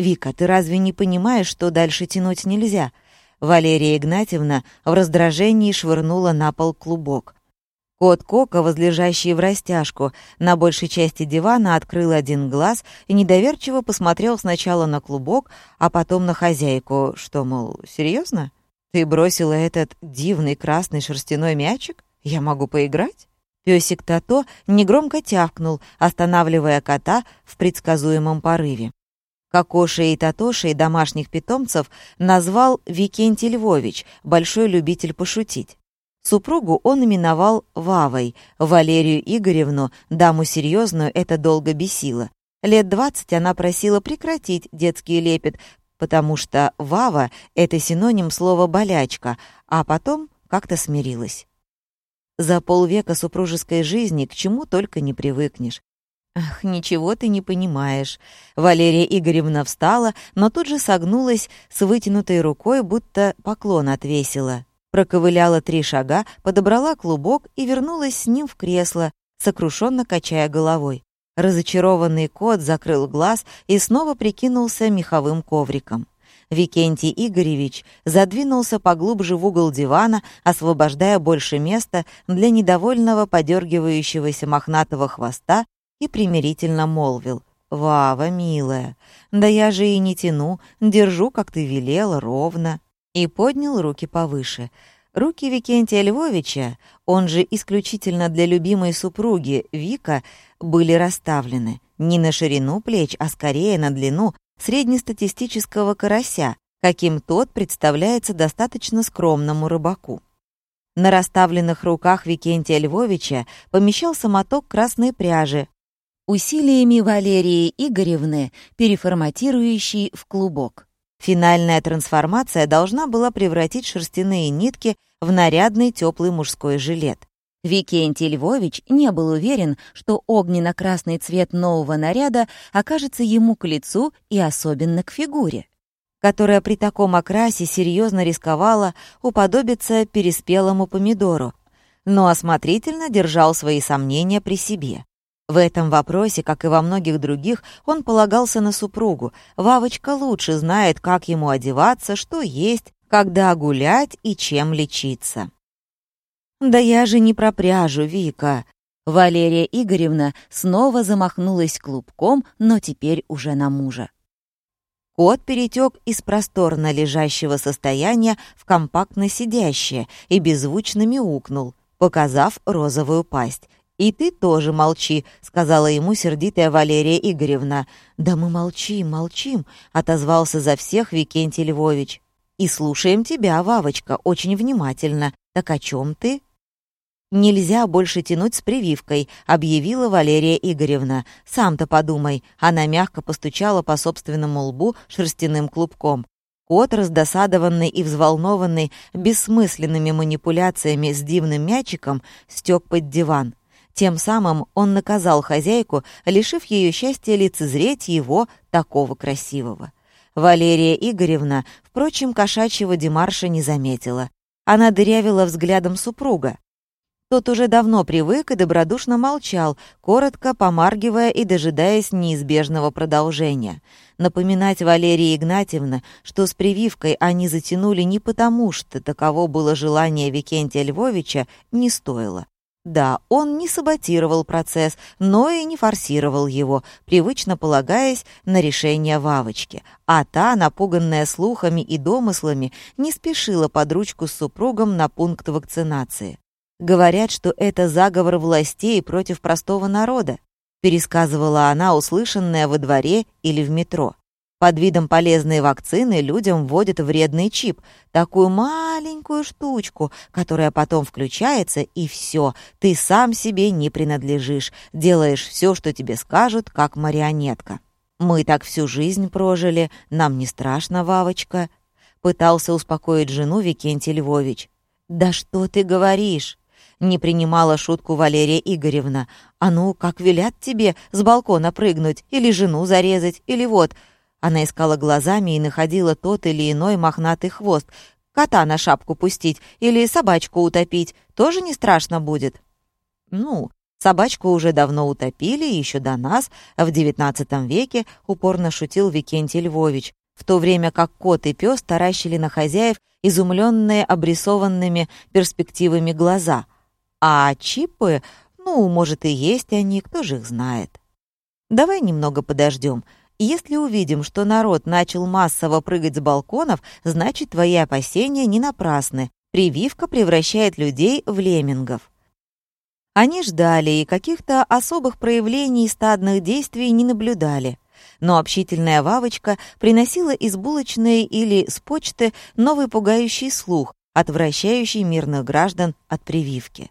«Вика, ты разве не понимаешь, что дальше тянуть нельзя?» Валерия Игнатьевна в раздражении швырнула на пол клубок. Кот Кока, возлежащий в растяжку, на большей части дивана открыл один глаз и недоверчиво посмотрел сначала на клубок, а потом на хозяйку, что, мол, серьезно? Ты бросила этот дивный красный шерстяной мячик? Я могу поиграть? Песик Тато негромко тявкнул, останавливая кота в предсказуемом порыве. Кокошей и Татошей домашних питомцев назвал Викентий Львович, большой любитель пошутить. Супругу он именовал Вавой, Валерию Игоревну, даму серьезную, это долго бесило. Лет двадцать она просила прекратить детский лепет, потому что «вава» — это синоним слова «болячка», а потом как-то смирилась. За полвека супружеской жизни к чему только не привыкнешь. «Ах, ничего ты не понимаешь». Валерия Игоревна встала, но тут же согнулась с вытянутой рукой, будто поклон отвесила. Проковыляла три шага, подобрала клубок и вернулась с ним в кресло, сокрушенно качая головой. Разочарованный кот закрыл глаз и снова прикинулся меховым ковриком. Викентий Игоревич задвинулся поглубже в угол дивана, освобождая больше места для недовольного подергивающегося мохнатого хвоста и примирительно молвил. «Вава, милая, да я же и не тяну, держу, как ты велела, ровно». И поднял руки повыше. Руки Викентия Львовича, он же исключительно для любимой супруги Вика, были расставлены не на ширину плеч, а скорее на длину, среднестатистического карася, каким тот представляется достаточно скромному рыбаку. На расставленных руках Викентия Львовича помещался моток красной пряжи, усилиями Валерии Игоревны, переформатирующий в клубок. Финальная трансформация должна была превратить шерстяные нитки в нарядный теплый мужской жилет. Викентий Львович не был уверен, что огненно-красный цвет нового наряда окажется ему к лицу и особенно к фигуре, которая при таком окрасе серьезно рисковала уподобиться переспелому помидору, но осмотрительно держал свои сомнения при себе. В этом вопросе, как и во многих других, он полагался на супругу. Вавочка лучше знает, как ему одеваться, что есть, когда гулять и чем лечиться. «Да я же не про пряжу, Вика!» Валерия Игоревна снова замахнулась клубком, но теперь уже на мужа. Кот перетек из просторно лежащего состояния в компактно сидящее и беззвучно мяукнул, показав розовую пасть. «И ты тоже молчи», — сказала ему сердитая Валерия Игоревна. «Да мы молчим, молчим», — отозвался за всех Викентий Львович. «И слушаем тебя, Вавочка, очень внимательно. Так о чем ты?» «Нельзя больше тянуть с прививкой», — объявила Валерия Игоревна. «Сам-то подумай». Она мягко постучала по собственному лбу шерстяным клубком. Кот, раздосадованный и взволнованный бессмысленными манипуляциями с дивным мячиком, стек под диван. Тем самым он наказал хозяйку, лишив ее счастья лицезреть его такого красивого. Валерия Игоревна, впрочем, кошачьего демарша не заметила. Она дырявила взглядом супруга. Тот уже давно привык и добродушно молчал, коротко помаргивая и дожидаясь неизбежного продолжения. Напоминать Валерии Игнатьевне, что с прививкой они затянули не потому, что таково было желание Викентия Львовича, не стоило. Да, он не саботировал процесс, но и не форсировал его, привычно полагаясь на решение Вавочки. А та, напуганная слухами и домыслами, не спешила под ручку с супругом на пункт вакцинации. Говорят, что это заговор властей против простого народа, пересказывала она услышанное во дворе или в метро. Под видом полезной вакцины людям вводят вредный чип, такую маленькую штучку, которая потом включается, и все, ты сам себе не принадлежишь, делаешь все, что тебе скажут, как марионетка. Мы так всю жизнь прожили, нам не страшно, Вавочка, пытался успокоить жену Викентий Львович. Да что ты говоришь? Не принимала шутку Валерия Игоревна. «А ну, как велят тебе с балкона прыгнуть, или жену зарезать, или вот...» Она искала глазами и находила тот или иной мохнатый хвост. «Кота на шапку пустить или собачку утопить тоже не страшно будет?» «Ну, Собачку уже давно утопили, еще до нас, в XIX веке, упорно шутил Викентий Львович, в то время как кот и пес таращили на хозяев изумленные обрисованными перспективами глаза. А чипы, ну, может, и есть они, кто же их знает. Давай немного подождем. Если увидим, что народ начал массово прыгать с балконов, значит, твои опасения не напрасны. Прививка превращает людей в леммингов. Они ждали и каких-то особых проявлений стадных действий не наблюдали. Но общительная Вавочка приносила из булочной или с почты новый пугающий слух, отвращающий мирных граждан от прививки.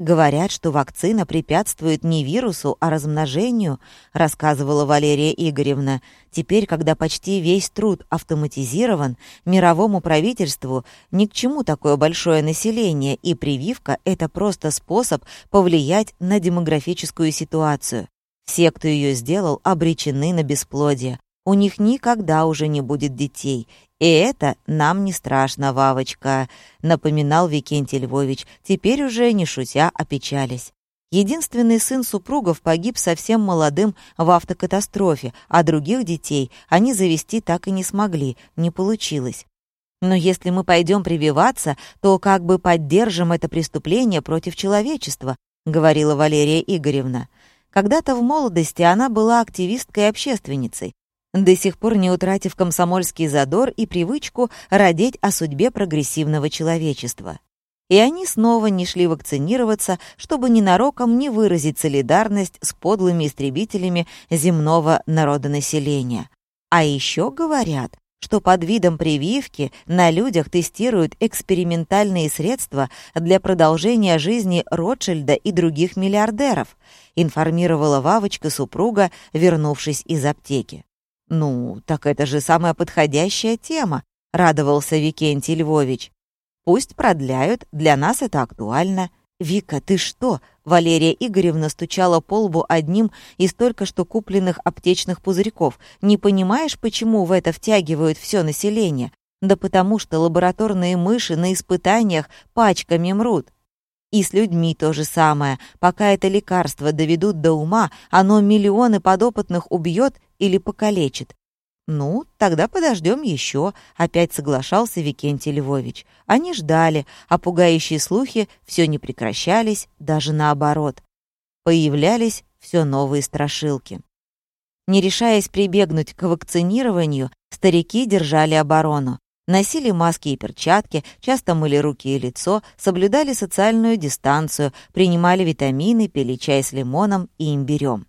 Говорят, что вакцина препятствует не вирусу, а размножению, рассказывала Валерия Игоревна. Теперь, когда почти весь труд автоматизирован, мировому правительству ни к чему такое большое население, и прививка — это просто способ повлиять на демографическую ситуацию. Все, кто ее сделал, обречены на бесплодие. У них никогда уже не будет детей. И это нам не страшно, Вавочка, напоминал Викентий Львович, теперь уже не шутя опечались. Единственный сын супругов погиб совсем молодым в автокатастрофе, а других детей они завести так и не смогли, не получилось. Но если мы пойдем прививаться, то как бы поддержим это преступление против человечества, говорила Валерия Игоревна. Когда-то в молодости она была активисткой и общественницей, до сих пор не утратив комсомольский задор и привычку родить о судьбе прогрессивного человечества. И они снова не шли вакцинироваться, чтобы ненароком не выразить солидарность с подлыми истребителями земного народонаселения. А еще говорят, что под видом прививки на людях тестируют экспериментальные средства для продолжения жизни Ротшильда и других миллиардеров, информировала Вавочка супруга, вернувшись из аптеки. «Ну, так это же самая подходящая тема», — радовался Викентий Львович. «Пусть продляют, для нас это актуально». «Вика, ты что?» — Валерия Игоревна стучала по лбу одним из только что купленных аптечных пузырьков. «Не понимаешь, почему в это втягивают все население? Да потому что лабораторные мыши на испытаниях пачками мрут. И с людьми то же самое. Пока это лекарство доведут до ума, оно миллионы подопытных убьет или покалечит. «Ну, тогда подождем еще», — опять соглашался Викентий Львович. Они ждали, а пугающие слухи все не прекращались, даже наоборот. Появлялись все новые страшилки. Не решаясь прибегнуть к вакцинированию, старики держали оборону. Носили маски и перчатки, часто мыли руки и лицо, соблюдали социальную дистанцию, принимали витамины, пили чай с лимоном и имбирем.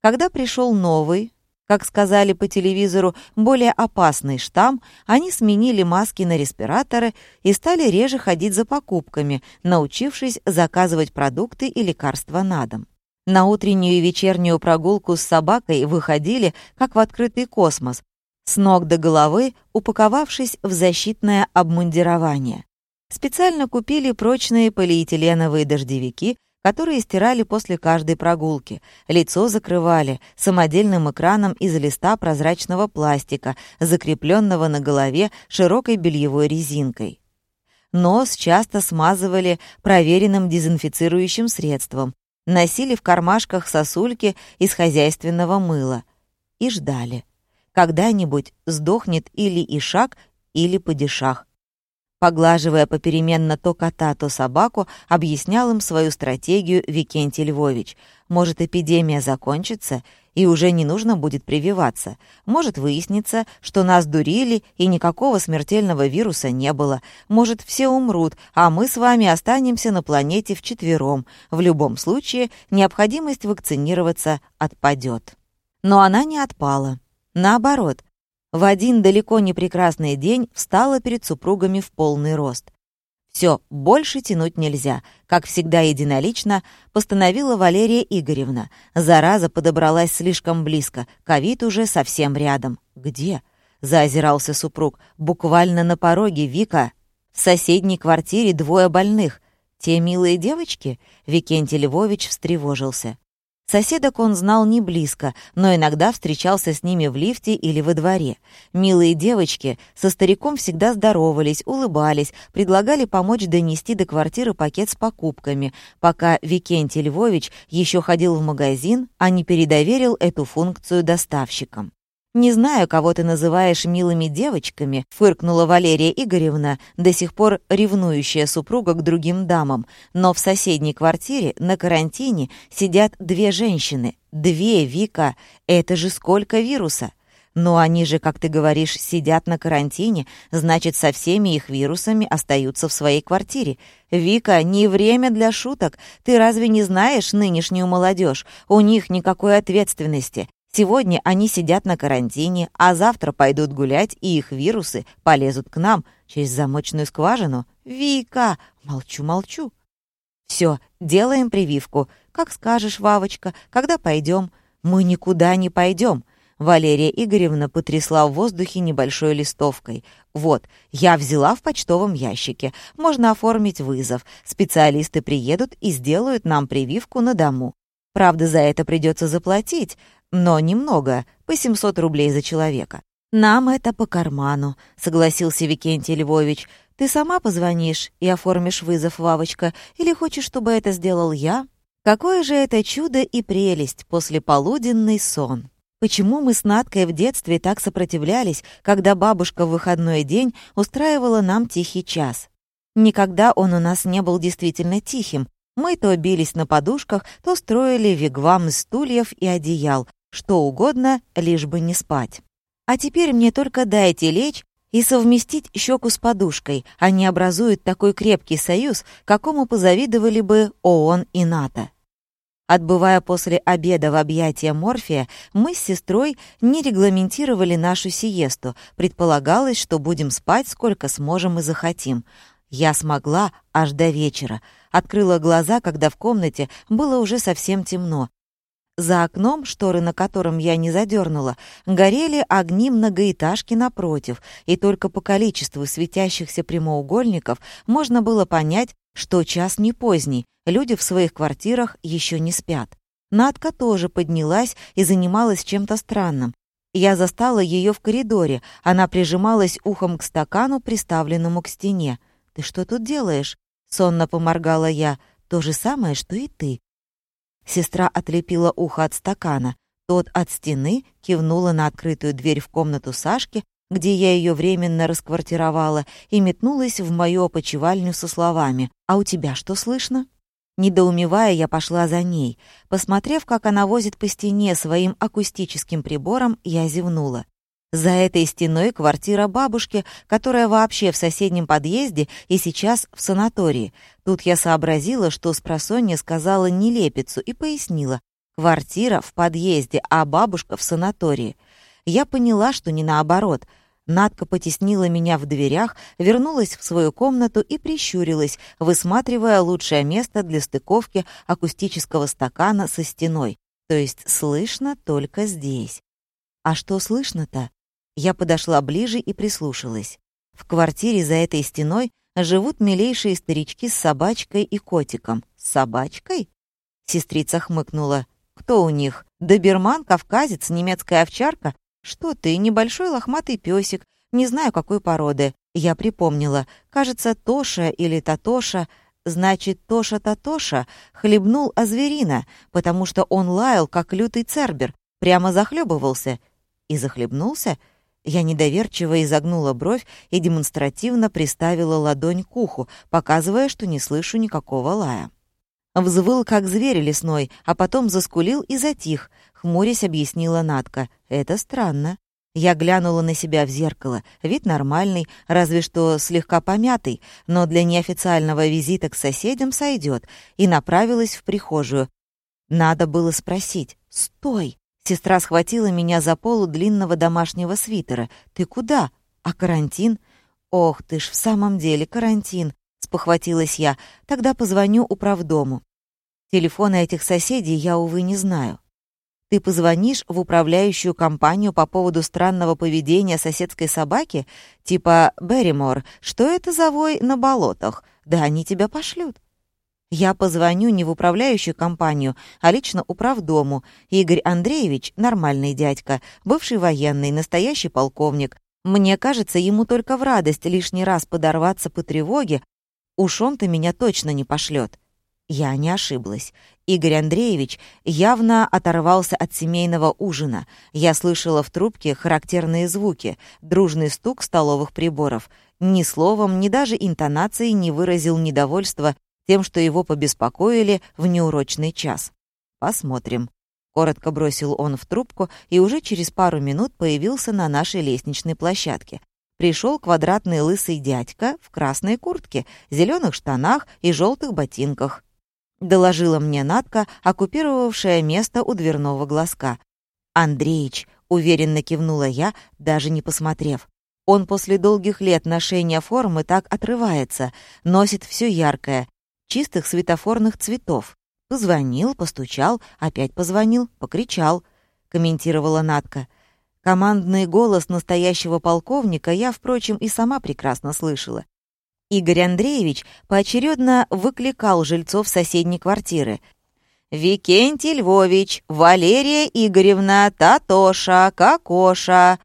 Когда пришел новый, как сказали по телевизору, более опасный штамм, они сменили маски на респираторы и стали реже ходить за покупками, научившись заказывать продукты и лекарства на дом. На утреннюю и вечернюю прогулку с собакой выходили, как в открытый космос, с ног до головы упаковавшись в защитное обмундирование. Специально купили прочные полиэтиленовые дождевики, которые стирали после каждой прогулки. Лицо закрывали самодельным экраном из листа прозрачного пластика, закрепленного на голове широкой бельевой резинкой. Нос часто смазывали проверенным дезинфицирующим средством, носили в кармашках сосульки из хозяйственного мыла и ждали. Когда-нибудь сдохнет или ишак, или падишах поглаживая попеременно то кота, то собаку, объяснял им свою стратегию Викентий Львович. Может, эпидемия закончится, и уже не нужно будет прививаться. Может, выяснится, что нас дурили, и никакого смертельного вируса не было. Может, все умрут, а мы с вами останемся на планете вчетвером. В любом случае, необходимость вакцинироваться отпадет. Но она не отпала. Наоборот, в один далеко не прекрасный день встала перед супругами в полный рост. Все, больше тянуть нельзя. Как всегда единолично постановила Валерия Игоревна. Зараза подобралась слишком близко, ковид уже совсем рядом. «Где?» — заозирался супруг. «Буквально на пороге, Вика. В соседней квартире двое больных. Те милые девочки?» Викентий Львович встревожился. Соседок он знал не близко, но иногда встречался с ними в лифте или во дворе. Милые девочки со стариком всегда здоровались, улыбались, предлагали помочь донести до квартиры пакет с покупками, пока Викентий Львович еще ходил в магазин, а не передоверил эту функцию доставщикам. «Не знаю, кого ты называешь милыми девочками», — фыркнула Валерия Игоревна, до сих пор ревнующая супруга к другим дамам, «но в соседней квартире на карантине сидят две женщины. Две, Вика! Это же сколько вируса!» «Но они же, как ты говоришь, сидят на карантине, значит, со всеми их вирусами остаются в своей квартире. Вика, не время для шуток. Ты разве не знаешь нынешнюю молодежь? У них никакой ответственности. Сегодня они сидят на карантине, а завтра пойдут гулять, и их вирусы полезут к нам через замочную скважину. Вика! Молчу, молчу. Все, делаем прививку. Как скажешь, Вавочка, когда пойдем? Мы никуда не пойдем. Валерия Игоревна потрясла в воздухе небольшой листовкой. «Вот, я взяла в почтовом ящике. Можно оформить вызов. Специалисты приедут и сделают нам прививку на дому. Правда, за это придется заплатить, но немного, по 700 рублей за человека. «Нам это по карману», — согласился Викентий Львович. «Ты сама позвонишь и оформишь вызов, Вавочка, или хочешь, чтобы это сделал я?» Какое же это чудо и прелесть после полуденный сон! Почему мы с Надкой в детстве так сопротивлялись, когда бабушка в выходной день устраивала нам тихий час? Никогда он у нас не был действительно тихим. Мы то бились на подушках, то строили вигвам из стульев и одеял, что угодно, лишь бы не спать. А теперь мне только дайте лечь и совместить щеку с подушкой. Они образуют такой крепкий союз, какому позавидовали бы ООН и НАТО. Отбывая после обеда в объятия Морфия, мы с сестрой не регламентировали нашу сиесту. Предполагалось, что будем спать сколько сможем и захотим. Я смогла аж до вечера. Открыла глаза, когда в комнате было уже совсем темно. За окном, шторы на котором я не задернула, горели огни многоэтажки напротив, и только по количеству светящихся прямоугольников можно было понять, что час не поздний, люди в своих квартирах еще не спят. Надка тоже поднялась и занималась чем-то странным. Я застала ее в коридоре, она прижималась ухом к стакану, приставленному к стене. «Ты что тут делаешь?» — сонно поморгала я. «То же самое, что и ты», Сестра отлепила ухо от стакана. Тот от стены кивнула на открытую дверь в комнату Сашки, где я ее временно расквартировала, и метнулась в мою опочивальню со словами «А у тебя что слышно?» Недоумевая, я пошла за ней. Посмотрев, как она возит по стене своим акустическим прибором, я зевнула. За этой стеной квартира бабушки, которая вообще в соседнем подъезде и сейчас в санатории. Тут я сообразила, что с просонья сказала нелепицу и пояснила. Квартира в подъезде, а бабушка в санатории. Я поняла, что не наоборот. Надка потеснила меня в дверях, вернулась в свою комнату и прищурилась, высматривая лучшее место для стыковки акустического стакана со стеной. То есть слышно только здесь. А что слышно-то? Я подошла ближе и прислушалась. В квартире за этой стеной живут милейшие старички с собачкой и котиком. С собачкой? Сестрица хмыкнула. Кто у них? Доберман, кавказец, немецкая овчарка? Что ты, небольшой лохматый песик, не знаю какой породы. Я припомнила. Кажется, Тоша или Татоша. Значит, Тоша-Татоша хлебнул озверина, потому что он лаял, как лютый цербер, прямо захлебывался. И захлебнулся? Я недоверчиво изогнула бровь и демонстративно приставила ладонь к уху, показывая, что не слышу никакого лая. Взвыл, как зверь лесной, а потом заскулил и затих, хмурясь объяснила Натка. «Это странно». Я глянула на себя в зеркало. Вид нормальный, разве что слегка помятый, но для неофициального визита к соседям сойдет, и направилась в прихожую. Надо было спросить. «Стой!» Сестра схватила меня за полу длинного домашнего свитера. «Ты куда? А карантин?» «Ох ты ж, в самом деле, карантин!» — спохватилась я. «Тогда позвоню управдому». Телефона этих соседей я, увы, не знаю. Ты позвонишь в управляющую компанию по поводу странного поведения соседской собаки? Типа «Берримор, что это за вой на болотах?» Да они тебя пошлют. Я позвоню не в управляющую компанию, а лично управдому. Игорь Андреевич — нормальный дядька, бывший военный, настоящий полковник. Мне кажется, ему только в радость лишний раз подорваться по тревоге. Уж он-то меня точно не пошлет. Я не ошиблась. Игорь Андреевич явно оторвался от семейного ужина. Я слышала в трубке характерные звуки, дружный стук столовых приборов. Ни словом, ни даже интонацией не выразил недовольства тем, что его побеспокоили в неурочный час. «Посмотрим», — коротко бросил он в трубку и уже через пару минут появился на нашей лестничной площадке. Пришел квадратный лысый дядька в красной куртке, зеленых штанах и желтых ботинках. Доложила мне Натка, оккупировавшая место у дверного глазка. «Андреич», — уверенно кивнула я, даже не посмотрев. Он после долгих лет ношения формы так отрывается, носит все яркое, чистых светофорных цветов. Позвонил, постучал, опять позвонил, покричал, комментировала Натка. Командный голос настоящего полковника я, впрочем, и сама прекрасно слышала. Игорь Андреевич поочередно выкликал жильцов соседней квартиры. «Викентий Львович, Валерия Игоревна, Татоша, Кокоша,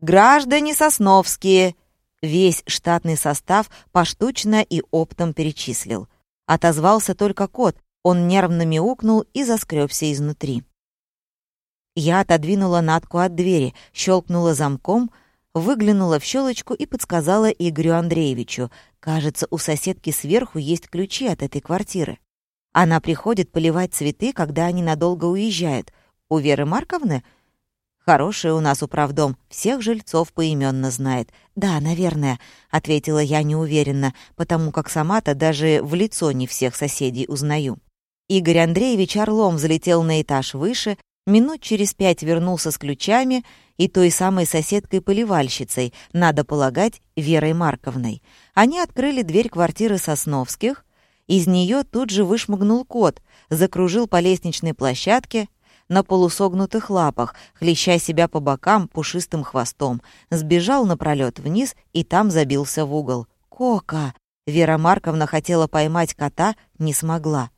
граждане Сосновские». Весь штатный состав поштучно и оптом перечислил. Отозвался только кот, он нервно мяукнул и заскребся изнутри. Я отодвинула Натку от двери, щелкнула замком, выглянула в щелочку и подсказала Игорю Андреевичу. Кажется, у соседки сверху есть ключи от этой квартиры. Она приходит поливать цветы, когда они надолго уезжают. У Веры Марковны — Хороший у нас управдом, всех жильцов поименно знает. Да, наверное, ответила я неуверенно, потому как сама-то даже в лицо не всех соседей узнаю. Игорь Андреевич орлом взлетел на этаж выше, минут через пять вернулся с ключами и той самой соседкой-поливальщицей, надо полагать, Верой Марковной. Они открыли дверь квартиры Сосновских, из нее тут же вышмыгнул кот, закружил по лестничной площадке, на полусогнутых лапах, хлеща себя по бокам пушистым хвостом, сбежал напролет вниз и там забился в угол. «Кока!» Вера Марковна хотела поймать кота, не смогла.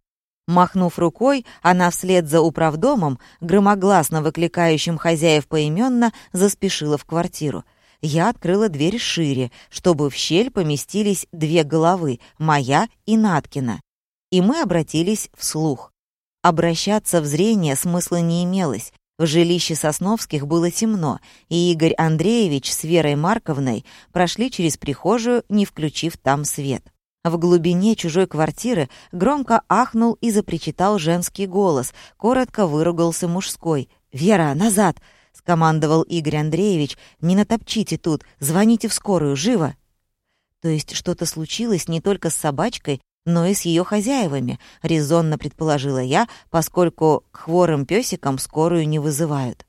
Махнув рукой, она вслед за управдомом, громогласно выкликающим хозяев поименно, заспешила в квартиру. Я открыла дверь шире, чтобы в щель поместились две головы, моя и Наткина. И мы обратились вслух. Обращаться в зрение смысла не имелось. В жилище Сосновских было темно, и Игорь Андреевич с Верой Марковной прошли через прихожую, не включив там свет. В глубине чужой квартиры громко ахнул и запричитал женский голос, коротко выругался мужской. «Вера, назад!» — скомандовал Игорь Андреевич. «Не натопчите тут, звоните в скорую, живо!» То есть что-то случилось не только с собачкой, но и с ее хозяевами, резонно предположила я, поскольку к хворым песикам скорую не вызывают.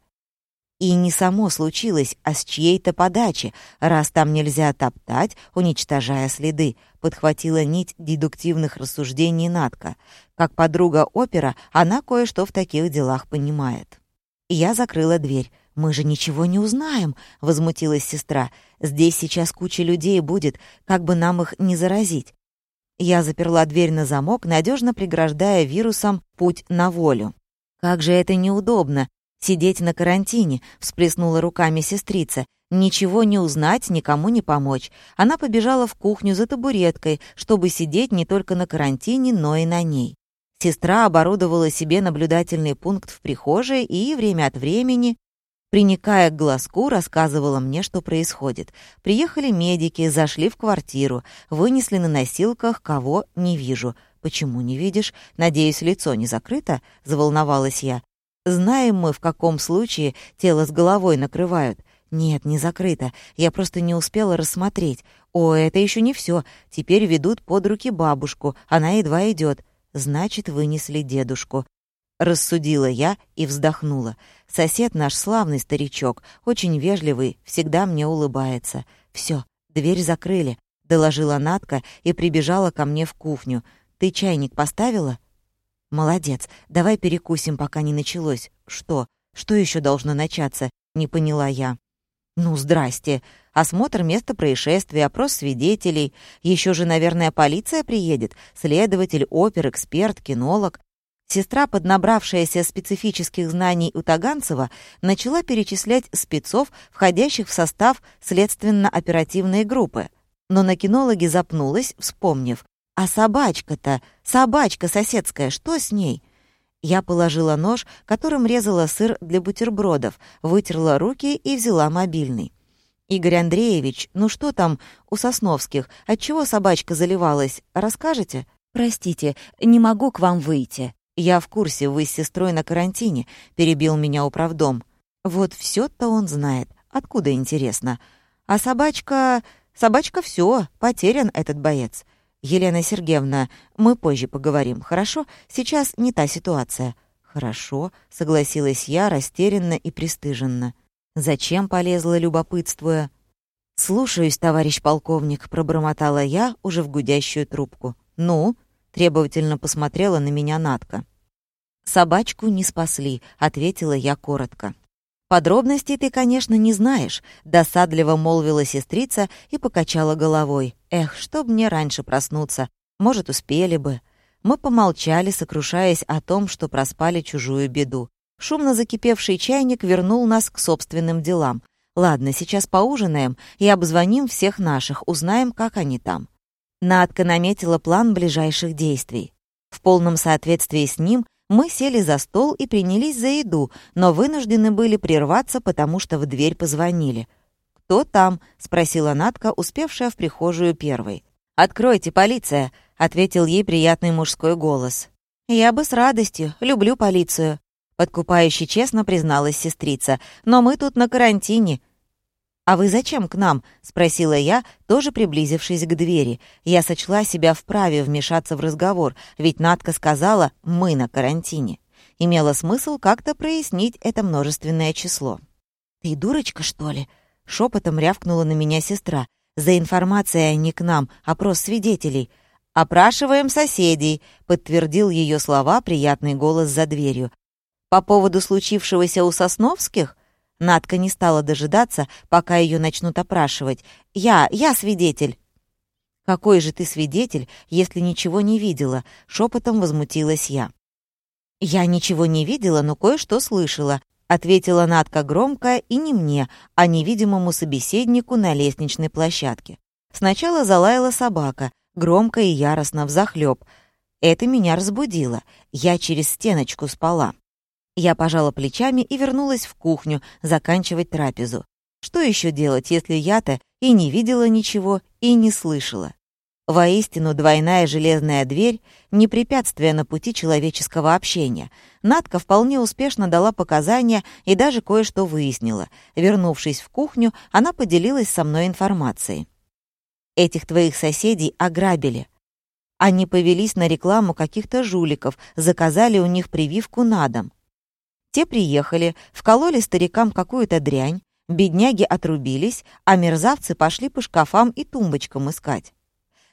И не само случилось, а с чьей-то подачи, раз там нельзя топтать, уничтожая следы, подхватила нить дедуктивных рассуждений Натка. Как подруга опера, она кое-что в таких делах понимает. Я закрыла дверь. «Мы же ничего не узнаем», — возмутилась сестра. «Здесь сейчас куча людей будет, как бы нам их не заразить. Я заперла дверь на замок, надежно преграждая вирусом путь на волю. «Как же это неудобно! Сидеть на карантине!» — всплеснула руками сестрица. «Ничего не узнать, никому не помочь». Она побежала в кухню за табуреткой, чтобы сидеть не только на карантине, но и на ней. Сестра оборудовала себе наблюдательный пункт в прихожей и время от времени Приникая к глазку, рассказывала мне, что происходит. Приехали медики, зашли в квартиру, вынесли на носилках, кого не вижу. «Почему не видишь? Надеюсь, лицо не закрыто?» — заволновалась я. «Знаем мы, в каком случае тело с головой накрывают». «Нет, не закрыто. Я просто не успела рассмотреть. О, это еще не все. Теперь ведут под руки бабушку. Она едва идет. Значит, вынесли дедушку. Рассудила я и вздохнула. Сосед наш славный старичок, очень вежливый, всегда мне улыбается. Все, дверь закрыли, доложила Натка и прибежала ко мне в кухню. Ты чайник поставила? Молодец. Давай перекусим, пока не началось. Что? Что еще должно начаться? Не поняла я. Ну, здрасте. Осмотр места происшествия, опрос свидетелей. Еще же, наверное, полиция приедет. Следователь, опер, эксперт, кинолог. Сестра, поднабравшаяся специфических знаний у Таганцева, начала перечислять спецов, входящих в состав следственно-оперативной группы. Но на кинологе запнулась, вспомнив. «А собачка-то, собачка соседская, что с ней?» Я положила нож, которым резала сыр для бутербродов, вытерла руки и взяла мобильный. «Игорь Андреевич, ну что там у Сосновских? Отчего собачка заливалась? Расскажете?» «Простите, не могу к вам выйти». «Я в курсе, вы с сестрой на карантине», — перебил меня управдом. «Вот все то он знает. Откуда, интересно? А собачка... Собачка все, потерян этот боец. «Елена Сергеевна, мы позже поговорим, хорошо? Сейчас не та ситуация». «Хорошо», — согласилась я, растерянно и пристыженно. «Зачем полезла, любопытствуя?» «Слушаюсь, товарищ полковник», — пробормотала я уже в гудящую трубку. «Ну?» — требовательно посмотрела на меня Натка. «Собачку не спасли», — ответила я коротко. «Подробностей ты, конечно, не знаешь», — досадливо молвила сестрица и покачала головой. «Эх, чтоб мне раньше проснуться. Может, успели бы». Мы помолчали, сокрушаясь о том, что проспали чужую беду. Шумно закипевший чайник вернул нас к собственным делам. «Ладно, сейчас поужинаем и обзвоним всех наших, узнаем, как они там». Надка наметила план ближайших действий. В полном соответствии с ним мы сели за стол и принялись за еду, но вынуждены были прерваться, потому что в дверь позвонили. «Кто там?» — спросила Натка, успевшая в прихожую первой. «Откройте, полиция!» — ответил ей приятный мужской голос. «Я бы с радостью, люблю полицию», — подкупающе честно призналась сестрица. «Но мы тут на карантине, «А вы зачем к нам?» — спросила я, тоже приблизившись к двери. Я сочла себя вправе вмешаться в разговор, ведь Надка сказала «мы на карантине». Имело смысл как-то прояснить это множественное число. «Ты дурочка, что ли?» — шепотом рявкнула на меня сестра. «За информацией не к нам, опрос свидетелей». «Опрашиваем соседей», — подтвердил ее слова приятный голос за дверью. «По поводу случившегося у Сосновских?» Надка не стала дожидаться, пока ее начнут опрашивать. «Я, я свидетель!» «Какой же ты свидетель, если ничего не видела?» — шепотом возмутилась я. «Я ничего не видела, но кое-что слышала», — ответила Надка громко и не мне, а невидимому собеседнику на лестничной площадке. Сначала залаяла собака, громко и яростно взахлёб. Это меня разбудило. Я через стеночку спала. Я пожала плечами и вернулась в кухню заканчивать трапезу. Что еще делать, если я-то и не видела ничего, и не слышала? Воистину, двойная железная дверь — не препятствие на пути человеческого общения. Надка вполне успешно дала показания и даже кое-что выяснила. Вернувшись в кухню, она поделилась со мной информацией. «Этих твоих соседей ограбили. Они повелись на рекламу каких-то жуликов, заказали у них прививку на дом. Те приехали, вкололи старикам какую-то дрянь, бедняги отрубились, а мерзавцы пошли по шкафам и тумбочкам искать.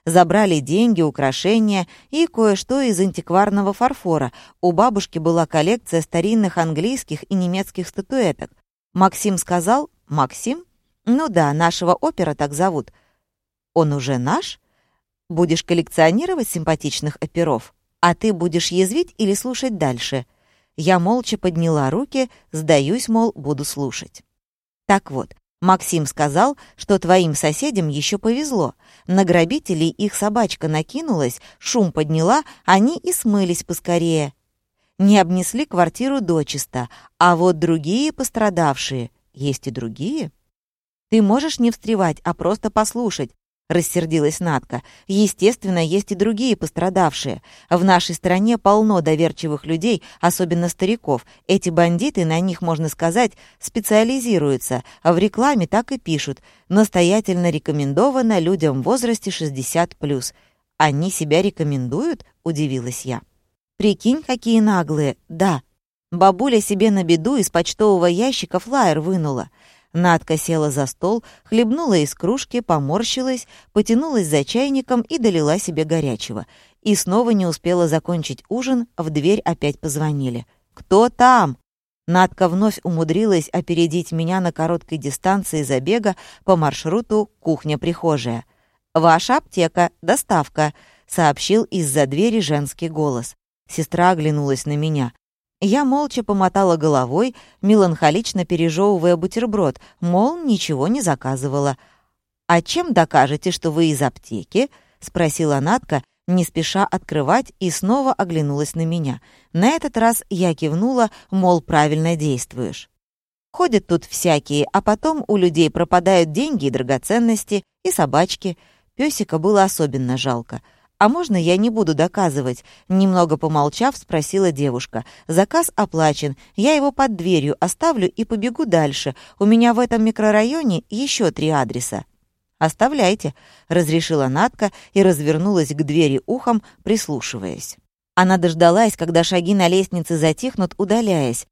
Забрали деньги, украшения и кое-что из антикварного фарфора. У бабушки была коллекция старинных английских и немецких статуэток. Максим сказал «Максим? Ну да, нашего опера так зовут. Он уже наш? Будешь коллекционировать симпатичных оперов? А ты будешь язвить или слушать дальше?» Я молча подняла руки, сдаюсь, мол, буду слушать. Так вот, Максим сказал, что твоим соседям еще повезло. На грабителей их собачка накинулась, шум подняла, они и смылись поскорее. Не обнесли квартиру дочисто, а вот другие пострадавшие, есть и другие. Ты можешь не встревать, а просто послушать, — рассердилась Натка. «Естественно, есть и другие пострадавшие. В нашей стране полно доверчивых людей, особенно стариков. Эти бандиты, на них, можно сказать, специализируются, а в рекламе так и пишут. Настоятельно рекомендовано людям в возрасте 60+. Они себя рекомендуют?» — удивилась я. «Прикинь, какие наглые. Да, Бабуля себе на беду из почтового ящика флаер вынула. Надка села за стол, хлебнула из кружки, поморщилась, потянулась за чайником и долила себе горячего. И снова не успела закончить ужин, в дверь опять позвонили. «Кто там?» Надка вновь умудрилась опередить меня на короткой дистанции забега по маршруту «Кухня-прихожая». «Ваша аптека, доставка», — сообщил из-за двери женский голос. Сестра оглянулась на меня. Я молча помотала головой, меланхолично пережевывая бутерброд, мол, ничего не заказывала. «А чем докажете, что вы из аптеки?» — спросила Натка, не спеша открывать, и снова оглянулась на меня. На этот раз я кивнула, мол, правильно действуешь. Ходят тут всякие, а потом у людей пропадают деньги и драгоценности, и собачки. Пёсика было особенно жалко. «А можно я не буду доказывать?» Немного помолчав, спросила девушка. «Заказ оплачен. Я его под дверью оставлю и побегу дальше. У меня в этом микрорайоне еще три адреса». «Оставляйте», — разрешила Натка и развернулась к двери ухом, прислушиваясь. Она дождалась, когда шаги на лестнице затихнут, удаляясь,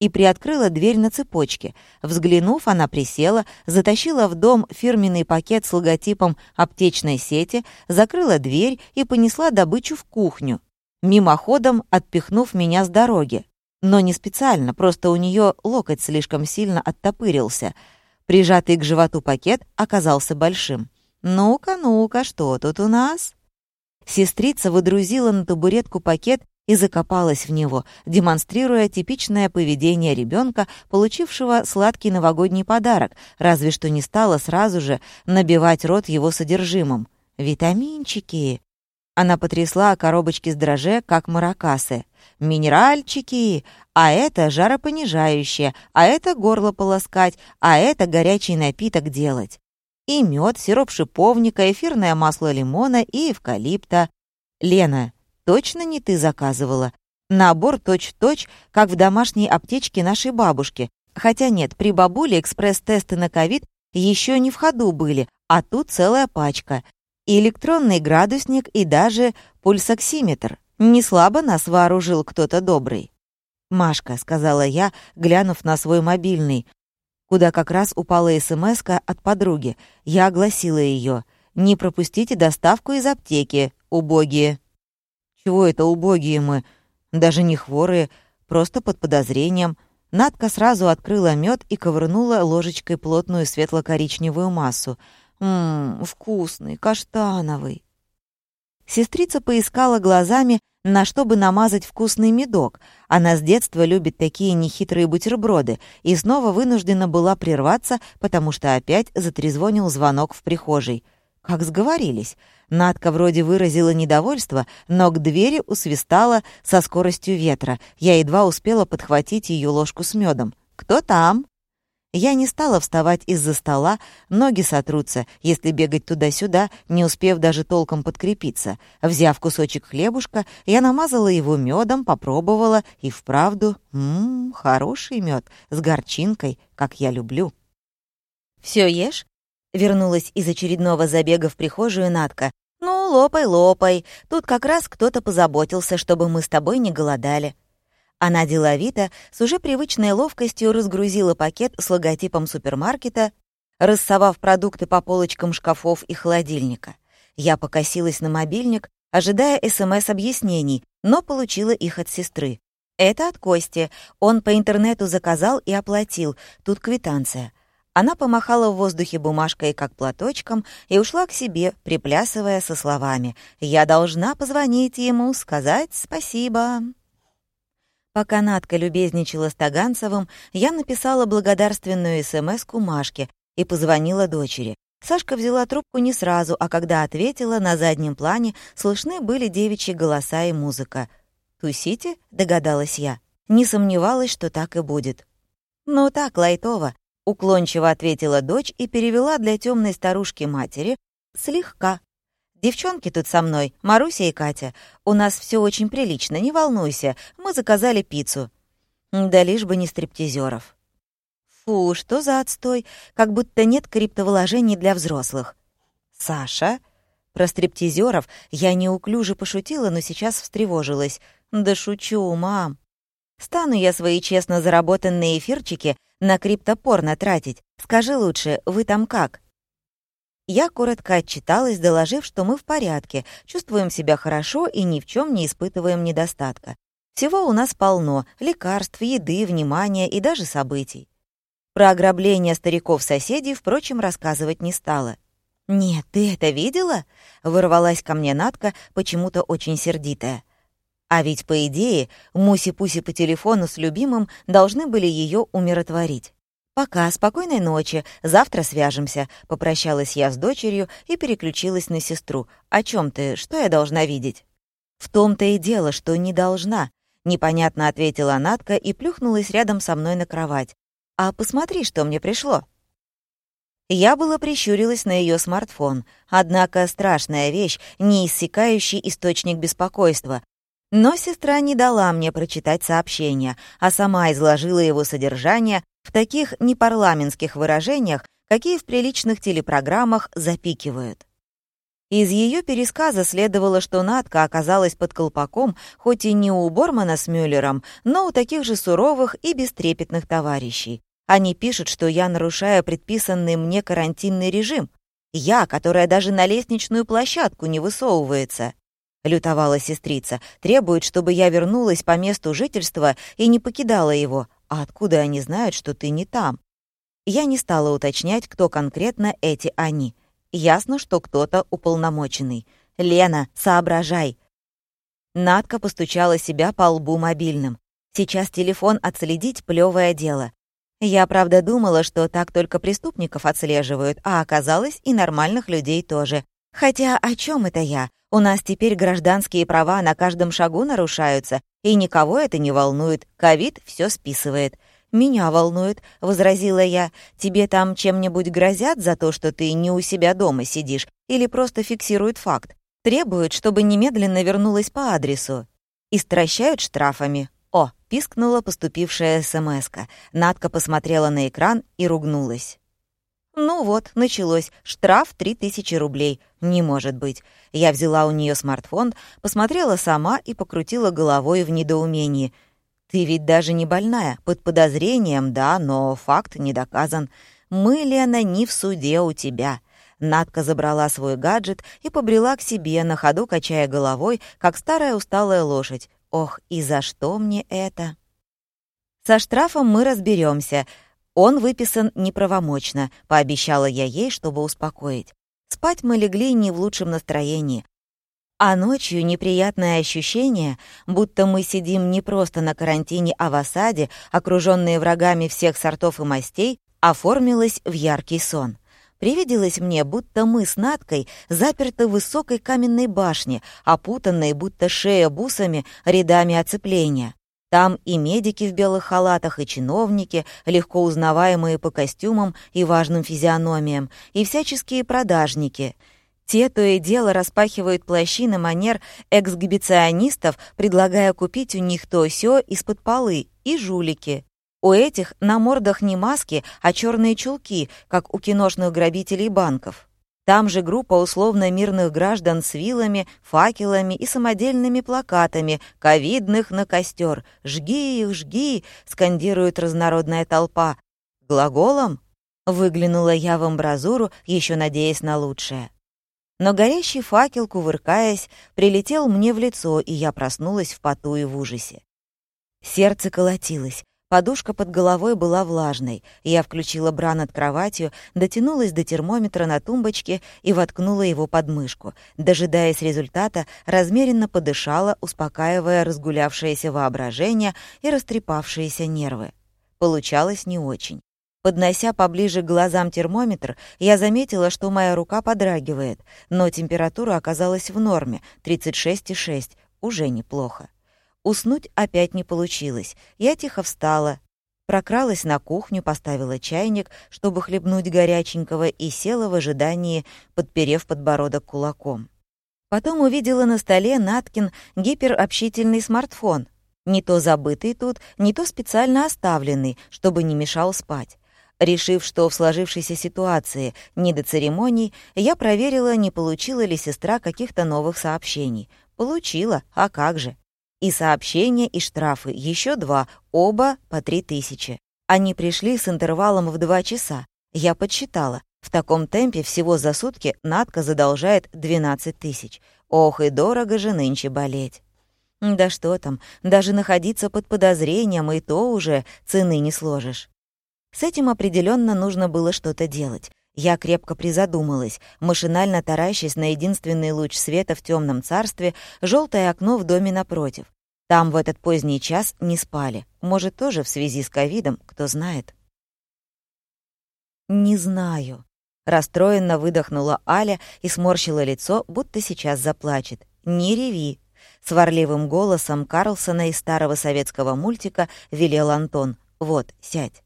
и приоткрыла дверь на цепочке. Взглянув, она присела, затащила в дом фирменный пакет с логотипом аптечной сети, закрыла дверь и понесла добычу в кухню, мимоходом отпихнув меня с дороги. Но не специально, просто у нее локоть слишком сильно оттопырился — Прижатый к животу пакет оказался большим. «Ну-ка, ну-ка, что тут у нас?» Сестрица выдрузила на табуретку пакет и закопалась в него, демонстрируя типичное поведение ребенка, получившего сладкий новогодний подарок, разве что не стала сразу же набивать рот его содержимым. «Витаминчики!» Она потрясла коробочки с дроже, как маракасы. «Минеральчики! а это жаропонижающее, а это горло полоскать, а это горячий напиток делать. И мед, сироп шиповника, эфирное масло лимона и эвкалипта. Лена, точно не ты заказывала? Набор точь-в-точь, -точь, как в домашней аптечке нашей бабушки. Хотя нет, при бабуле экспресс-тесты на ковид еще не в ходу были, а тут целая пачка. И электронный градусник, и даже пульсоксиметр. Не слабо нас вооружил кто-то добрый. «Машка», — сказала я, глянув на свой мобильный, куда как раз упала смс от подруги. Я огласила ее. «Не пропустите доставку из аптеки, убогие». «Чего это убогие мы? Даже не хворые, просто под подозрением». Надка сразу открыла мед и ковырнула ложечкой плотную светло-коричневую массу. «Ммм, вкусный, каштановый». Сестрица поискала глазами, на что бы намазать вкусный медок. Она с детства любит такие нехитрые бутерброды и снова вынуждена была прерваться, потому что опять затрезвонил звонок в прихожей. Как сговорились. Надка вроде выразила недовольство, но к двери усвистала со скоростью ветра. Я едва успела подхватить ее ложку с медом. «Кто там?» Я не стала вставать из-за стола, ноги сотрутся, если бегать туда-сюда, не успев даже толком подкрепиться. Взяв кусочек хлебушка, я намазала его медом, попробовала, и вправду, ммм, хороший мед, с горчинкой, как я люблю. «Все ешь?» — вернулась из очередного забега в прихожую Натка. «Ну, лопай, лопай. Тут как раз кто-то позаботился, чтобы мы с тобой не голодали». Она деловито, с уже привычной ловкостью разгрузила пакет с логотипом супермаркета, рассовав продукты по полочкам шкафов и холодильника. Я покосилась на мобильник, ожидая СМС-объяснений, но получила их от сестры. «Это от Кости. Он по интернету заказал и оплатил. Тут квитанция». Она помахала в воздухе бумажкой, как платочком, и ушла к себе, приплясывая со словами «Я должна позвонить ему, сказать спасибо». Пока Надка любезничала с Таганцевым, я написала благодарственную СМС-ку Машке и позвонила дочери. Сашка взяла трубку не сразу, а когда ответила, на заднем плане слышны были девичьи голоса и музыка. «Тусите?» — догадалась я. Не сомневалась, что так и будет. «Ну так, лайтово», — уклончиво ответила дочь и перевела для темной старушки-матери слегка. Девчонки тут со мной, Маруся и Катя. У нас все очень прилично, не волнуйся. Мы заказали пиццу. Да лишь бы не стриптизеров. Фу, что за отстой, как будто нет криптовложений для взрослых. Саша? Про стриптизеров я неуклюже пошутила, но сейчас встревожилась. Да шучу, мам. Стану я свои честно заработанные эфирчики на криптопорно тратить. Скажи лучше, вы там как? Я коротко отчиталась, доложив, что мы в порядке, чувствуем себя хорошо и ни в чем не испытываем недостатка. Всего у нас полно — лекарств, еды, внимания и даже событий. Про ограбление стариков-соседей, впрочем, рассказывать не стала. «Нет, ты это видела?» — ворвалась ко мне Натка, почему-то очень сердитая. А ведь, по идее, Муси-Пуси по телефону с любимым должны были ее умиротворить. «Пока, спокойной ночи, завтра свяжемся», — попрощалась я с дочерью и переключилась на сестру. «О чем ты? Что я должна видеть?» «В том-то и дело, что не должна», — непонятно ответила Натка и плюхнулась рядом со мной на кровать. «А посмотри, что мне пришло». Я было прищурилась на ее смартфон, однако страшная вещь, неиссякающий источник беспокойства. Но сестра не дала мне прочитать сообщение, а сама изложила его содержание в таких непарламентских выражениях, какие в приличных телепрограммах запикивают. Из ее пересказа следовало, что Надка оказалась под колпаком, хоть и не у Бормана с Мюллером, но у таких же суровых и бестрепетных товарищей. Они пишут, что я нарушаю предписанный мне карантинный режим. Я, которая даже на лестничную площадку не высовывается. Лютовала сестрица. Требует, чтобы я вернулась по месту жительства и не покидала его. А откуда они знают, что ты не там? Я не стала уточнять, кто конкретно эти «они». Ясно, что кто-то уполномоченный. «Лена, соображай!» Надка постучала себя по лбу мобильным. Сейчас телефон отследить — плевое дело. Я, правда, думала, что так только преступников отслеживают, а оказалось и нормальных людей тоже. Хотя о чем это я? У нас теперь гражданские права на каждом шагу нарушаются, и никого это не волнует. Ковид все списывает. «Меня волнует», — возразила я. «Тебе там чем-нибудь грозят за то, что ты не у себя дома сидишь, или просто фиксируют факт? Требуют, чтобы немедленно вернулась по адресу. И стращают штрафами. О, пискнула поступившая СМСка. Надка посмотрела на экран и ругнулась. Ну вот, началось. Штраф 3000 рублей. Не может быть. Я взяла у нее смартфон, посмотрела сама и покрутила головой в недоумении. Ты ведь даже не больная. Под подозрением, да, но факт не доказан. Мы, Лена, не в суде у тебя. Надка забрала свой гаджет и побрела к себе, на ходу качая головой, как старая усталая лошадь. Ох, и за что мне это? Со штрафом мы разберемся. Он выписан неправомочно, пообещала я ей, чтобы успокоить. Спать мы легли не в лучшем настроении. А ночью неприятное ощущение, будто мы сидим не просто на карантине, а в осаде, окруженные врагами всех сортов и мастей, оформилось в яркий сон. Привиделось мне, будто мы с Надкой заперты в высокой каменной башне, опутанной, будто шея бусами, рядами оцепления. Там и медики в белых халатах, и чиновники, легко узнаваемые по костюмам и важным физиономиям, и всяческие продажники. Те то и дело распахивают плащи на манер эксгибиционистов, предлагая купить у них то сё из-под полы, и жулики. У этих на мордах не маски, а черные чулки, как у киношных грабителей банков. Там же группа условно мирных граждан с вилами, факелами и самодельными плакатами «Ковидных на костер! Жги их, жги!» — скандирует разнородная толпа. «Глаголом?» — выглянула я в амбразуру, еще надеясь на лучшее. Но горящий факел, кувыркаясь, прилетел мне в лицо, и я проснулась в поту и в ужасе. Сердце колотилось, Подушка под головой была влажной. Я включила бра над кроватью, дотянулась до термометра на тумбочке и воткнула его под мышку. Дожидаясь результата, размеренно подышала, успокаивая разгулявшееся воображение и растрепавшиеся нервы. Получалось не очень. Поднося поближе к глазам термометр, я заметила, что моя рука подрагивает, но температура оказалась в норме — 36,6, уже неплохо. Уснуть опять не получилось. Я тихо встала, прокралась на кухню, поставила чайник, чтобы хлебнуть горяченького, и села в ожидании, подперев подбородок кулаком. Потом увидела на столе Наткин гиперобщительный смартфон. Не то забытый тут, не то специально оставленный, чтобы не мешал спать. Решив, что в сложившейся ситуации не до церемоний, я проверила, не получила ли сестра каких-то новых сообщений. Получила, а как же. И сообщения, и штрафы, еще два, оба по три тысячи. Они пришли с интервалом в два часа. Я подсчитала. В таком темпе всего за сутки Надка задолжает 12 тысяч. Ох, и дорого же нынче болеть. Да что там, даже находиться под подозрением и то уже цены не сложишь. С этим определенно нужно было что-то делать. Я крепко призадумалась, машинально таращась на единственный луч света в темном царстве, желтое окно в доме напротив. Там в этот поздний час не спали. Может, тоже в связи с ковидом, кто знает. «Не знаю», — расстроенно выдохнула Аля и сморщила лицо, будто сейчас заплачет. «Не реви», — сварливым голосом Карлсона из старого советского мультика велел Антон. «Вот, сядь».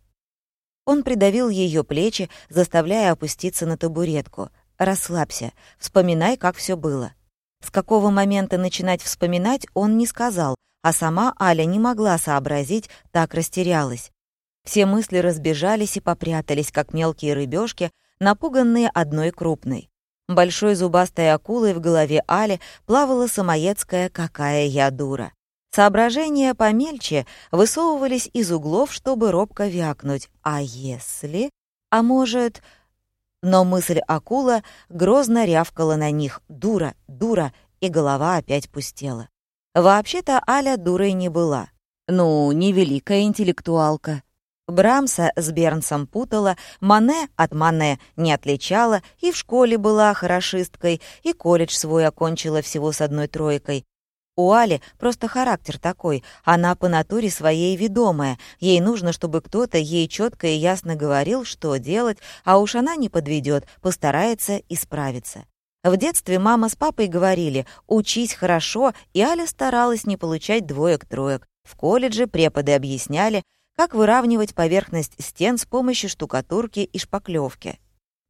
Он придавил ее плечи, заставляя опуститься на табуретку. «Расслабься, вспоминай, как все было». С какого момента начинать вспоминать, он не сказал, а сама Аля не могла сообразить, так растерялась. Все мысли разбежались и попрятались, как мелкие рыбешки, напуганные одной крупной. Большой зубастой акулой в голове Али плавала самоедская «какая я дура». Соображения помельче высовывались из углов, чтобы робко вякнуть. А если? А может... Но мысль акула грозно рявкала на них. «Дура! Дура!» И голова опять пустела. Вообще-то Аля дурой не была. Ну, не великая интеллектуалка. Брамса с Бернсом путала, Мане от Мане не отличала, и в школе была хорошисткой, и колледж свой окончила всего с одной тройкой. У Али просто характер такой, она по натуре своей ведомая, ей нужно, чтобы кто-то ей четко и ясно говорил, что делать, а уж она не подведет, постарается исправиться. В детстве мама с папой говорили «учись хорошо», и Аля старалась не получать двоек-троек. В колледже преподы объясняли, как выравнивать поверхность стен с помощью штукатурки и шпаклевки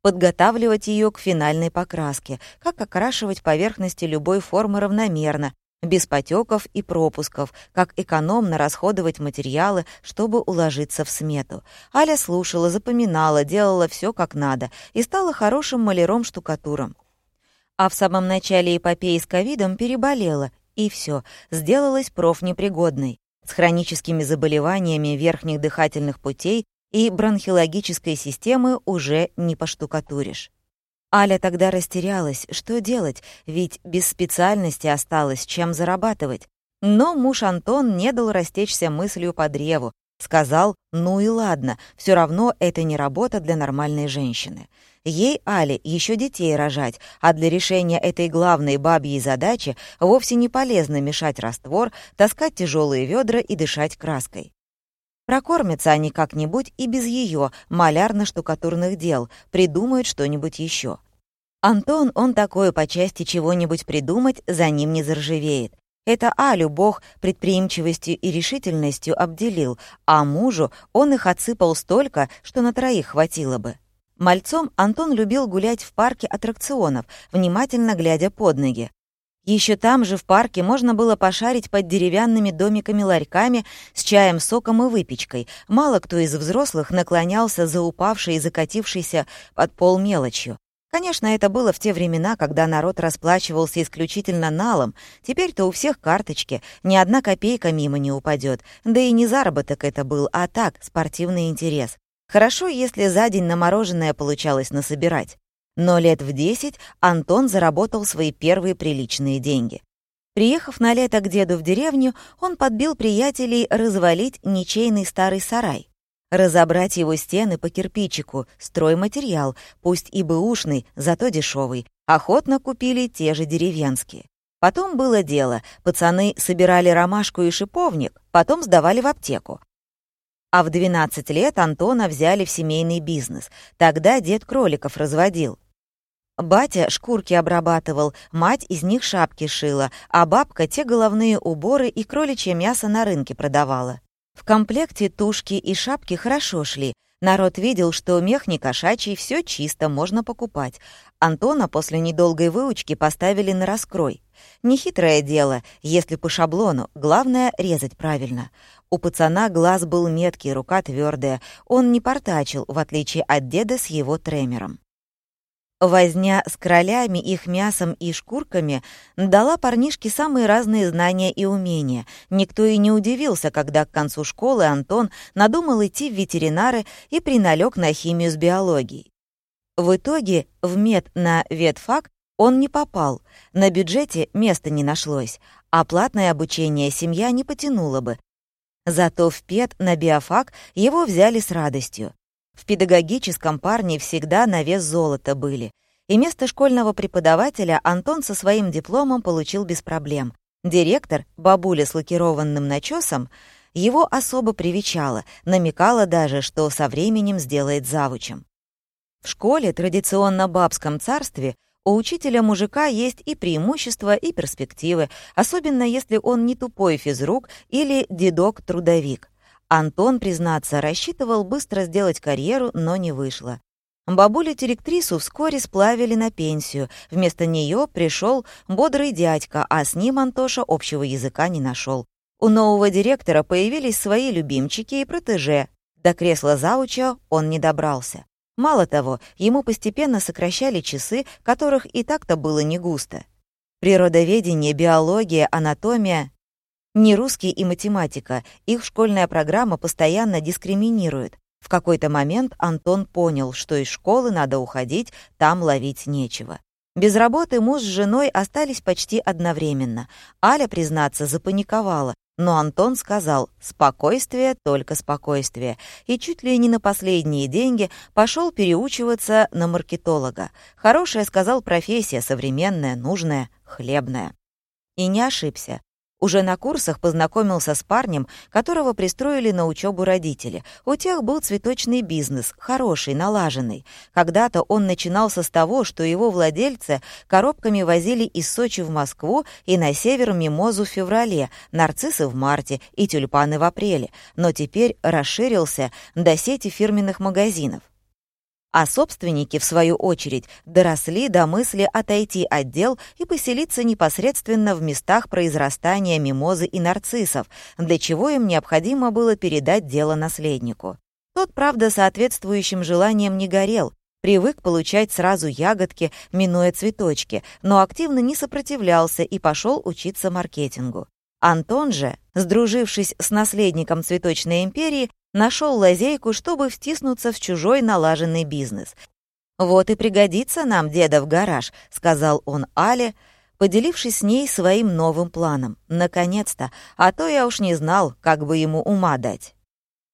подготавливать ее к финальной покраске, как окрашивать поверхности любой формы равномерно, без потеков и пропусков, как экономно расходовать материалы, чтобы уложиться в смету. Аля слушала, запоминала, делала все как надо и стала хорошим маляром-штукатуром. А в самом начале эпопеи с ковидом переболела, и все, сделалась профнепригодной, с хроническими заболеваниями верхних дыхательных путей и бронхиологической системы уже не поштукатуришь. Аля тогда растерялась, что делать, ведь без специальности осталось, чем зарабатывать. Но муж Антон не дал растечься мыслью по древу, сказал, ну и ладно, все равно это не работа для нормальной женщины. Ей, Але, еще детей рожать, а для решения этой главной бабьей задачи вовсе не полезно мешать раствор, таскать тяжелые ведра и дышать краской. Прокормятся они как-нибудь и без ее малярно-штукатурных дел, придумают что-нибудь еще. Антон, он такое по части чего-нибудь придумать, за ним не заржавеет. Это Алю Бог предприимчивостью и решительностью обделил, а мужу он их отсыпал столько, что на троих хватило бы. Мальцом Антон любил гулять в парке аттракционов, внимательно глядя под ноги. Еще там же в парке можно было пошарить под деревянными домиками-ларьками с чаем, соком и выпечкой. Мало кто из взрослых наклонялся за упавшей и закатившейся под пол мелочью. Конечно, это было в те времена, когда народ расплачивался исключительно налом. Теперь-то у всех карточки, ни одна копейка мимо не упадет. Да и не заработок это был, а так, спортивный интерес. Хорошо, если за день на мороженое получалось насобирать. Но лет в десять Антон заработал свои первые приличные деньги. Приехав на лето к деду в деревню, он подбил приятелей развалить ничейный старый сарай. Разобрать его стены по кирпичику, стройматериал, пусть и бэушный, зато дешевый, охотно купили те же деревенские. Потом было дело, пацаны собирали ромашку и шиповник, потом сдавали в аптеку. А в 12 лет Антона взяли в семейный бизнес. Тогда дед кроликов разводил. Батя шкурки обрабатывал, мать из них шапки шила, а бабка те головные уборы и кроличье мясо на рынке продавала. В комплекте тушки и шапки хорошо шли. Народ видел, что мех не кошачий, все чисто, можно покупать. Антона после недолгой выучки поставили на раскрой. Нехитрое дело, если по шаблону, главное — резать правильно. У пацана глаз был меткий, рука твердая. Он не портачил, в отличие от деда с его тремером. Возня с кролями, их мясом и шкурками дала парнишке самые разные знания и умения. Никто и не удивился, когда к концу школы Антон надумал идти в ветеринары и приналег на химию с биологией. В итоге в мед на ветфак Он не попал, на бюджете места не нашлось, а платное обучение семья не потянула бы. Зато в ПЕД на биофак его взяли с радостью. В педагогическом парне всегда на вес золота были. И место школьного преподавателя Антон со своим дипломом получил без проблем. Директор, бабуля с лакированным начесом, его особо привечала, намекала даже, что со временем сделает завучем. В школе, традиционно бабском царстве, у учителя-мужика есть и преимущества, и перспективы, особенно если он не тупой физрук или дедок-трудовик. Антон, признаться, рассчитывал быстро сделать карьеру, но не вышло. Бабулю-директрису вскоре сплавили на пенсию. Вместо нее пришел бодрый дядька, а с ним Антоша общего языка не нашел. У нового директора появились свои любимчики и протеже. До кресла зауча он не добрался. Мало того, ему постепенно сокращали часы, которых и так-то было не густо. Природоведение, биология, анатомия не русский и математика, их школьная программа постоянно дискриминирует. В какой-то момент Антон понял, что из школы надо уходить, там ловить нечего. Без работы муж с женой остались почти одновременно. Аля, признаться, запаниковала, но Антон сказал «спокойствие, только спокойствие» и чуть ли не на последние деньги пошел переучиваться на маркетолога. Хорошая, сказал, профессия, современная, нужная, хлебная. И не ошибся. Уже на курсах познакомился с парнем, которого пристроили на учебу родители. У тех был цветочный бизнес, хороший, налаженный. Когда-то он начинался с того, что его владельцы коробками возили из Сочи в Москву и на север мимозу в феврале, нарциссы в марте и тюльпаны в апреле, но теперь расширился до сети фирменных магазинов а собственники, в свою очередь, доросли до мысли отойти от дел и поселиться непосредственно в местах произрастания мимозы и нарциссов, для чего им необходимо было передать дело наследнику. Тот, правда, соответствующим желанием не горел, привык получать сразу ягодки, минуя цветочки, но активно не сопротивлялся и пошел учиться маркетингу. Антон же, сдружившись с наследником цветочной империи, нашел лазейку, чтобы втиснуться в чужой налаженный бизнес. «Вот и пригодится нам деда в гараж», — сказал он Але, поделившись с ней своим новым планом. «Наконец-то, а то я уж не знал, как бы ему ума дать».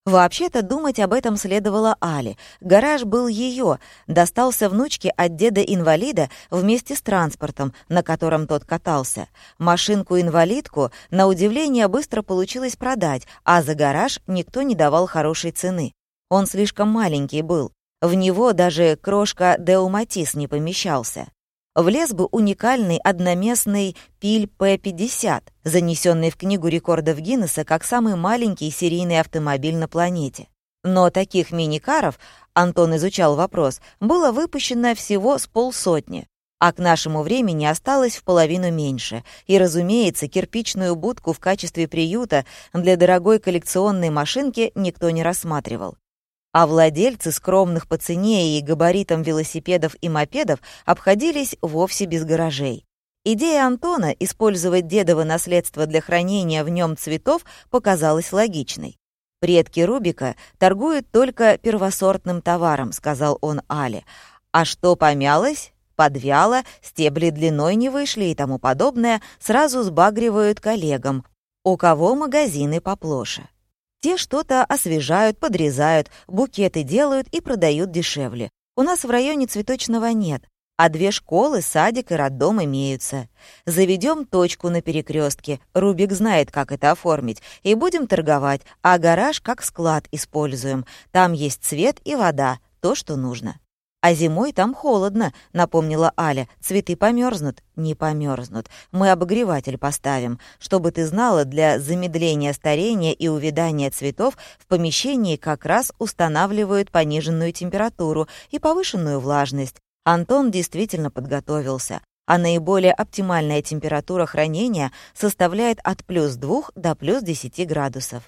Вообще-то думать об этом следовало Али. Гараж был ее, достался внучке от деда-инвалида вместе с транспортом, на котором тот катался. Машинку-инвалидку, на удивление, быстро получилось продать, а за гараж никто не давал хорошей цены. Он слишком маленький был. В него даже крошка Деуматис не помещался влез бы уникальный одноместный Пиль П-50, занесенный в Книгу рекордов Гиннесса как самый маленький серийный автомобиль на планете. Но таких мини-каров, Антон изучал вопрос, было выпущено всего с полсотни, а к нашему времени осталось в половину меньше. И, разумеется, кирпичную будку в качестве приюта для дорогой коллекционной машинки никто не рассматривал а владельцы скромных по цене и габаритам велосипедов и мопедов обходились вовсе без гаражей. Идея Антона использовать дедово наследство для хранения в нем цветов показалась логичной. «Предки Рубика торгуют только первосортным товаром», — сказал он Але. «А что помялось?» подвяло, стебли длиной не вышли и тому подобное, сразу сбагривают коллегам, у кого магазины поплоше. Те что-то освежают, подрезают, букеты делают и продают дешевле. У нас в районе цветочного нет, а две школы, садик и роддом имеются. Заведем точку на перекрестке, Рубик знает, как это оформить, и будем торговать, а гараж как склад используем. Там есть цвет и вода, то, что нужно. «А зимой там холодно», — напомнила Аля. «Цветы померзнут?» «Не померзнут. Мы обогреватель поставим. Чтобы ты знала, для замедления старения и увядания цветов в помещении как раз устанавливают пониженную температуру и повышенную влажность. Антон действительно подготовился. А наиболее оптимальная температура хранения составляет от плюс 2 до плюс 10 градусов.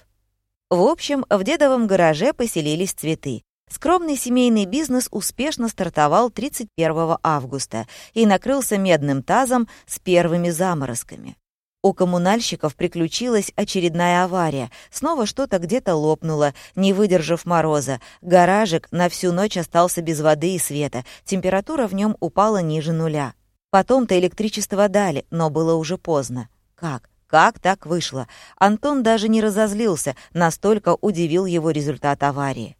В общем, в дедовом гараже поселились цветы. Скромный семейный бизнес успешно стартовал 31 августа и накрылся медным тазом с первыми заморозками. У коммунальщиков приключилась очередная авария. Снова что-то где-то лопнуло, не выдержав мороза. Гаражик на всю ночь остался без воды и света. Температура в нем упала ниже нуля. Потом-то электричество дали, но было уже поздно. Как? Как так вышло? Антон даже не разозлился, настолько удивил его результат аварии.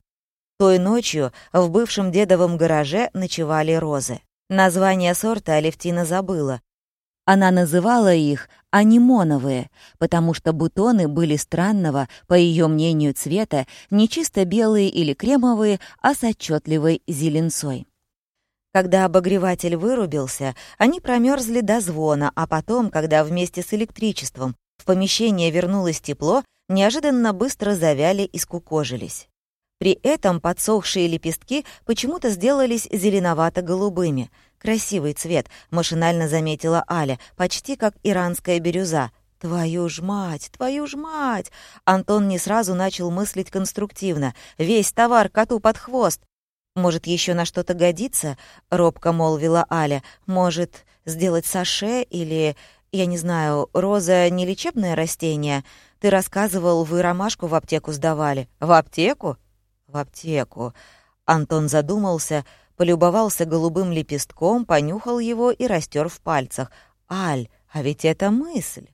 Той ночью в бывшем дедовом гараже ночевали розы. Название сорта Алевтина забыла. Она называла их анимоновые, потому что бутоны были странного, по ее мнению, цвета, не чисто белые или кремовые, а с отчетливой зеленцой. Когда обогреватель вырубился, они промерзли до звона, а потом, когда вместе с электричеством в помещение вернулось тепло, неожиданно быстро завяли и скукожились. При этом подсохшие лепестки почему-то сделались зеленовато-голубыми. Красивый цвет, машинально заметила Аля, почти как иранская бирюза. «Твою ж мать, твою ж мать!» Антон не сразу начал мыслить конструктивно. «Весь товар коту под хвост!» «Может, еще на что-то годится?» — робко молвила Аля. «Может, сделать саше или, я не знаю, роза — не лечебное растение? Ты рассказывал, вы ромашку в аптеку сдавали». «В аптеку?» «В аптеку». Антон задумался, полюбовался голубым лепестком, понюхал его и растер в пальцах. «Аль, а ведь это мысль!»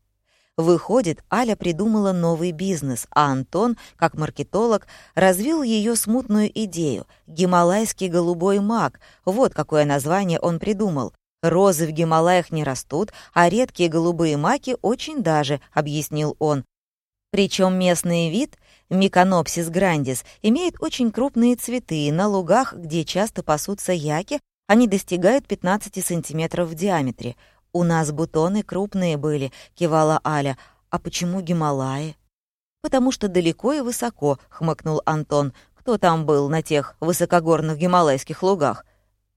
Выходит, Аля придумала новый бизнес, а Антон, как маркетолог, развил ее смутную идею — гималайский голубой мак. Вот какое название он придумал. «Розы в Гималаях не растут, а редкие голубые маки очень даже», — объяснил он. Причем местный вид, миконопсис грандис, имеет очень крупные цветы. На лугах, где часто пасутся яки, они достигают 15 сантиметров в диаметре — «У нас бутоны крупные были», — кивала Аля. «А почему Гималаи?» «Потому что далеко и высоко», — хмыкнул Антон. «Кто там был на тех высокогорных гималайских лугах?»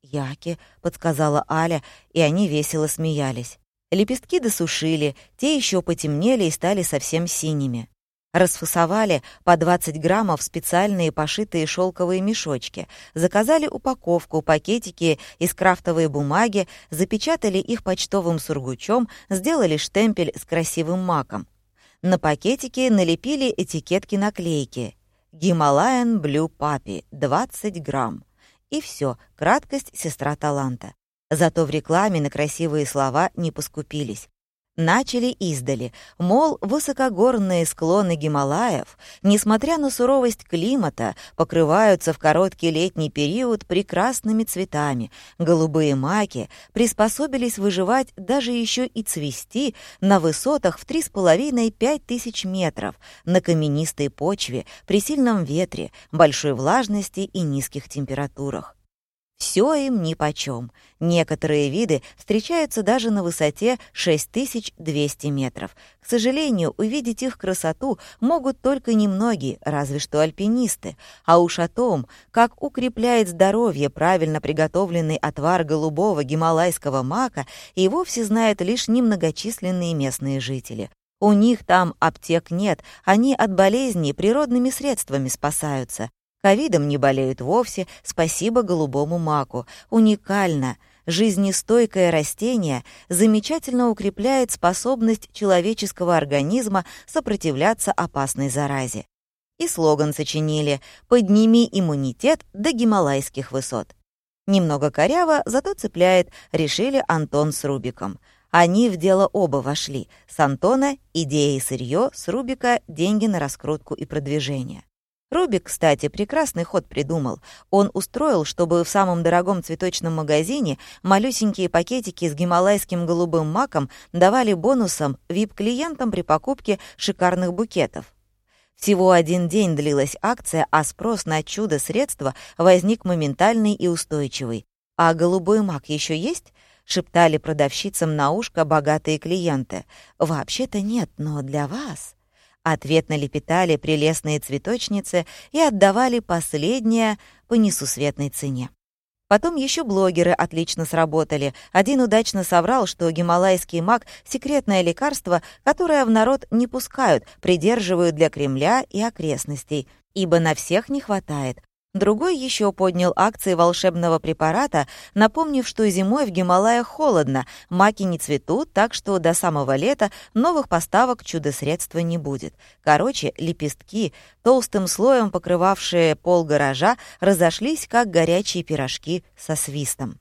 «Яки», — подсказала Аля, и они весело смеялись. Лепестки досушили, те еще потемнели и стали совсем синими. Расфасовали по 20 граммов специальные пошитые шелковые мешочки, заказали упаковку, пакетики из крафтовой бумаги, запечатали их почтовым сургучом, сделали штемпель с красивым маком. На пакетике налепили этикетки-наклейки. «Гималаян Блю Папи» 20 грамм. И все, краткость сестра таланта. Зато в рекламе на красивые слова не поскупились начали издали, мол, высокогорные склоны Гималаев, несмотря на суровость климата, покрываются в короткий летний период прекрасными цветами. Голубые маки приспособились выживать даже еще и цвести на высотах в 3,5-5 тысяч метров, на каменистой почве, при сильном ветре, большой влажности и низких температурах. Все им нипочем. Некоторые виды встречаются даже на высоте 6200 метров. К сожалению, увидеть их красоту могут только немногие, разве что альпинисты. А уж о том, как укрепляет здоровье правильно приготовленный отвар голубого гималайского мака, и вовсе знают лишь немногочисленные местные жители. У них там аптек нет, они от болезней природными средствами спасаются. Ковидом не болеют вовсе, спасибо голубому маку. Уникально. Жизнестойкое растение замечательно укрепляет способность человеческого организма сопротивляться опасной заразе. И слоган сочинили «Подними иммунитет до гималайских высот». Немного коряво, зато цепляет, решили Антон с Рубиком. Они в дело оба вошли. С Антона — идея и сырье, с Рубика — деньги на раскрутку и продвижение. Рубик, кстати, прекрасный ход придумал. Он устроил, чтобы в самом дорогом цветочном магазине малюсенькие пакетики с гималайским голубым маком давали бонусом VIP-клиентам при покупке шикарных букетов. Всего один день длилась акция, а спрос на чудо-средства возник моментальный и устойчивый. «А голубой мак еще есть?» — шептали продавщицам на ушко богатые клиенты. «Вообще-то нет, но для вас...» Ответно лепетали прелестные цветочницы и отдавали последнее по несусветной цене. Потом еще блогеры отлично сработали. Один удачно соврал, что гималайский мак — секретное лекарство, которое в народ не пускают, придерживают для Кремля и окрестностей, ибо на всех не хватает. Другой еще поднял акции волшебного препарата, напомнив, что зимой в Гималаях холодно, маки не цветут, так что до самого лета новых поставок чудо-средства не будет. Короче, лепестки, толстым слоем покрывавшие пол гаража, разошлись, как горячие пирожки со свистом.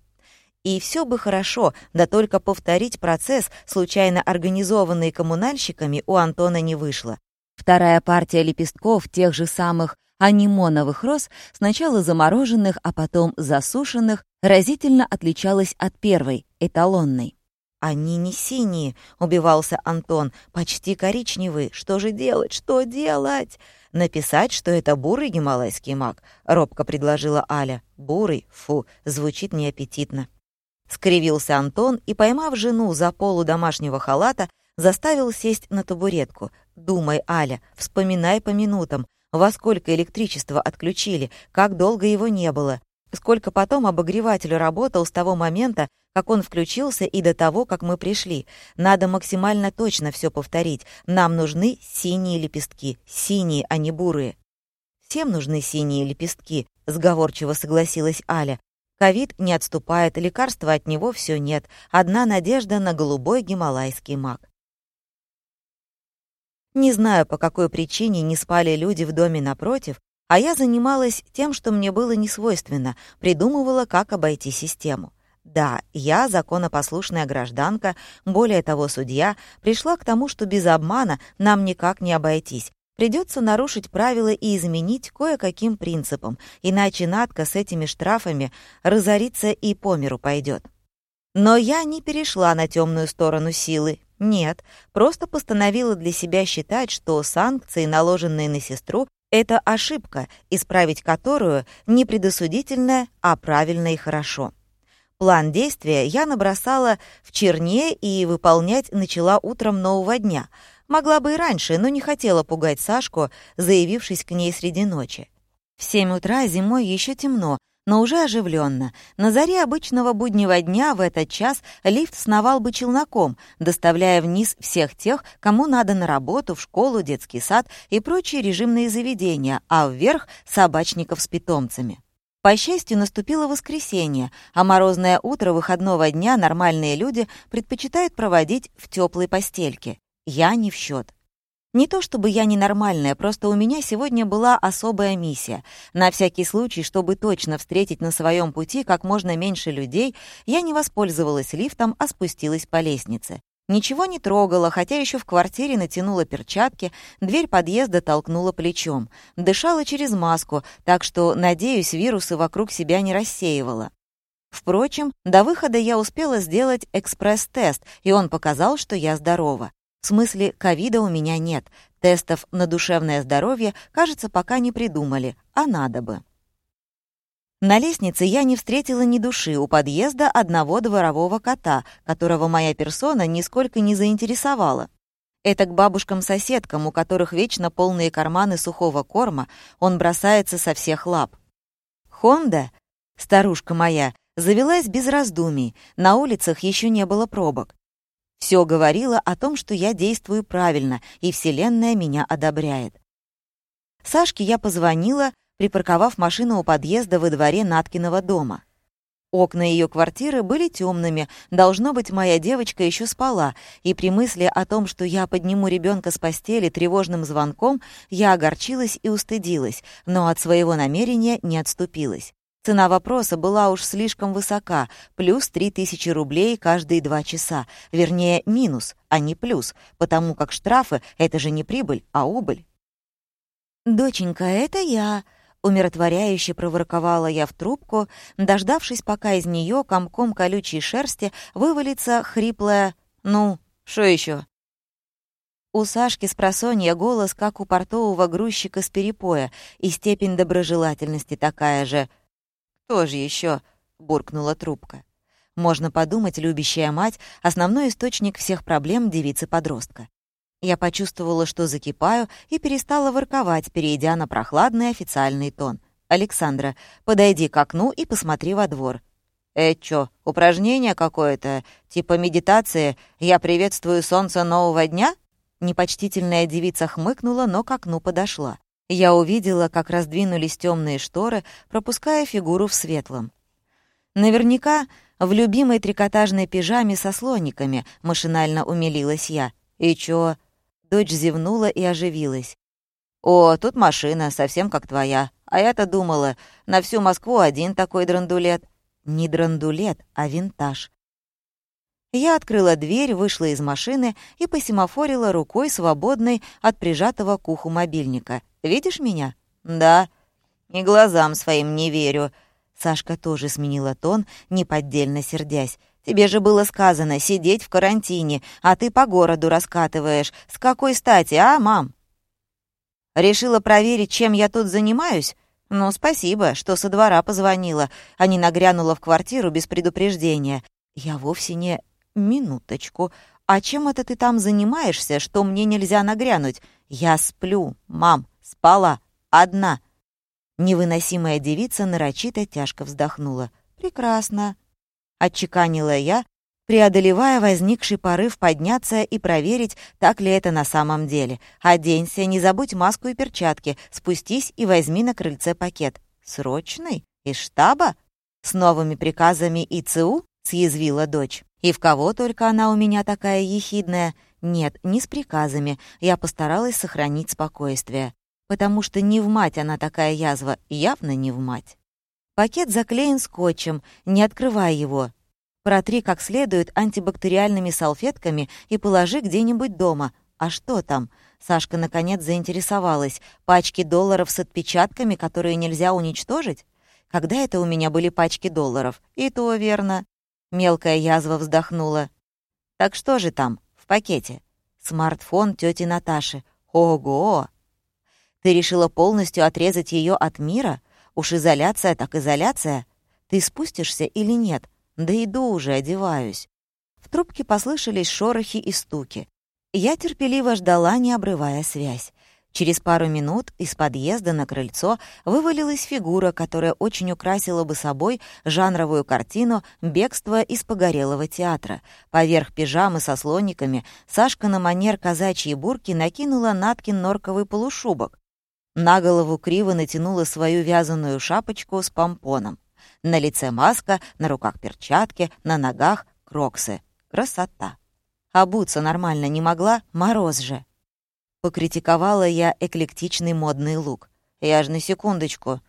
И все бы хорошо, да только повторить процесс, случайно организованный коммунальщиками, у Антона не вышло. Вторая партия лепестков тех же самых анимоновых роз, сначала замороженных, а потом засушенных, разительно отличалась от первой, эталонной. «Они не синие», — убивался Антон, — «почти коричневые. Что же делать? Что делать?» «Написать, что это бурый гималайский маг», — робко предложила Аля. «Бурый? Фу, звучит неаппетитно». Скривился Антон и, поймав жену за полу домашнего халата, заставил сесть на табуретку. «Думай, Аля, вспоминай по минутам, во сколько электричество отключили, как долго его не было, сколько потом обогреватель работал с того момента, как он включился и до того, как мы пришли. Надо максимально точно все повторить. Нам нужны синие лепестки, синие, а не бурые. Всем нужны синие лепестки, сговорчиво согласилась Аля. Ковид не отступает, лекарства от него все нет. Одна надежда на голубой гималайский маг. Не знаю, по какой причине не спали люди в доме напротив, а я занималась тем, что мне было несвойственно, придумывала, как обойти систему. Да, я, законопослушная гражданка, более того, судья, пришла к тому, что без обмана нам никак не обойтись, Придется нарушить правила и изменить кое-каким принципам, иначе Надка с этими штрафами разорится и по миру пойдет. Но я не перешла на темную сторону силы. Нет, просто постановила для себя считать, что санкции, наложенные на сестру, это ошибка, исправить которую не предосудительно, а правильно и хорошо. План действия я набросала в черне и выполнять начала утром нового дня — Могла бы и раньше, но не хотела пугать Сашку, заявившись к ней среди ночи. В семь утра зимой еще темно, но уже оживленно. На заре обычного буднего дня в этот час лифт сновал бы челноком, доставляя вниз всех тех, кому надо на работу, в школу, детский сад и прочие режимные заведения, а вверх — собачников с питомцами. По счастью, наступило воскресенье, а морозное утро выходного дня нормальные люди предпочитают проводить в теплой постельке. Я не в счет. Не то чтобы я ненормальная, просто у меня сегодня была особая миссия. На всякий случай, чтобы точно встретить на своем пути как можно меньше людей, я не воспользовалась лифтом, а спустилась по лестнице. Ничего не трогала, хотя еще в квартире натянула перчатки, дверь подъезда толкнула плечом. Дышала через маску, так что, надеюсь, вирусы вокруг себя не рассеивала. Впрочем, до выхода я успела сделать экспресс-тест, и он показал, что я здорова. В смысле, ковида у меня нет. Тестов на душевное здоровье, кажется, пока не придумали, а надо бы. На лестнице я не встретила ни души у подъезда одного дворового кота, которого моя персона нисколько не заинтересовала. Это к бабушкам-соседкам, у которых вечно полные карманы сухого корма, он бросается со всех лап. Хонда, старушка моя, завелась без раздумий, на улицах еще не было пробок. Все говорило о том, что я действую правильно, и Вселенная меня одобряет. Сашке я позвонила, припарковав машину у подъезда во дворе Наткиного дома. Окна ее квартиры были темными, должно быть, моя девочка еще спала, и при мысли о том, что я подниму ребенка с постели тревожным звонком, я огорчилась и устыдилась, но от своего намерения не отступилась. Цена вопроса была уж слишком высока, плюс 3000 рублей каждые два часа, вернее, минус, а не плюс, потому как штрафы — это же не прибыль, а убыль. «Доченька, это я», — умиротворяюще проворковала я в трубку, дождавшись, пока из нее комком колючей шерсти вывалится хриплое «Ну, что еще? У Сашки с просонья голос, как у портового грузчика с перепоя, и степень доброжелательности такая же — «Тоже еще», — буркнула трубка. Можно подумать, любящая мать — основной источник всех проблем девицы-подростка. Я почувствовала, что закипаю, и перестала ворковать, перейдя на прохладный официальный тон. «Александра, подойди к окну и посмотри во двор». «Э, чё, упражнение какое-то? Типа медитации «Я приветствую солнце нового дня»?» Непочтительная девица хмыкнула, но к окну подошла. Я увидела, как раздвинулись темные шторы, пропуская фигуру в светлом. Наверняка в любимой трикотажной пижаме со слониками машинально умилилась я. И чё? Дочь зевнула и оживилась. «О, тут машина, совсем как твоя. А я-то думала, на всю Москву один такой драндулет». Не драндулет, а винтаж. Я открыла дверь, вышла из машины и посемафорила рукой, свободной от прижатого к уху мобильника. «Видишь меня?» «Да». «И глазам своим не верю». Сашка тоже сменила тон, неподдельно сердясь. «Тебе же было сказано сидеть в карантине, а ты по городу раскатываешь. С какой стати, а, мам?» «Решила проверить, чем я тут занимаюсь?» «Ну, спасибо, что со двора позвонила, а не нагрянула в квартиру без предупреждения. Я вовсе не...» «Минуточку. А чем это ты там занимаешься, что мне нельзя нагрянуть? Я сплю, мам, спала, одна». Невыносимая девица нарочито тяжко вздохнула. «Прекрасно», — отчеканила я, преодолевая возникший порыв подняться и проверить, так ли это на самом деле. «Оденься, не забудь маску и перчатки, спустись и возьми на крыльце пакет». «Срочный? Из штаба?» «С новыми приказами ИЦУ?» — съязвила дочь. «И в кого только она у меня такая ехидная?» «Нет, не с приказами. Я постаралась сохранить спокойствие потому что не в мать она такая язва, явно не в мать. Пакет заклеен скотчем, не открывай его. Протри как следует антибактериальными салфетками и положи где-нибудь дома. А что там? Сашка наконец заинтересовалась. Пачки долларов с отпечатками, которые нельзя уничтожить? Когда это у меня были пачки долларов? И то верно. Мелкая язва вздохнула. Так что же там, в пакете? Смартфон тети Наташи. Ого! Ты решила полностью отрезать ее от мира? Уж изоляция так изоляция. Ты спустишься или нет? Да иду уже, одеваюсь». В трубке послышались шорохи и стуки. Я терпеливо ждала, не обрывая связь. Через пару минут из подъезда на крыльцо вывалилась фигура, которая очень украсила бы собой жанровую картину «Бегство из погорелого театра». Поверх пижамы со слониками Сашка на манер казачьей бурки накинула Наткин норковый полушубок. На голову криво натянула свою вязаную шапочку с помпоном. На лице маска, на руках перчатки, на ногах кроксы. Красота. Обуться нормально не могла, мороз же. Покритиковала я эклектичный модный лук. Я ж на секундочку.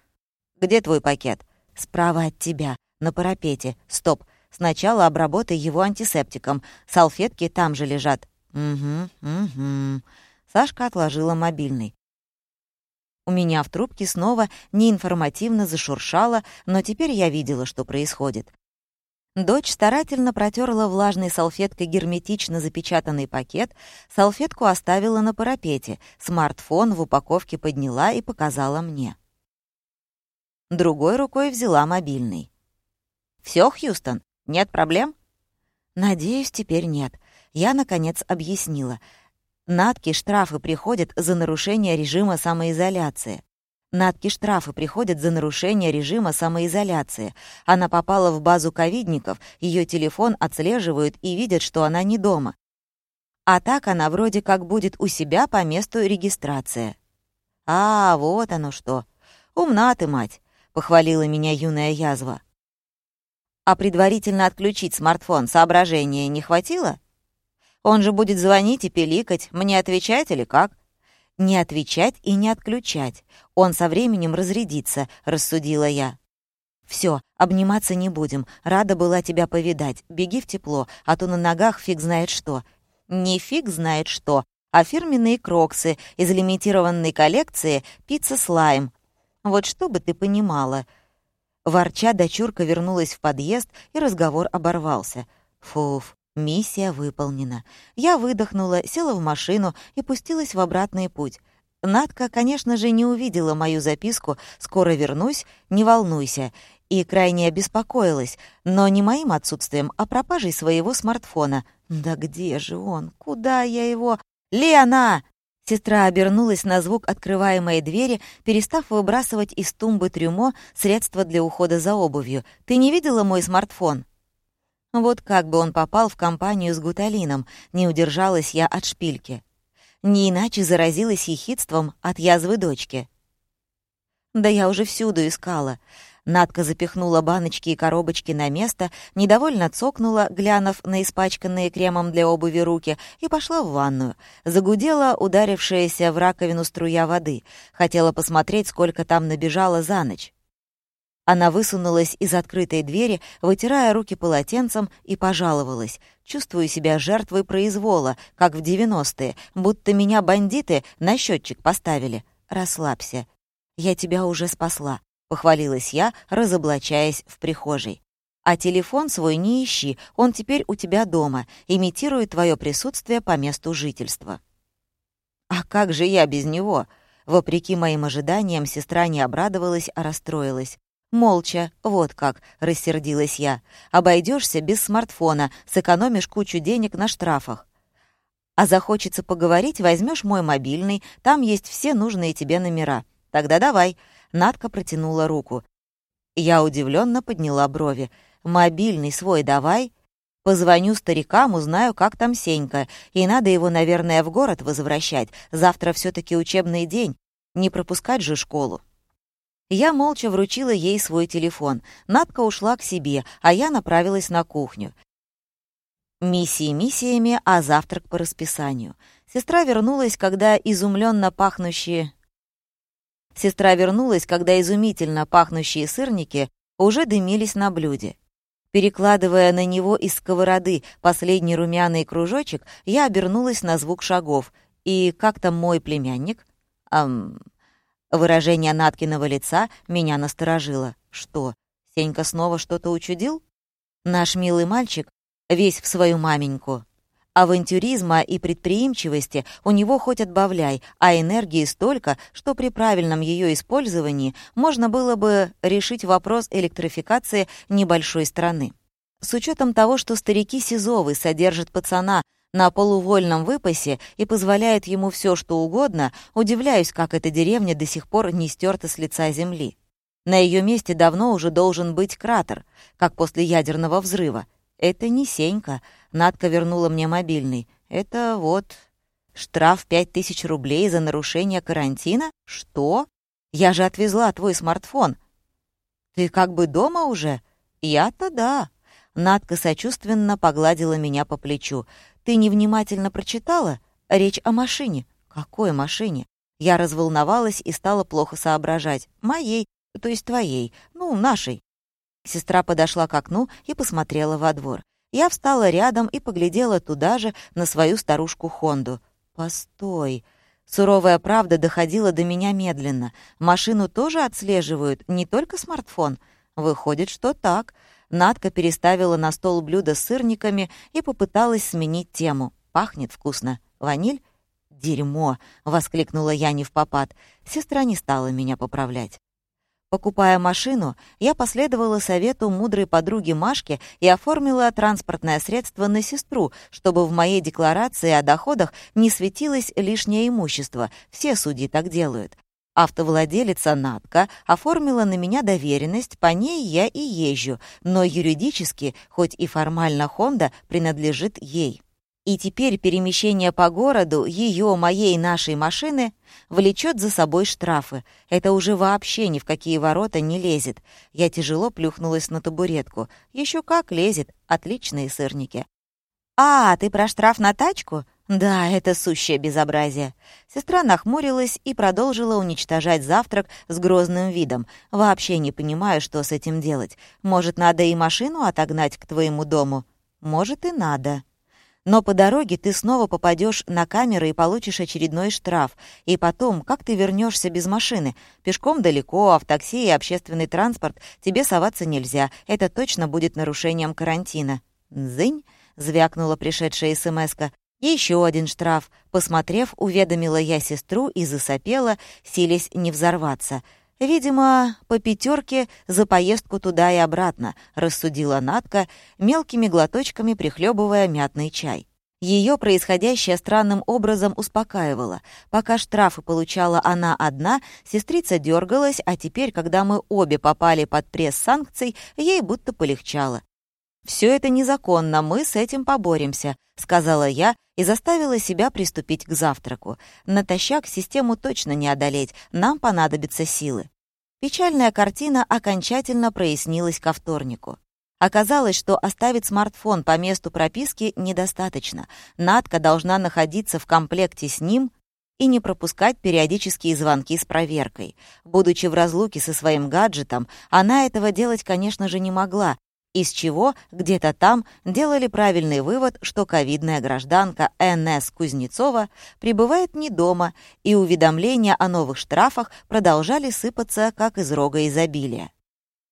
Где твой пакет? Справа от тебя, на парапете. Стоп. Сначала обработай его антисептиком. Салфетки там же лежат. Угу, угу. Сашка отложила мобильный. У меня в трубке снова неинформативно зашуршало, но теперь я видела, что происходит. Дочь старательно протерла влажной салфеткой герметично запечатанный пакет, салфетку оставила на парапете, смартфон в упаковке подняла и показала мне. Другой рукой взяла мобильный. «Всё, Хьюстон, нет проблем?» «Надеюсь, теперь нет». Я, наконец, объяснила. Натки штрафы приходят за нарушение режима самоизоляции. Натки штрафы приходят за нарушение режима самоизоляции. Она попала в базу ковидников, ее телефон отслеживают и видят, что она не дома. А так она вроде как будет у себя по месту регистрации. «А, вот оно что! Умна ты, мать!» — похвалила меня юная язва. «А предварительно отключить смартфон соображения не хватило?» Он же будет звонить и пиликать. Мне отвечать или как?» «Не отвечать и не отключать. Он со временем разрядится», — рассудила я. «Все, обниматься не будем. Рада была тебя повидать. Беги в тепло, а то на ногах фиг знает что». «Не фиг знает что, а фирменные кроксы из лимитированной коллекции «Пицца Слайм». Вот что бы ты понимала». Ворча, дочурка вернулась в подъезд, и разговор оборвался. «Фуф, Миссия выполнена. Я выдохнула, села в машину и пустилась в обратный путь. Надка, конечно же, не увидела мою записку «Скоро вернусь, не волнуйся», и крайне обеспокоилась, но не моим отсутствием, а пропажей своего смартфона. «Да где же он? Куда я его?» «Лена!» Сестра обернулась на звук открываемой двери, перестав выбрасывать из тумбы трюмо средства для ухода за обувью. «Ты не видела мой смартфон?» Вот как бы он попал в компанию с Гуталином, не удержалась я от шпильки. Не иначе заразилась ехидством от язвы дочки. Да я уже всюду искала. Надка запихнула баночки и коробочки на место, недовольно цокнула, глянув на испачканные кремом для обуви руки, и пошла в ванную. Загудела ударившаяся в раковину струя воды. Хотела посмотреть, сколько там набежало за ночь. Она высунулась из открытой двери, вытирая руки полотенцем, и пожаловалась. Чувствую себя жертвой произвола, как в девяностые, будто меня бандиты на счетчик поставили. Расслабься. Я тебя уже спасла, похвалилась я, разоблачаясь в прихожей. А телефон свой не ищи, он теперь у тебя дома, имитирует твое присутствие по месту жительства. А как же я без него? Вопреки моим ожиданиям, сестра не обрадовалась, а расстроилась. «Молча, вот как», — рассердилась я. «Обойдешься без смартфона, сэкономишь кучу денег на штрафах. А захочется поговорить, возьмешь мой мобильный, там есть все нужные тебе номера. Тогда давай». Надка протянула руку. Я удивленно подняла брови. «Мобильный свой давай». Позвоню старикам, узнаю, как там Сенька. И надо его, наверное, в город возвращать. Завтра все таки учебный день. Не пропускать же школу. Я молча вручила ей свой телефон. Надка ушла к себе, а я направилась на кухню. Миссии миссиями, а завтрак по расписанию. Сестра вернулась, когда изумленно пахнущие... Сестра вернулась, когда изумительно пахнущие сырники уже дымились на блюде. Перекладывая на него из сковороды последний румяный кружочек, я обернулась на звук шагов. И как там мой племянник? Ам... Выражение Наткиного лица меня насторожило. Что, Сенька снова что-то учудил? Наш милый мальчик весь в свою маменьку. Авантюризма и предприимчивости у него хоть отбавляй, а энергии столько, что при правильном ее использовании можно было бы решить вопрос электрификации небольшой страны. С учетом того, что старики Сизовы содержат пацана на полувольном выпасе и позволяет ему все, что угодно, удивляюсь, как эта деревня до сих пор не стерта с лица земли. На ее месте давно уже должен быть кратер, как после ядерного взрыва. Это не Сенька. Надка вернула мне мобильный. Это вот... Штраф пять тысяч рублей за нарушение карантина? Что? Я же отвезла твой смартфон. Ты как бы дома уже? Я-то да. Надка сочувственно погладила меня по плечу. Ты невнимательно прочитала? Речь о машине. Какой машине? Я разволновалась и стала плохо соображать. Моей, то есть твоей, ну, нашей. Сестра подошла к окну и посмотрела во двор. Я встала рядом и поглядела туда же, на свою старушку Хонду. «Постой!» Суровая правда доходила до меня медленно. Машину тоже отслеживают, не только смартфон. Выходит, что так. Надка переставила на стол блюдо с сырниками и попыталась сменить тему. «Пахнет вкусно. Ваниль?» «Дерьмо!» — воскликнула я не в попад. Сестра не стала меня поправлять. Покупая машину, я последовала совету мудрой подруги Машки и оформила транспортное средство на сестру, чтобы в моей декларации о доходах не светилось лишнее имущество. Все судьи так делают. Автовладелица Натка оформила на меня доверенность, по ней я и езжу, но юридически, хоть и формально Хонда принадлежит ей. И теперь перемещение по городу ее, моей, нашей машины влечет за собой штрафы. Это уже вообще ни в какие ворота не лезет. Я тяжело плюхнулась на табуретку. Еще как лезет. Отличные сырники. «А, ты про штраф на тачку?» Да, это сущее безобразие. Сестра нахмурилась и продолжила уничтожать завтрак с грозным видом. Вообще не понимаю, что с этим делать. Может, надо и машину отогнать к твоему дому? Может, и надо. Но по дороге ты снова попадешь на камеры и получишь очередной штраф. И потом, как ты вернешься без машины? Пешком далеко, а в такси и общественный транспорт тебе соваться нельзя. Это точно будет нарушением карантина. «Зынь!» — звякнула пришедшая смс-ка. Еще один штраф. Посмотрев, уведомила я сестру и засопела, силясь не взорваться. «Видимо, по пятерке за поездку туда и обратно», — рассудила Натка, мелкими глоточками прихлебывая мятный чай. Ее происходящее странным образом успокаивало. Пока штрафы получала она одна, сестрица дергалась, а теперь, когда мы обе попали под пресс санкций, ей будто полегчало. «Все это незаконно, мы с этим поборемся», — сказала я и заставила себя приступить к завтраку. Натощак систему точно не одолеть, нам понадобятся силы. Печальная картина окончательно прояснилась ко вторнику. Оказалось, что оставить смартфон по месту прописки недостаточно. Надка должна находиться в комплекте с ним и не пропускать периодические звонки с проверкой. Будучи в разлуке со своим гаджетом, она этого делать, конечно же, не могла, из чего где-то там делали правильный вывод, что ковидная гражданка Н.С. Кузнецова пребывает не дома, и уведомления о новых штрафах продолжали сыпаться, как из рога изобилия.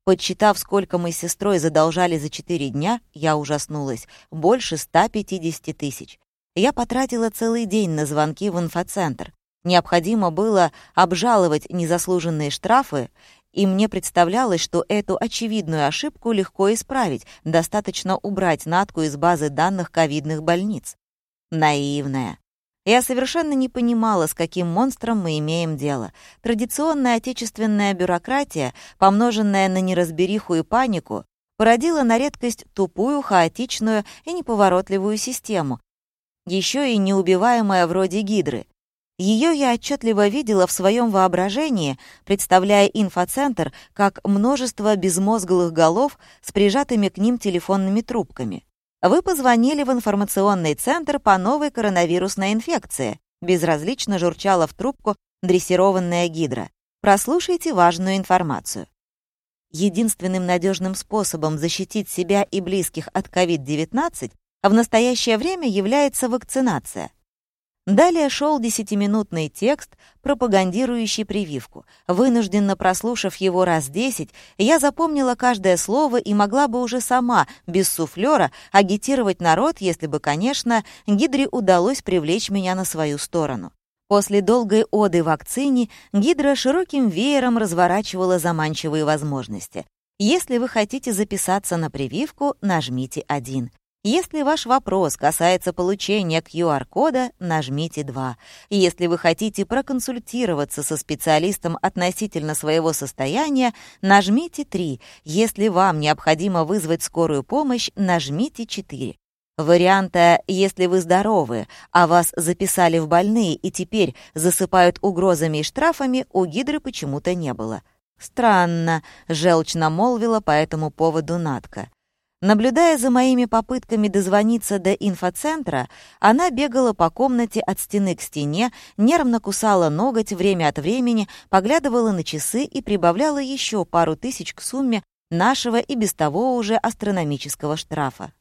Подсчитав, сколько мы с сестрой задолжали за четыре дня, я ужаснулась. Больше 150 тысяч. Я потратила целый день на звонки в инфоцентр. Необходимо было обжаловать незаслуженные штрафы, и мне представлялось, что эту очевидную ошибку легко исправить, достаточно убрать Натку из базы данных ковидных больниц. Наивная. Я совершенно не понимала, с каким монстром мы имеем дело. Традиционная отечественная бюрократия, помноженная на неразбериху и панику, породила на редкость тупую, хаотичную и неповоротливую систему, еще и неубиваемая вроде гидры. Ее я отчетливо видела в своем воображении, представляя инфоцентр как множество безмозглых голов с прижатыми к ним телефонными трубками. Вы позвонили в информационный центр по новой коронавирусной инфекции. Безразлично журчала в трубку дрессированная гидра. Прослушайте важную информацию. Единственным надежным способом защитить себя и близких от COVID-19 в настоящее время является вакцинация. Далее шел десятиминутный текст, пропагандирующий прививку. Вынужденно прослушав его раз десять, я запомнила каждое слово и могла бы уже сама, без суфлера, агитировать народ, если бы, конечно, Гидре удалось привлечь меня на свою сторону. После долгой оды вакцине Гидра широким веером разворачивала заманчивые возможности. Если вы хотите записаться на прививку, нажмите один. Если ваш вопрос касается получения QR-кода, нажмите 2. Если вы хотите проконсультироваться со специалистом относительно своего состояния, нажмите 3. Если вам необходимо вызвать скорую помощь, нажмите 4. Варианта «если вы здоровы, а вас записали в больные и теперь засыпают угрозами и штрафами» у Гидры почему-то не было. «Странно», — желчно молвила по этому поводу Натка. Наблюдая за моими попытками дозвониться до инфоцентра, она бегала по комнате от стены к стене, нервно кусала ноготь время от времени, поглядывала на часы и прибавляла еще пару тысяч к сумме нашего и без того уже астрономического штрафа.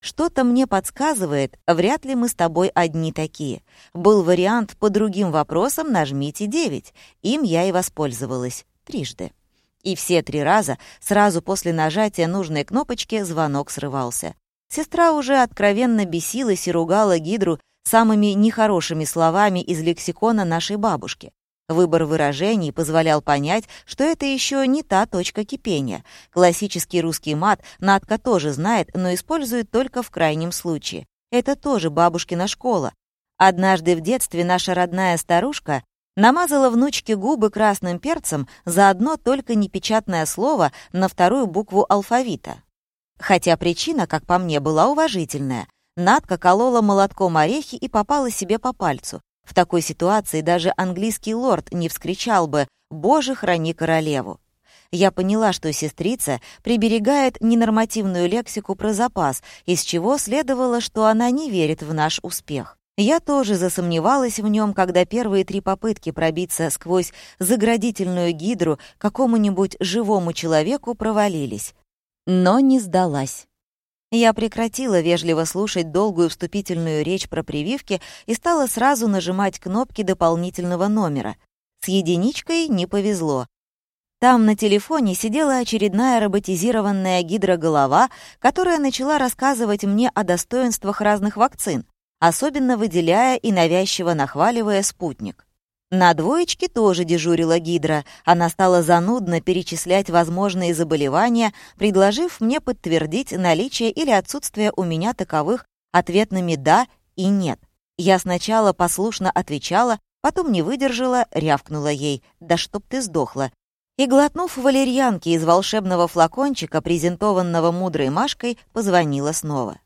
Что-то мне подсказывает, вряд ли мы с тобой одни такие. Был вариант по другим вопросам «нажмите 9». Им я и воспользовалась. Трижды. И все три раза, сразу после нажатия нужной кнопочки, звонок срывался. Сестра уже откровенно бесилась и ругала Гидру самыми нехорошими словами из лексикона нашей бабушки. Выбор выражений позволял понять, что это еще не та точка кипения. Классический русский мат Надка тоже знает, но использует только в крайнем случае. Это тоже бабушкина школа. Однажды в детстве наша родная старушка Намазала внучке губы красным перцем за одно только непечатное слово на вторую букву алфавита. Хотя причина, как по мне, была уважительная. Надка колола молотком орехи и попала себе по пальцу. В такой ситуации даже английский лорд не вскричал бы «Боже, храни королеву». Я поняла, что сестрица приберегает ненормативную лексику про запас, из чего следовало, что она не верит в наш успех. Я тоже засомневалась в нем, когда первые три попытки пробиться сквозь заградительную гидру какому-нибудь живому человеку провалились. Но не сдалась. Я прекратила вежливо слушать долгую вступительную речь про прививки и стала сразу нажимать кнопки дополнительного номера. С единичкой не повезло. Там на телефоне сидела очередная роботизированная гидроголова, которая начала рассказывать мне о достоинствах разных вакцин особенно выделяя и навязчиво нахваливая спутник. На двоечке тоже дежурила Гидра. Она стала занудно перечислять возможные заболевания, предложив мне подтвердить наличие или отсутствие у меня таковых ответными «да» и «нет». Я сначала послушно отвечала, потом не выдержала, рявкнула ей «да чтоб ты сдохла». И, глотнув валерьянки из волшебного флакончика, презентованного мудрой Машкой, позвонила снова.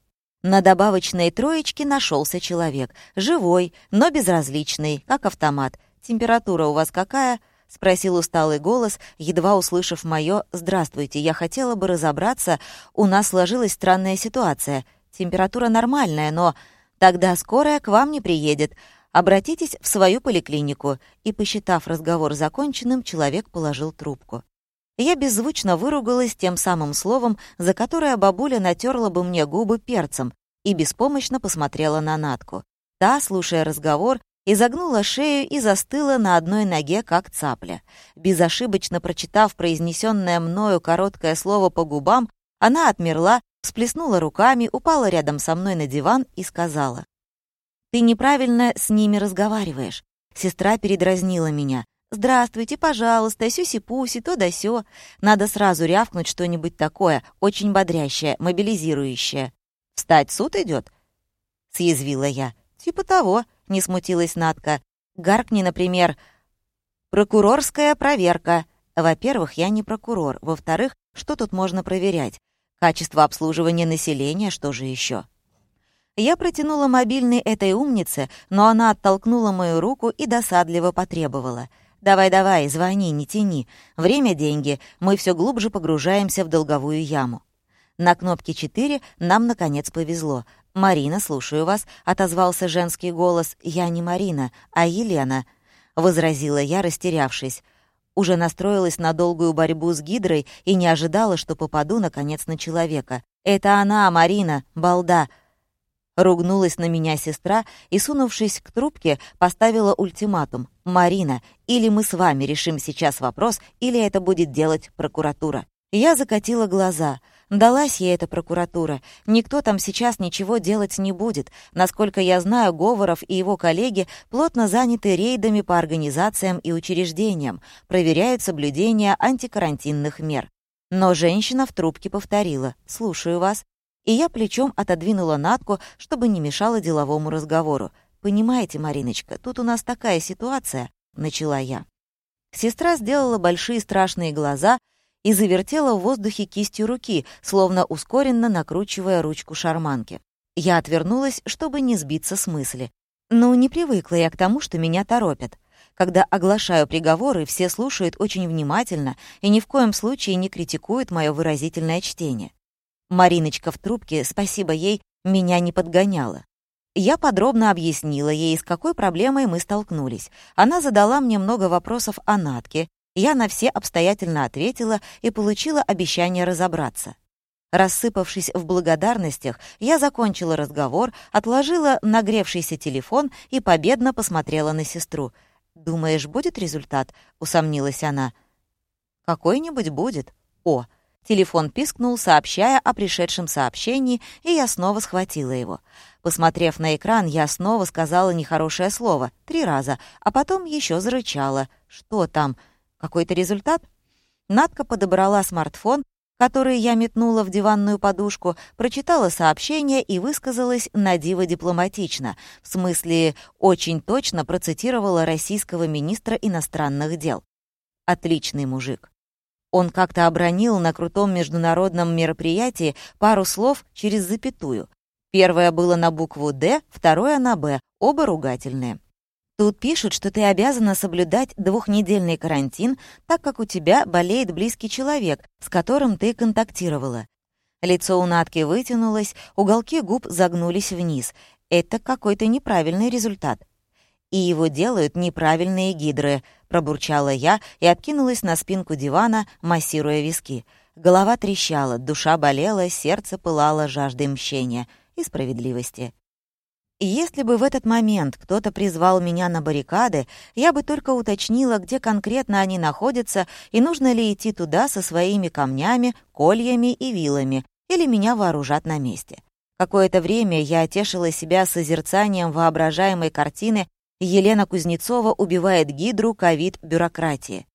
На добавочной троечке нашелся человек. Живой, но безразличный, как автомат. «Температура у вас какая?» — спросил усталый голос, едва услышав мое «Здравствуйте, я хотела бы разобраться, у нас сложилась странная ситуация. Температура нормальная, но тогда скорая к вам не приедет. Обратитесь в свою поликлинику». И, посчитав разговор законченным, человек положил трубку. Я беззвучно выругалась тем самым словом, за которое бабуля натерла бы мне губы перцем, и беспомощно посмотрела на Натку. Та, слушая разговор, изогнула шею и застыла на одной ноге, как цапля. Безошибочно прочитав произнесенное мною короткое слово по губам, она отмерла, всплеснула руками, упала рядом со мной на диван и сказала. «Ты неправильно с ними разговариваешь». Сестра передразнила меня. «Здравствуйте, пожалуйста, сюси-пуси, то да сё». Надо сразу рявкнуть что-нибудь такое, очень бодрящее, мобилизирующее. «Встать суд идет? съязвила я. «Типа того», — не смутилась Натка. «Гаркни, например, «Прокурорская проверка». Во-первых, я не прокурор. Во-вторых, что тут можно проверять? Качество обслуживания населения, что же еще? Я протянула мобильный этой умнице, но она оттолкнула мою руку и досадливо потребовала — «Давай-давай, звони, не тяни. Время — деньги. Мы все глубже погружаемся в долговую яму». На кнопке 4 нам, наконец, повезло. «Марина, слушаю вас», — отозвался женский голос. «Я не Марина, а Елена», — возразила я, растерявшись. Уже настроилась на долгую борьбу с Гидрой и не ожидала, что попаду, наконец, на человека. «Это она, Марина, балда», Ругнулась на меня сестра и, сунувшись к трубке, поставила ультиматум. «Марина, или мы с вами решим сейчас вопрос, или это будет делать прокуратура». Я закатила глаза. Далась ей эта прокуратура. Никто там сейчас ничего делать не будет. Насколько я знаю, Говоров и его коллеги плотно заняты рейдами по организациям и учреждениям, проверяют соблюдение антикарантинных мер. Но женщина в трубке повторила «Слушаю вас» и я плечом отодвинула Натку, чтобы не мешало деловому разговору. «Понимаете, Мариночка, тут у нас такая ситуация», — начала я. Сестра сделала большие страшные глаза и завертела в воздухе кистью руки, словно ускоренно накручивая ручку шарманки. Я отвернулась, чтобы не сбиться с мысли. Ну, не привыкла я к тому, что меня торопят. Когда оглашаю приговоры, все слушают очень внимательно и ни в коем случае не критикуют мое выразительное чтение. Мариночка в трубке, спасибо ей, меня не подгоняла. Я подробно объяснила ей, с какой проблемой мы столкнулись. Она задала мне много вопросов о Натке. Я на все обстоятельно ответила и получила обещание разобраться. Рассыпавшись в благодарностях, я закончила разговор, отложила нагревшийся телефон и победно посмотрела на сестру. «Думаешь, будет результат?» — усомнилась она. «Какой-нибудь будет. О, Телефон пискнул, сообщая о пришедшем сообщении, и я снова схватила его. Посмотрев на экран, я снова сказала нехорошее слово, три раза, а потом еще зарычала. «Что там? Какой-то результат?» Надка подобрала смартфон, который я метнула в диванную подушку, прочитала сообщение и высказалась на диво дипломатично, в смысле очень точно процитировала российского министра иностранных дел. Отличный мужик. Он как-то обронил на крутом международном мероприятии пару слов через запятую. Первое было на букву «Д», второе на «Б», оба ругательные. Тут пишут, что ты обязана соблюдать двухнедельный карантин, так как у тебя болеет близкий человек, с которым ты контактировала. Лицо у Натки вытянулось, уголки губ загнулись вниз. Это какой-то неправильный результат. И его делают неправильные гидры, пробурчала я и откинулась на спинку дивана, массируя виски. Голова трещала, душа болела, сердце пылало жаждой мщения и справедливости. если бы в этот момент кто-то призвал меня на баррикады, я бы только уточнила, где конкретно они находятся и нужно ли идти туда со своими камнями, кольями и вилами, или меня вооружат на месте. Какое-то время я отешила себя созерцанием воображаемой картины Елена Кузнецова убивает гидру ковид-бюрократии.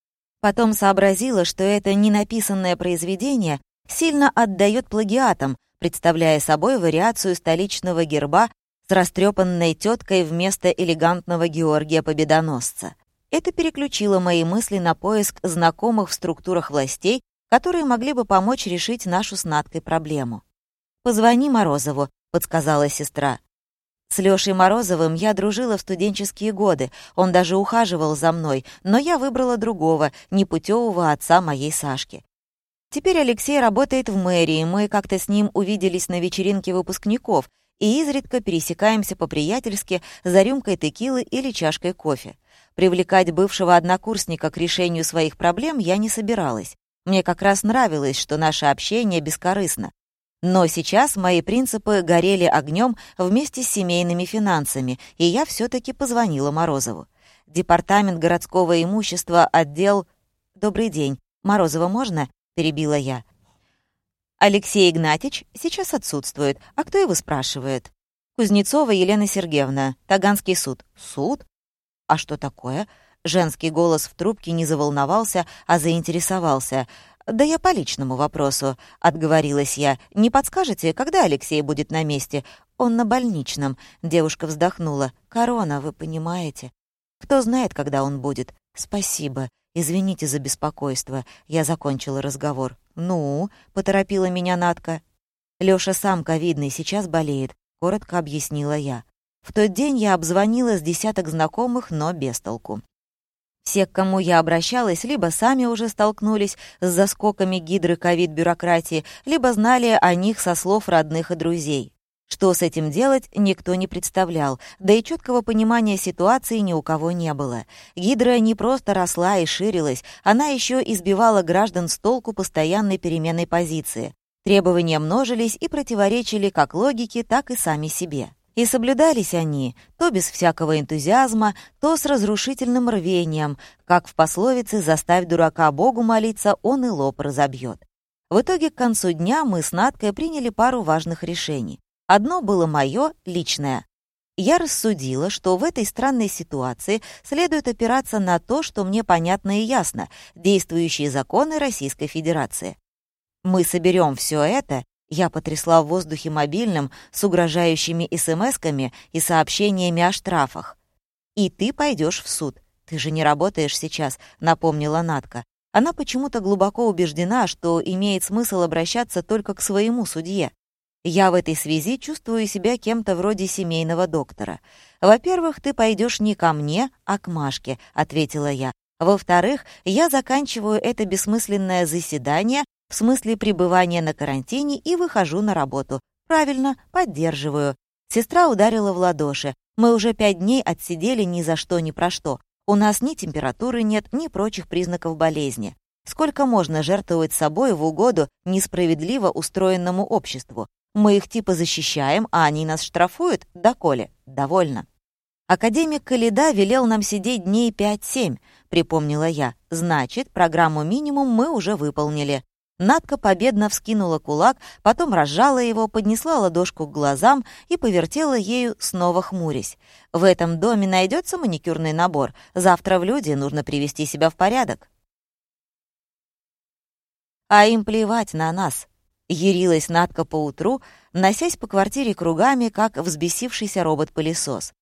Потом сообразила, что это ненаписанное произведение сильно отдает плагиатам, представляя собой вариацию столичного герба с растрепанной теткой вместо элегантного Георгия Победоносца. Это переключило мои мысли на поиск знакомых в структурах властей, которые могли бы помочь решить нашу с Надкой проблему. «Позвони Морозову», — подсказала сестра. С Лёшей Морозовым я дружила в студенческие годы, он даже ухаживал за мной, но я выбрала другого, непутевого отца моей Сашки. Теперь Алексей работает в мэрии, мы как-то с ним увиделись на вечеринке выпускников, и изредка пересекаемся по-приятельски за рюмкой текилы или чашкой кофе. Привлекать бывшего однокурсника к решению своих проблем я не собиралась. Мне как раз нравилось, что наше общение бескорыстно. Но сейчас мои принципы горели огнем вместе с семейными финансами, и я все таки позвонила Морозову. Департамент городского имущества, отдел... «Добрый день. Морозова можно?» — перебила я. «Алексей Игнатьич сейчас отсутствует. А кто его спрашивает?» «Кузнецова Елена Сергеевна. Таганский суд». «Суд? А что такое?» Женский голос в трубке не заволновался, а заинтересовался. «Да я по личному вопросу», — отговорилась я. «Не подскажете, когда Алексей будет на месте?» «Он на больничном», — девушка вздохнула. «Корона, вы понимаете?» «Кто знает, когда он будет?» «Спасибо. Извините за беспокойство». Я закончила разговор. «Ну?» — поторопила меня Натка. «Лёша сам ковидный, сейчас болеет», — коротко объяснила я. В тот день я обзвонила с десяток знакомых, но без толку. Все, к кому я обращалась, либо сами уже столкнулись с заскоками гидры ковид-бюрократии, либо знали о них со слов родных и друзей. Что с этим делать, никто не представлял, да и четкого понимания ситуации ни у кого не было. Гидра не просто росла и ширилась, она еще избивала граждан с толку постоянной переменной позиции. Требования множились и противоречили как логике, так и сами себе. И соблюдались они то без всякого энтузиазма, то с разрушительным рвением, как в пословице «заставь дурака Богу молиться, он и лоб разобьет». В итоге к концу дня мы с Надкой приняли пару важных решений. Одно было мое, личное. Я рассудила, что в этой странной ситуации следует опираться на то, что мне понятно и ясно — действующие законы Российской Федерации. Мы соберем все это я потрясла в воздухе мобильным с угрожающими смс-ками и сообщениями о штрафах. «И ты пойдешь в суд. Ты же не работаешь сейчас», — напомнила Натка. Она почему-то глубоко убеждена, что имеет смысл обращаться только к своему судье. Я в этой связи чувствую себя кем-то вроде семейного доктора. «Во-первых, ты пойдешь не ко мне, а к Машке», — ответила я. «Во-вторых, я заканчиваю это бессмысленное заседание в смысле пребывания на карантине и выхожу на работу. Правильно, поддерживаю. Сестра ударила в ладоши. Мы уже пять дней отсидели ни за что, ни про что. У нас ни температуры нет, ни прочих признаков болезни. Сколько можно жертвовать собой в угоду несправедливо устроенному обществу? Мы их типа защищаем, а они нас штрафуют? Доколе? Довольно. Академик Калида велел нам сидеть дней 5-7, припомнила я. Значит, программу минимум мы уже выполнили. Надка победно вскинула кулак, потом разжала его, поднесла ладошку к глазам и повертела ею, снова хмурясь. «В этом доме найдется маникюрный набор. Завтра в люди нужно привести себя в порядок». «А им плевать на нас», — ярилась Надка поутру, носясь по квартире кругами, как взбесившийся робот-пылесос.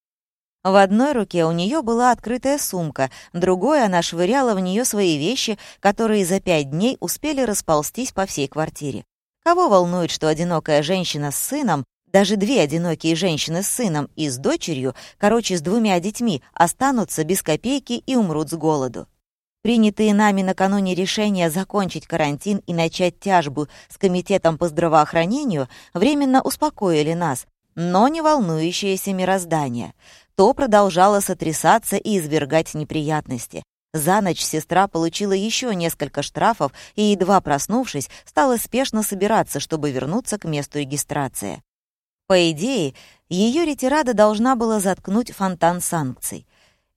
В одной руке у нее была открытая сумка, другой она швыряла в нее свои вещи, которые за пять дней успели расползтись по всей квартире. Кого волнует, что одинокая женщина с сыном, даже две одинокие женщины с сыном и с дочерью, короче, с двумя детьми, останутся без копейки и умрут с голоду? Принятые нами накануне решения закончить карантин и начать тяжбу с Комитетом по здравоохранению временно успокоили нас, но не волнующееся мироздание — то продолжала сотрясаться и извергать неприятности. За ночь сестра получила еще несколько штрафов и, едва проснувшись, стала спешно собираться, чтобы вернуться к месту регистрации. По идее, ее ретирада должна была заткнуть фонтан санкций.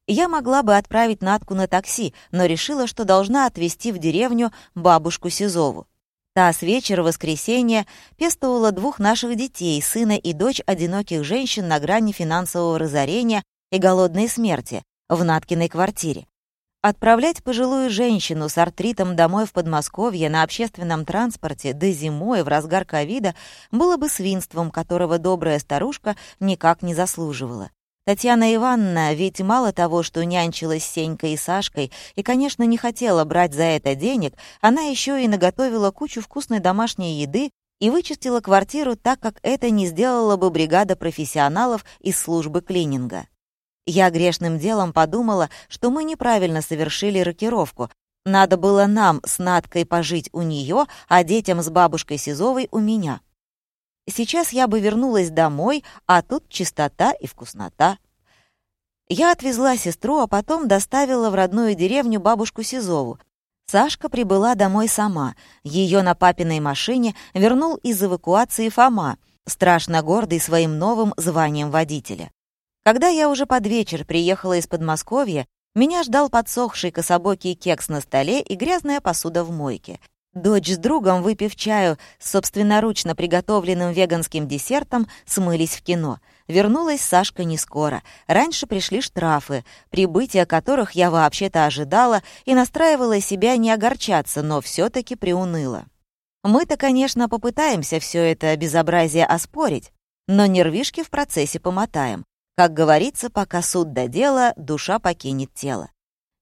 Я могла бы отправить Натку на такси, но решила, что должна отвезти в деревню бабушку Сизову. Та с вечера воскресенья пестовала двух наших детей, сына и дочь одиноких женщин на грани финансового разорения и голодной смерти в Наткиной квартире. Отправлять пожилую женщину с артритом домой в Подмосковье на общественном транспорте до зимой в разгар ковида было бы свинством, которого добрая старушка никак не заслуживала. Татьяна Ивановна ведь мало того, что нянчилась с Сенькой и Сашкой и, конечно, не хотела брать за это денег, она еще и наготовила кучу вкусной домашней еды и вычистила квартиру так, как это не сделала бы бригада профессионалов из службы клининга. Я грешным делом подумала, что мы неправильно совершили рокировку. Надо было нам с Надкой пожить у нее, а детям с бабушкой Сизовой у меня. Сейчас я бы вернулась домой, а тут чистота и вкуснота. Я отвезла сестру, а потом доставила в родную деревню бабушку Сизову. Сашка прибыла домой сама. Ее на папиной машине вернул из эвакуации Фома, страшно гордый своим новым званием водителя. Когда я уже под вечер приехала из Подмосковья, меня ждал подсохший кособокий кекс на столе и грязная посуда в мойке. Дочь с другом, выпив чаю с собственноручно приготовленным веганским десертом, смылись в кино. Вернулась Сашка не скоро. Раньше пришли штрафы, прибытие которых я вообще-то ожидала и настраивала себя не огорчаться, но все таки приуныла. Мы-то, конечно, попытаемся все это безобразие оспорить, но нервишки в процессе помотаем. Как говорится, пока суд до дела, душа покинет тело.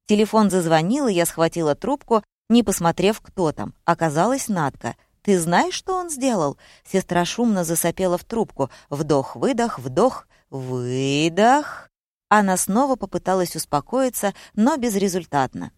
Телефон зазвонил, и я схватила трубку не посмотрев, кто там. Оказалась Надка. «Ты знаешь, что он сделал?» Сестра шумно засопела в трубку. Вдох-выдох, вдох, выдох. Она снова попыталась успокоиться, но безрезультатно.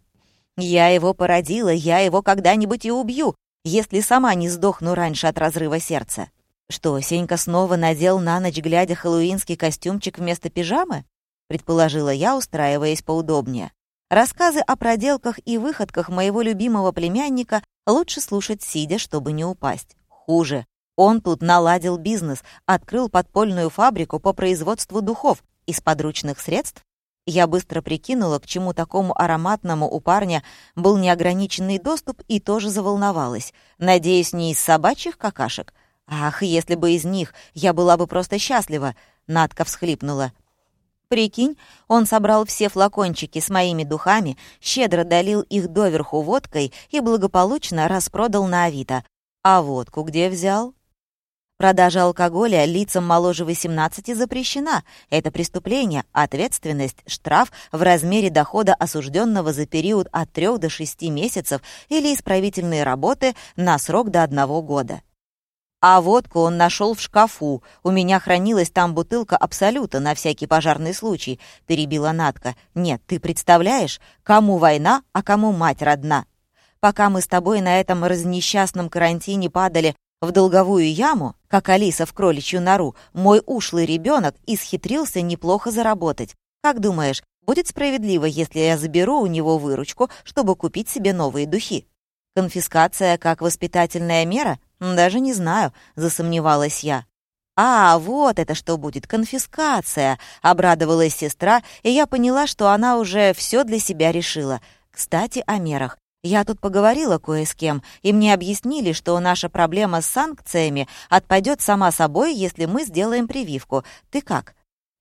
«Я его породила, я его когда-нибудь и убью, если сама не сдохну раньше от разрыва сердца». «Что, Сенька снова надел на ночь, глядя хэллоуинский костюмчик вместо пижамы?» предположила я, устраиваясь поудобнее. Рассказы о проделках и выходках моего любимого племянника лучше слушать сидя, чтобы не упасть. Хуже. Он тут наладил бизнес, открыл подпольную фабрику по производству духов из подручных средств. Я быстро прикинула, к чему такому ароматному у парня был неограниченный доступ и тоже заволновалась. Надеюсь, не из собачьих какашек? Ах, если бы из них, я была бы просто счастлива. Надка всхлипнула. Прикинь, он собрал все флакончики с моими духами, щедро долил их доверху водкой и благополучно распродал на Авито. А водку где взял? Продажа алкоголя лицам моложе 18 запрещена. Это преступление, ответственность, штраф в размере дохода осужденного за период от 3 до 6 месяцев или исправительные работы на срок до одного года. А водку он нашел в шкафу. У меня хранилась там бутылка Абсолюта на всякий пожарный случай», — перебила Натка. «Нет, ты представляешь, кому война, а кому мать родна? Пока мы с тобой на этом разнесчастном карантине падали в долговую яму, как Алиса в кроличью нору, мой ушлый ребенок исхитрился неплохо заработать. Как думаешь, будет справедливо, если я заберу у него выручку, чтобы купить себе новые духи? Конфискация как воспитательная мера? «Даже не знаю», — засомневалась я. «А, вот это что будет, конфискация!» — обрадовалась сестра, и я поняла, что она уже все для себя решила. Кстати, о мерах. Я тут поговорила кое с кем, и мне объяснили, что наша проблема с санкциями отпадет сама собой, если мы сделаем прививку. Ты как?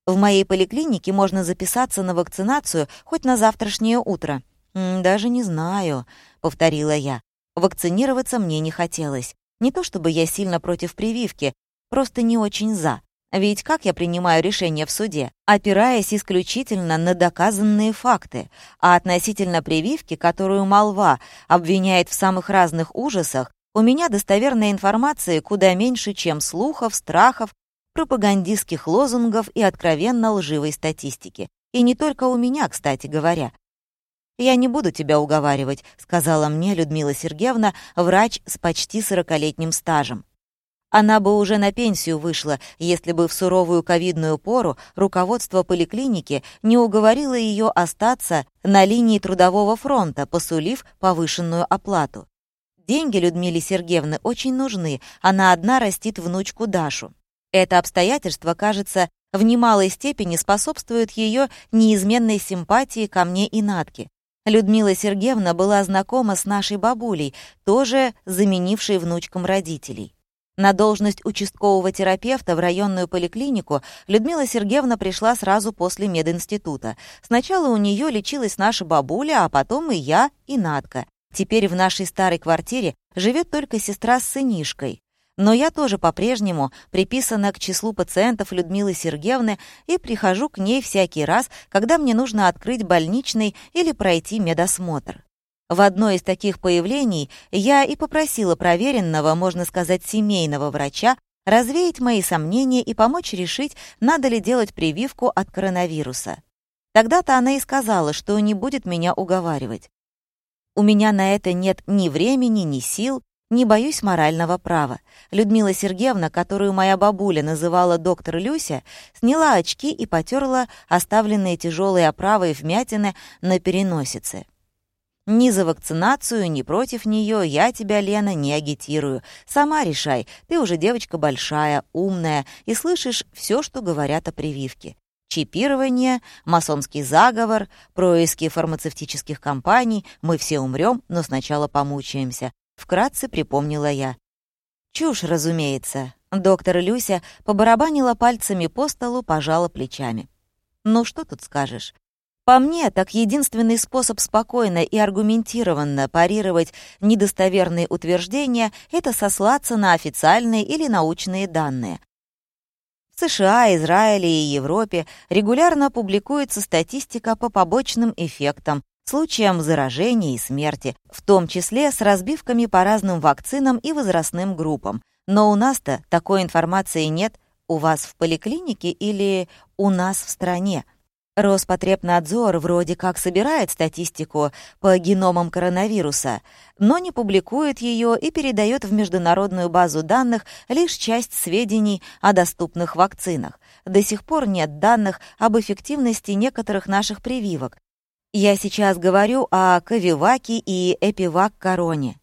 В моей поликлинике можно записаться на вакцинацию хоть на завтрашнее утро. «Даже не знаю», — повторила я. Вакцинироваться мне не хотелось. Не то чтобы я сильно против прививки, просто не очень за. Ведь как я принимаю решения в суде? Опираясь исключительно на доказанные факты, а относительно прививки, которую молва обвиняет в самых разных ужасах, у меня достоверной информации куда меньше, чем слухов, страхов, пропагандистских лозунгов и откровенно лживой статистики. И не только у меня, кстати говоря. «Я не буду тебя уговаривать», — сказала мне Людмила Сергеевна, врач с почти сорокалетним стажем. Она бы уже на пенсию вышла, если бы в суровую ковидную пору руководство поликлиники не уговорило ее остаться на линии трудового фронта, посулив повышенную оплату. Деньги Людмиле Сергеевны очень нужны, она одна растит внучку Дашу. Это обстоятельство, кажется, в немалой степени способствует ее неизменной симпатии ко мне и Натке. Людмила Сергеевна была знакома с нашей бабулей, тоже заменившей внучкам родителей. На должность участкового терапевта в районную поликлинику Людмила Сергеевна пришла сразу после мединститута. Сначала у нее лечилась наша бабуля, а потом и я, и Надка. Теперь в нашей старой квартире живет только сестра с сынишкой. Но я тоже по-прежнему приписана к числу пациентов Людмилы Сергеевны и прихожу к ней всякий раз, когда мне нужно открыть больничный или пройти медосмотр. В одно из таких появлений я и попросила проверенного, можно сказать, семейного врача развеять мои сомнения и помочь решить, надо ли делать прививку от коронавируса. Тогда-то она и сказала, что не будет меня уговаривать. У меня на это нет ни времени, ни сил, не боюсь морального права. Людмила Сергеевна, которую моя бабуля называла доктор Люся, сняла очки и потерла оставленные тяжелые оправы и вмятины на переносице. Ни за вакцинацию, ни против нее я тебя, Лена, не агитирую. Сама решай, ты уже девочка большая, умная и слышишь все, что говорят о прививке. Чипирование, масонский заговор, происки фармацевтических компаний, мы все умрем, но сначала помучаемся. Вкратце припомнила я. Чушь, разумеется. Доктор Люся побарабанила пальцами по столу, пожала плечами. Ну что тут скажешь? По мне, так единственный способ спокойно и аргументированно парировать недостоверные утверждения — это сослаться на официальные или научные данные. В США, Израиле и Европе регулярно публикуется статистика по побочным эффектам, случаям заражения и смерти, в том числе с разбивками по разным вакцинам и возрастным группам. Но у нас-то такой информации нет. У вас в поликлинике или у нас в стране? Роспотребнадзор вроде как собирает статистику по геномам коронавируса, но не публикует ее и передает в международную базу данных лишь часть сведений о доступных вакцинах. До сих пор нет данных об эффективности некоторых наших прививок. Я сейчас говорю о Ковиваке и Эпивак-короне.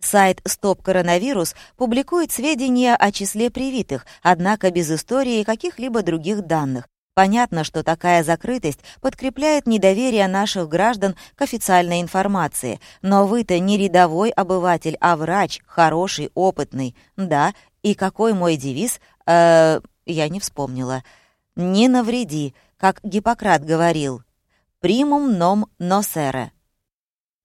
Сайт «Стоп коронавирус» публикует сведения о числе привитых, однако без истории каких-либо других данных. Понятно, что такая закрытость подкрепляет недоверие наших граждан к официальной информации. Но вы-то не рядовой обыватель, а врач, хороший, опытный. Да, и какой мой девиз? Э, я не вспомнила. «Не навреди», как Гиппократ говорил. «Примум ном носере».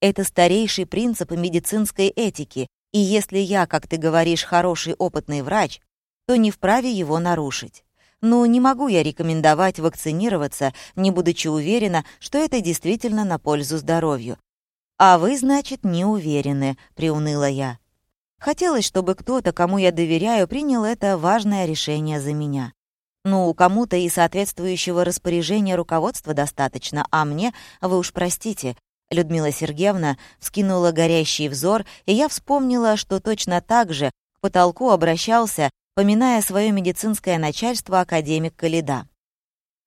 Это старейший принцип медицинской этики, и если я, как ты говоришь, хороший опытный врач, то не вправе его нарушить. Ну, не могу я рекомендовать вакцинироваться, не будучи уверена, что это действительно на пользу здоровью. «А вы, значит, не уверены», — приуныла я. Хотелось, чтобы кто-то, кому я доверяю, принял это важное решение за меня. Ну, кому-то и соответствующего распоряжения руководства достаточно, а мне, вы уж простите, Людмила Сергеевна вскинула горящий взор, и я вспомнила, что точно так же к потолку обращался поминая свое медицинское начальство академик Калида.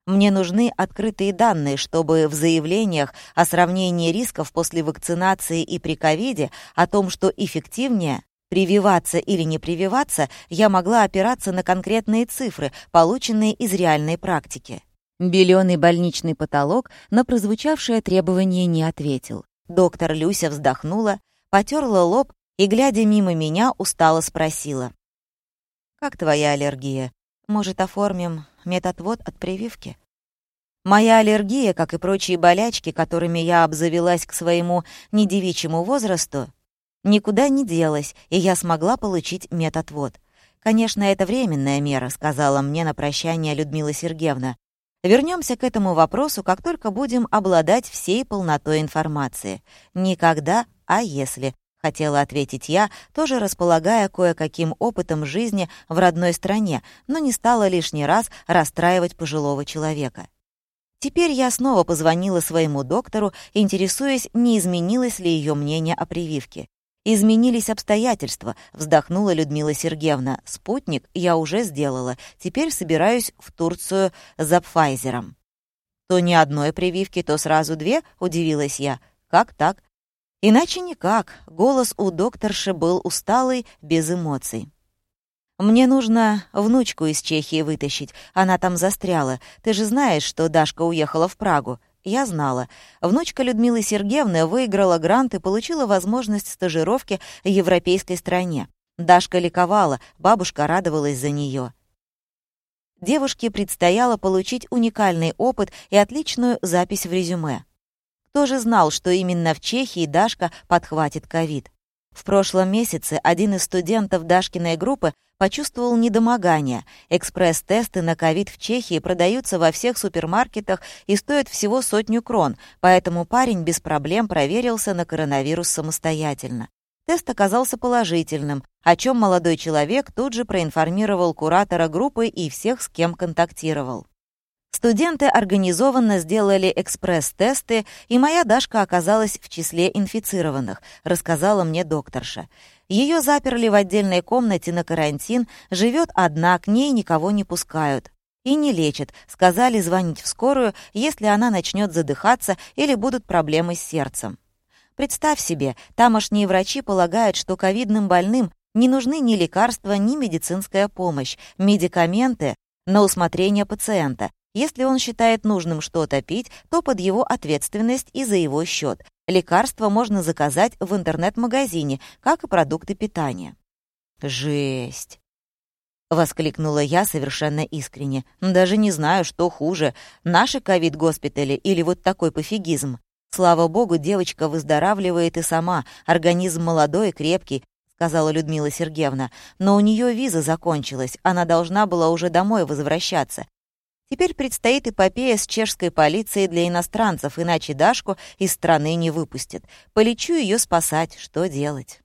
Мне нужны открытые данные, чтобы в заявлениях о сравнении рисков после вакцинации и при ковиде о том, что эффективнее прививаться или не прививаться, я могла опираться на конкретные цифры, полученные из реальной практики. Белёный больничный потолок на прозвучавшее требование не ответил. Доктор Люся вздохнула, потерла лоб и, глядя мимо меня, устало спросила. «Как твоя аллергия? Может, оформим методвод от прививки?» Моя аллергия, как и прочие болячки, которыми я обзавелась к своему недевичьему возрасту, никуда не делась, и я смогла получить методвод. «Конечно, это временная мера», — сказала мне на прощание Людмила Сергеевна. Вернемся к этому вопросу, как только будем обладать всей полнотой информации. Никогда, а если хотела ответить я, тоже располагая кое-каким опытом жизни в родной стране, но не стала лишний раз расстраивать пожилого человека. Теперь я снова позвонила своему доктору, интересуясь, не изменилось ли ее мнение о прививке. «Изменились обстоятельства», — вздохнула Людмила Сергеевна. «Спутник я уже сделала. Теперь собираюсь в Турцию за Пфайзером». «То не одной прививки, то сразу две?» — удивилась я. «Как так?» Иначе никак. Голос у докторши был усталый, без эмоций. «Мне нужно внучку из Чехии вытащить. Она там застряла. Ты же знаешь, что Дашка уехала в Прагу?» Я знала. Внучка Людмилы Сергеевны выиграла грант и получила возможность стажировки в европейской стране. Дашка ликовала, бабушка радовалась за нее. Девушке предстояло получить уникальный опыт и отличную запись в резюме. Кто же знал, что именно в Чехии Дашка подхватит ковид? В прошлом месяце один из студентов Дашкиной группы почувствовал недомогание. Экспресс-тесты на ковид в Чехии продаются во всех супермаркетах и стоят всего сотню крон, поэтому парень без проблем проверился на коронавирус самостоятельно. Тест оказался положительным, о чем молодой человек тут же проинформировал куратора группы и всех, с кем контактировал. Студенты организованно сделали экспресс-тесты, и моя Дашка оказалась в числе инфицированных, рассказала мне докторша. Ее заперли в отдельной комнате на карантин, живет одна, к ней никого не пускают. И не лечат, сказали звонить в скорую, если она начнет задыхаться или будут проблемы с сердцем. Представь себе, тамошние врачи полагают, что ковидным больным не нужны ни лекарства, ни медицинская помощь, медикаменты на усмотрение пациента. Если он считает нужным что-то пить, то под его ответственность и за его счет. Лекарства можно заказать в интернет-магазине, как и продукты питания. «Жесть!» — воскликнула я совершенно искренне. «Даже не знаю, что хуже, наши ковид-госпитали или вот такой пофигизм. Слава богу, девочка выздоравливает и сама, организм молодой и крепкий, сказала Людмила Сергеевна, но у нее виза закончилась, она должна была уже домой возвращаться. Теперь предстоит эпопея с чешской полицией для иностранцев, иначе Дашку из страны не выпустят. Полечу ее спасать, что делать?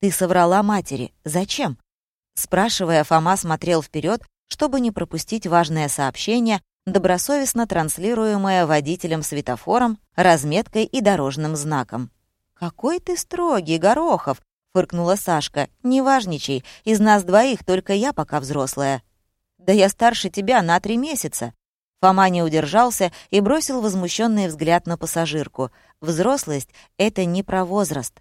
«Ты соврала матери. Зачем?» Спрашивая, Фома смотрел вперед, чтобы не пропустить важное сообщение, добросовестно транслируемое водителем светофором, разметкой и дорожным знаком. «Какой ты строгий, Горохов!» — фыркнула Сашка. «Не важничай, из нас двоих только я пока взрослая». «Да я старше тебя на три месяца». Фома не удержался и бросил возмущенный взгляд на пассажирку. «Взрослость — это не про возраст».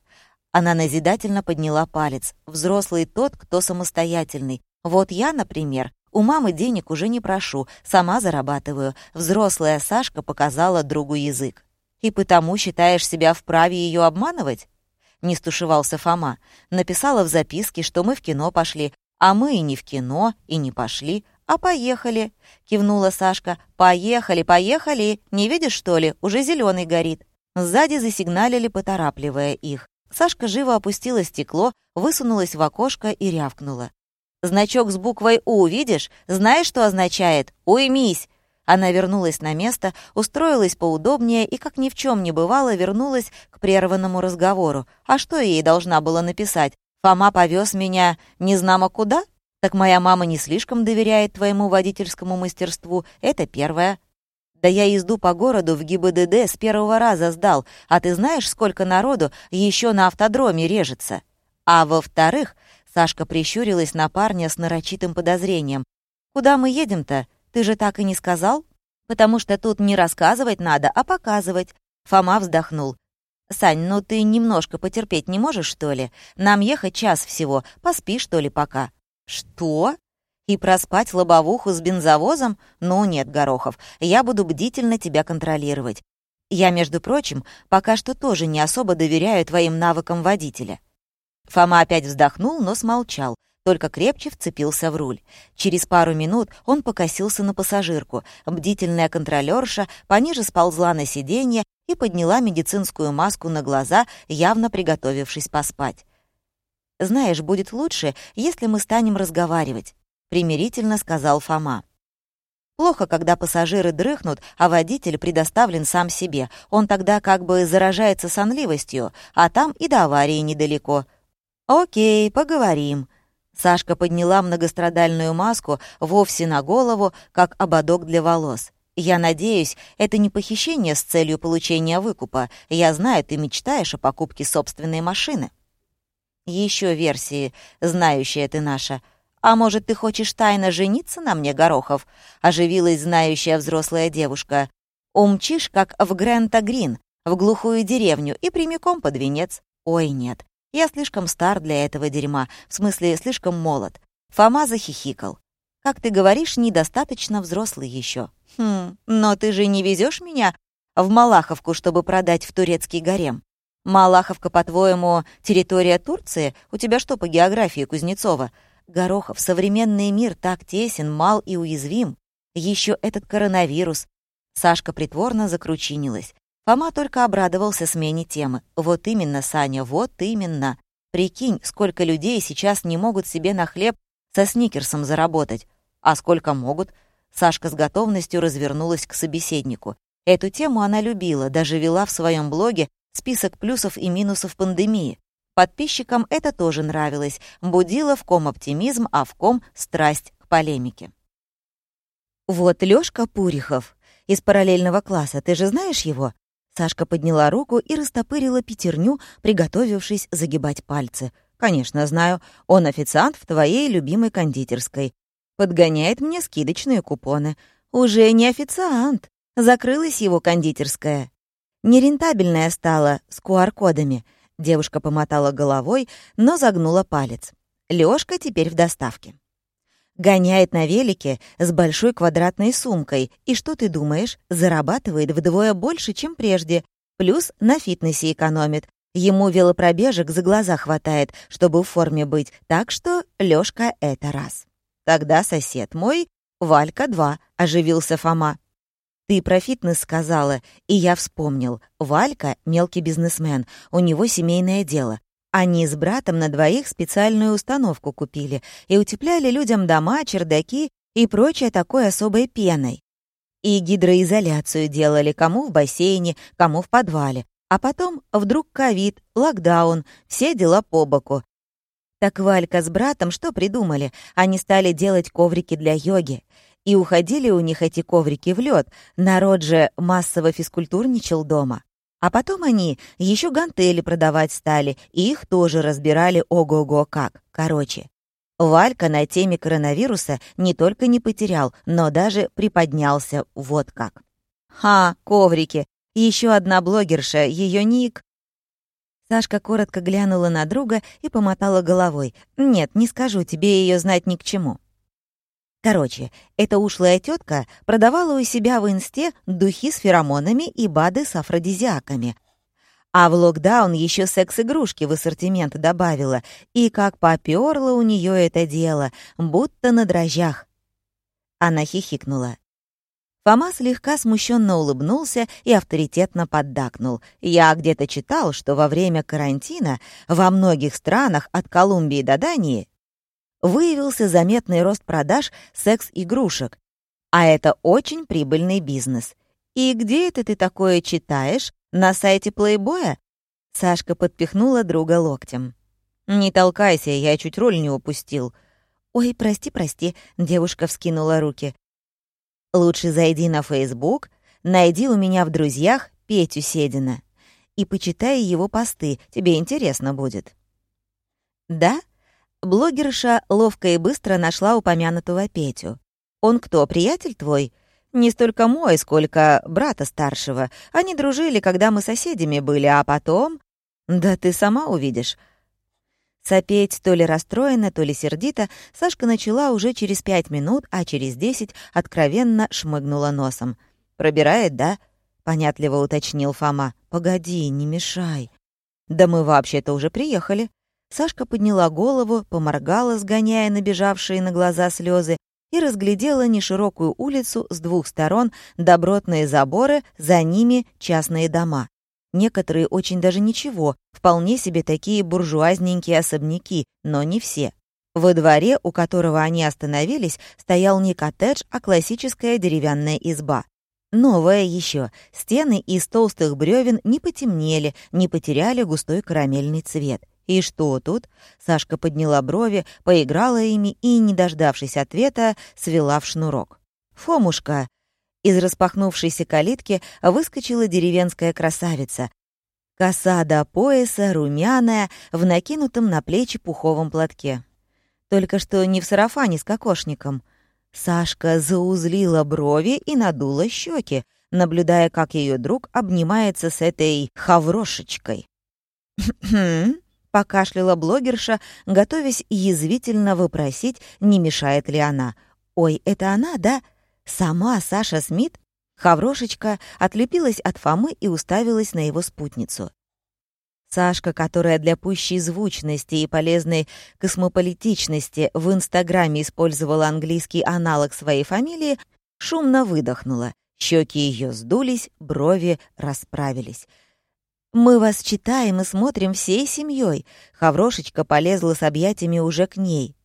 Она назидательно подняла палец. «Взрослый тот, кто самостоятельный. Вот я, например, у мамы денег уже не прошу, сама зарабатываю. Взрослая Сашка показала другу язык. И потому считаешь себя вправе ее обманывать? Не стушевался Фома. Написала в записке, что мы в кино пошли. А мы и не в кино, и не пошли, а поехали. Кивнула Сашка. Поехали, поехали. Не видишь, что ли? Уже зеленый горит. Сзади засигналили, поторапливая их. Сашка живо опустила стекло, высунулась в окошко и рявкнула. Значок с буквой «У» видишь? Знаешь, что означает? Уймись!» Она вернулась на место, устроилась поудобнее и, как ни в чем не бывало, вернулась к прерванному разговору. А что ей должна была написать? «Фома повез меня незнамо куда?» «Так моя мама не слишком доверяет твоему водительскому мастерству. Это первое. Да я езду по городу в ГИБДД с первого раза сдал, а ты знаешь, сколько народу еще на автодроме режется? А во-вторых, Сашка прищурилась на парня с нарочитым подозрением. «Куда мы едем-то? Ты же так и не сказал?» «Потому что тут не рассказывать надо, а показывать». Фома вздохнул. «Сань, ну ты немножко потерпеть не можешь, что ли? Нам ехать час всего, поспи, что ли, пока». «Что?» «И проспать лобовуху с бензовозом? Ну нет, Горохов, я буду бдительно тебя контролировать. Я, между прочим, пока что тоже не особо доверяю твоим навыкам водителя. Фома опять вздохнул, но смолчал, только крепче вцепился в руль. Через пару минут он покосился на пассажирку. Бдительная контролерша пониже сползла на сиденье и подняла медицинскую маску на глаза, явно приготовившись поспать. «Знаешь, будет лучше, если мы станем разговаривать», — примирительно сказал Фома. Плохо, когда пассажиры дрыхнут, а водитель предоставлен сам себе. Он тогда как бы заражается сонливостью, а там и до аварии недалеко. «Окей, поговорим». Сашка подняла многострадальную маску вовсе на голову, как ободок для волос. «Я надеюсь, это не похищение с целью получения выкупа. Я знаю, ты мечтаешь о покупке собственной машины». Еще версии, знающая ты наша. А может, ты хочешь тайно жениться на мне, Горохов?» Оживилась знающая взрослая девушка. «Умчишь, как в Грента-Грин, в глухую деревню и прямиком под венец. Ой, нет, я слишком стар для этого дерьма, в смысле, слишком молод. Фома захихикал. Как ты говоришь, недостаточно взрослый еще. Хм, но ты же не везешь меня в Малаховку, чтобы продать в турецкий гарем. Малаховка, по-твоему, территория Турции? У тебя что по географии, Кузнецова? Горохов, современный мир так тесен, мал и уязвим. Еще этот коронавирус. Сашка притворно закручинилась. Фома только обрадовался смене темы. «Вот именно, Саня, вот именно. Прикинь, сколько людей сейчас не могут себе на хлеб со сникерсом заработать. А сколько могут?» Сашка с готовностью развернулась к собеседнику. Эту тему она любила, даже вела в своем блоге список плюсов и минусов пандемии. Подписчикам это тоже нравилось, будило в ком оптимизм, а в ком страсть к полемике. Вот Лёшка Пурихов из параллельного класса, ты же знаешь его? Сашка подняла руку и растопырила пятерню, приготовившись загибать пальцы. «Конечно, знаю. Он официант в твоей любимой кондитерской. Подгоняет мне скидочные купоны. Уже не официант. Закрылась его кондитерская. Нерентабельная стала, с QR-кодами. Девушка помотала головой, но загнула палец. Лёшка теперь в доставке. Гоняет на велике с большой квадратной сумкой, и что ты думаешь, зарабатывает вдвое больше, чем прежде, плюс на фитнесе экономит. Ему велопробежек за глаза хватает, чтобы в форме быть, так что Лёшка — это раз. Тогда сосед мой, Валька — два, оживился Фома. Ты про фитнес сказала, и я вспомнил. Валька — мелкий бизнесмен, у него семейное дело. Они с братом на двоих специальную установку купили и утепляли людям дома, чердаки и прочее такой особой пеной. И гидроизоляцию делали кому в бассейне, кому в подвале. А потом вдруг ковид, локдаун, все дела по боку. Так Валька с братом что придумали? Они стали делать коврики для йоги и уходили у них эти коврики в лед. Народ же массово физкультурничал дома. А потом они еще гантели продавать стали, и их тоже разбирали ого-го как. Короче, Валька на теме коронавируса не только не потерял, но даже приподнялся вот как. «Ха, коврики! Еще одна блогерша, ее ник...» Сашка коротко глянула на друга и помотала головой. «Нет, не скажу, тебе ее знать ни к чему». Короче, эта ушлая тетка продавала у себя в инсте духи с феромонами и БАДы с афродизиаками. А в локдаун еще секс-игрушки в ассортимент добавила, и как попёрло у нее это дело, будто на дрожжах. Она хихикнула. Фома слегка смущенно улыбнулся и авторитетно поддакнул. «Я где-то читал, что во время карантина во многих странах от Колумбии до Дании выявился заметный рост продаж секс-игрушек. А это очень прибыльный бизнес. И где это ты такое читаешь? На сайте плейбоя? Сашка подпихнула друга локтем. «Не толкайся, я чуть роль не упустил». «Ой, прости, прости», — девушка вскинула руки. «Лучше зайди на Фейсбук, найди у меня в друзьях Петю Седина и почитай его посты, тебе интересно будет». «Да?» Блогерша ловко и быстро нашла упомянутого Петю. «Он кто, приятель твой?» «Не столько мой, сколько брата старшего. Они дружили, когда мы соседями были, а потом...» «Да ты сама увидишь». Сопеть то ли расстроена, то ли сердито, Сашка начала уже через пять минут, а через десять откровенно шмыгнула носом. «Пробирает, да?» — понятливо уточнил Фома. «Погоди, не мешай». «Да мы вообще-то уже приехали». Сашка подняла голову, поморгала, сгоняя набежавшие на глаза слезы, и разглядела неширокую улицу с двух сторон, добротные заборы, за ними частные дома. Некоторые очень даже ничего, вполне себе такие буржуазненькие особняки, но не все. Во дворе, у которого они остановились, стоял не коттедж, а классическая деревянная изба. Новая еще. Стены из толстых бревен не потемнели, не потеряли густой карамельный цвет. «И что тут?» Сашка подняла брови, поиграла ими и, не дождавшись ответа, свела в шнурок. «Фомушка!» Из распахнувшейся калитки выскочила деревенская красавица. Коса до пояса, румяная, в накинутом на плечи пуховом платке. Только что не в сарафане с кокошником. Сашка заузлила брови и надула щеки, наблюдая, как ее друг обнимается с этой хаврошечкой. «Хм?» Покашляла блогерша, готовясь язвительно выпросить, не мешает ли она. «Ой, это она, да? Сама Саша Смит?» Хаврошечка отлепилась от Фомы и уставилась на его спутницу. Сашка, которая для пущей звучности и полезной космополитичности в Инстаграме использовала английский аналог своей фамилии, шумно выдохнула. Щеки ее сдулись, брови расправились — мы вас читаем и смотрим всей семьей. Хаврошечка полезла с объятиями уже к ней.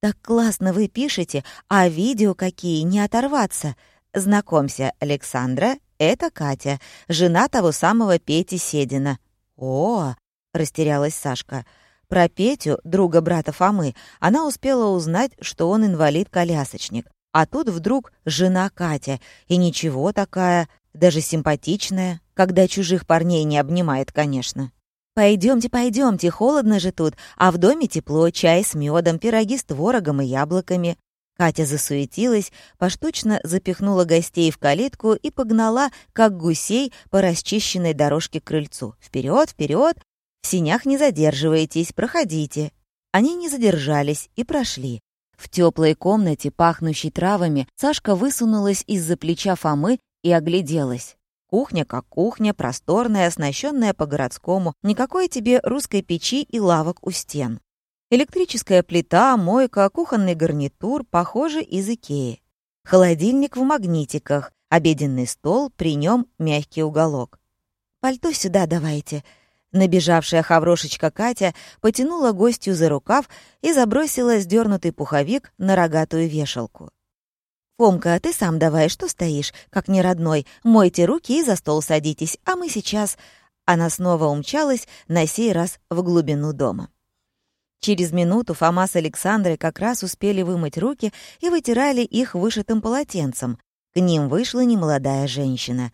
Так классно вы пишете, а видео какие, не оторваться. Знакомься, Александра, это Катя, жена того самого Пети Седина. О, растерялась Сашка. Про Петю, друга брата Фомы, она успела узнать, что он инвалид-колясочник. А тут вдруг жена Катя, и ничего такая, Даже симпатичная, когда чужих парней не обнимает, конечно. «Пойдемте, пойдемте, холодно же тут, а в доме тепло, чай с медом, пироги с творогом и яблоками». Катя засуетилась, поштучно запихнула гостей в калитку и погнала, как гусей, по расчищенной дорожке к крыльцу. «Вперед, вперед! В синях не задерживайтесь, проходите». Они не задержались и прошли. В теплой комнате, пахнущей травами, Сашка высунулась из-за плеча Фомы и огляделась. Кухня как кухня, просторная, оснащенная по-городскому, никакой тебе русской печи и лавок у стен. Электрическая плита, мойка, кухонный гарнитур, похоже, из Икеи. Холодильник в магнитиках, обеденный стол, при нем мягкий уголок. «Пальто сюда давайте», Набежавшая хаврошечка Катя потянула гостью за рукав и забросила сдернутый пуховик на рогатую вешалку. «Фомка, ты сам давай, что стоишь, как неродной? Мойте руки и за стол садитесь, а мы сейчас...» Она снова умчалась, на сей раз в глубину дома. Через минуту Фома с Александрой как раз успели вымыть руки и вытирали их вышитым полотенцем. К ним вышла немолодая женщина.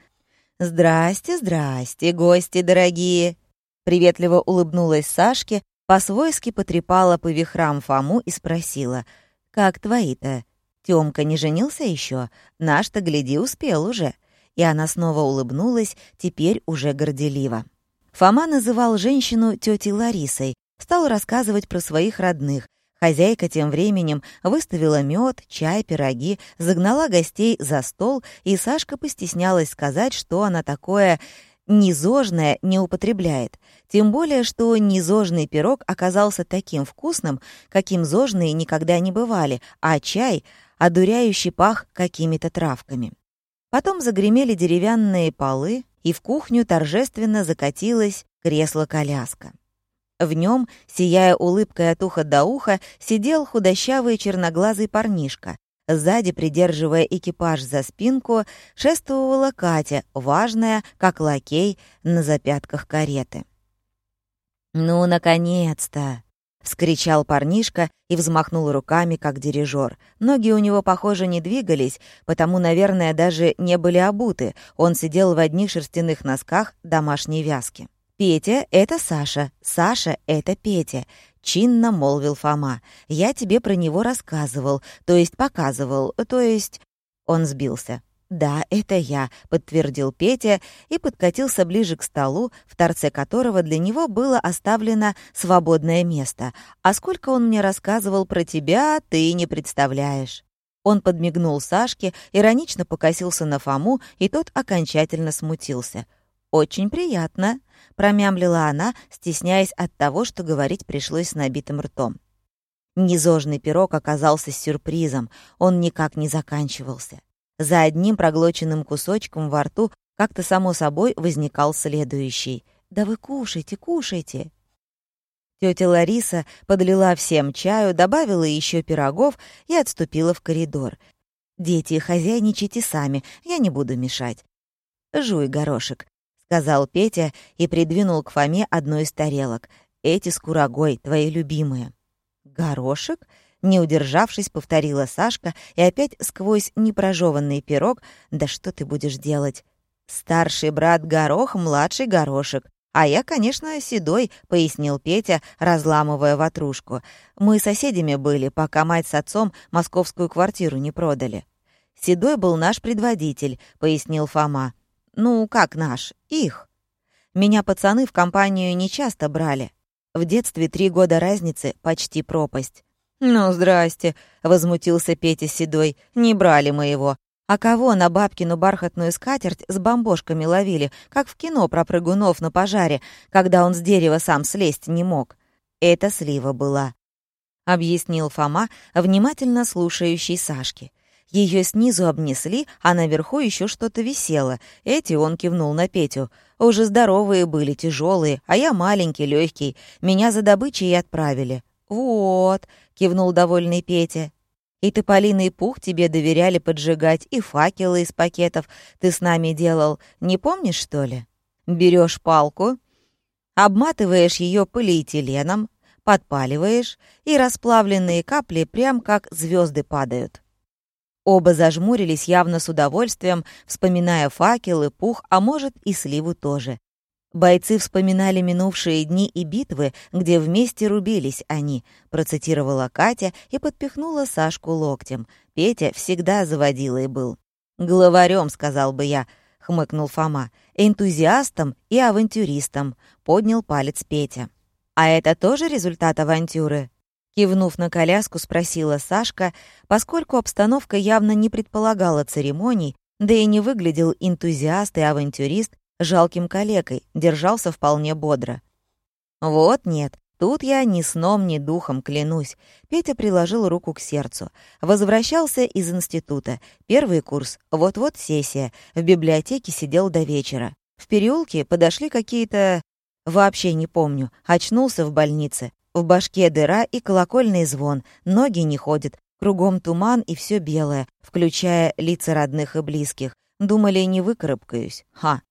«Здрасте, здрасте, гости дорогие!» Приветливо улыбнулась Сашке, по-свойски потрепала по вихрам Фому и спросила, «Как твои-то? Тёмка не женился еще? Наш-то, гляди, успел уже». И она снова улыбнулась, теперь уже горделиво. Фома называл женщину тетей Ларисой, стал рассказывать про своих родных. Хозяйка тем временем выставила мед, чай, пироги, загнала гостей за стол, и Сашка постеснялась сказать, что она такое низожное не употребляет, тем более, что низожный пирог оказался таким вкусным, каким зожные никогда не бывали, а чай — одуряющий пах какими-то травками. Потом загремели деревянные полы, и в кухню торжественно закатилось кресло-коляска. В нем, сияя улыбкой от уха до уха, сидел худощавый черноглазый парнишка, Сзади, придерживая экипаж за спинку, шествовала Катя, важная, как лакей, на запятках кареты. «Ну, наконец-то!» — вскричал парнишка и взмахнул руками, как дирижер. Ноги у него, похоже, не двигались, потому, наверное, даже не были обуты. Он сидел в одних шерстяных носках домашней вязки. «Петя — это Саша, Саша — это Петя чинно молвил Фома. «Я тебе про него рассказывал, то есть показывал, то есть...» Он сбился. «Да, это я», — подтвердил Петя и подкатился ближе к столу, в торце которого для него было оставлено свободное место. «А сколько он мне рассказывал про тебя, ты не представляешь». Он подмигнул Сашке, иронично покосился на Фому, и тот окончательно смутился. «Очень приятно», — промямлила она, стесняясь от того, что говорить пришлось с набитым ртом. Незожный пирог оказался сюрпризом, он никак не заканчивался. За одним проглоченным кусочком во рту как-то само собой возникал следующий. «Да вы кушайте, кушайте!» Тетя Лариса подлила всем чаю, добавила еще пирогов и отступила в коридор. «Дети, хозяйничайте сами, я не буду мешать. Жуй, горошек, — сказал Петя и придвинул к Фоме одну из тарелок. «Эти с курагой, твои любимые». «Горошек?» — не удержавшись, повторила Сашка и опять сквозь непрожеванный пирог «Да что ты будешь делать?» «Старший брат Горох, младший Горошек. А я, конечно, седой», — пояснил Петя, разламывая ватрушку. «Мы соседями были, пока мать с отцом московскую квартиру не продали». «Седой был наш предводитель», — пояснил Фома. Ну, как наш? Их. Меня пацаны в компанию не часто брали. В детстве три года разницы, почти пропасть. «Ну, здрасте», — возмутился Петя Седой, — «не брали мы его. А кого на бабкину бархатную скатерть с бомбошками ловили, как в кино про прыгунов на пожаре, когда он с дерева сам слезть не мог? Это слива была», — объяснил Фома, внимательно слушающий Сашки. Ее снизу обнесли, а наверху еще что-то висело. Эти он кивнул на Петю. Уже здоровые были, тяжелые, а я маленький, легкий. Меня за добычей и отправили. «Вот», — кивнул довольный Петя. «И тополиный пух тебе доверяли поджигать, и факелы из пакетов ты с нами делал. Не помнишь, что ли? Берешь палку, обматываешь ее полиэтиленом, подпаливаешь, и расплавленные капли прям как звезды падают. Оба зажмурились явно с удовольствием, вспоминая факелы, пух, а может и сливу тоже. Бойцы вспоминали минувшие дни и битвы, где вместе рубились они, процитировала Катя и подпихнула Сашку локтем. Петя всегда заводилой был. «Главарем», — сказал бы я, — хмыкнул Фома. «Энтузиастом и авантюристом», — поднял палец Петя. «А это тоже результат авантюры?» Кивнув на коляску, спросила Сашка, поскольку обстановка явно не предполагала церемоний, да и не выглядел энтузиаст и авантюрист жалким калекой, держался вполне бодро. «Вот нет, тут я ни сном, ни духом клянусь». Петя приложил руку к сердцу. Возвращался из института. Первый курс, вот-вот сессия. В библиотеке сидел до вечера. В переулке подошли какие-то... Вообще не помню. Очнулся в больнице. В башке дыра и колокольный звон. Ноги не ходят. Кругом туман и все белое, включая лица родных и близких. Думали, не выкарабкаюсь. Ха,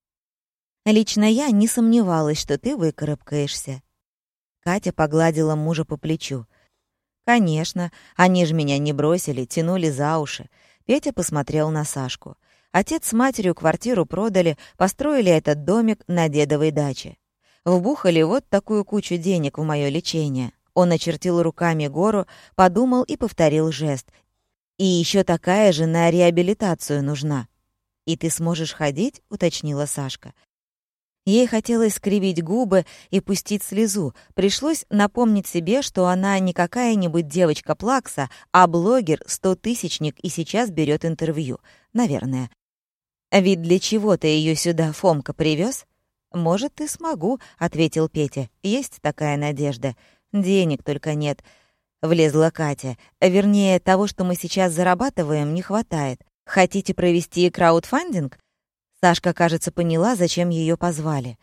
Лично я не сомневалась, что ты выкарабкаешься. Катя погладила мужа по плечу. «Конечно, они же меня не бросили, тянули за уши». Петя посмотрел на Сашку. Отец с матерью квартиру продали, построили этот домик на дедовой даче. Вбухали вот такую кучу денег в мое лечение. Он очертил руками гору, подумал и повторил жест. «И еще такая же на реабилитацию нужна». «И ты сможешь ходить?» — уточнила Сашка. Ей хотелось скривить губы и пустить слезу. Пришлось напомнить себе, что она не какая-нибудь девочка-плакса, а блогер-стотысячник и сейчас берет интервью. Наверное. «Ведь для чего ты ее сюда, Фомка, привез? «Может, и смогу», — ответил Петя. «Есть такая надежда. Денег только нет». Влезла Катя. «Вернее, того, что мы сейчас зарабатываем, не хватает. Хотите провести краудфандинг? Сашка, кажется, поняла, зачем ее позвали.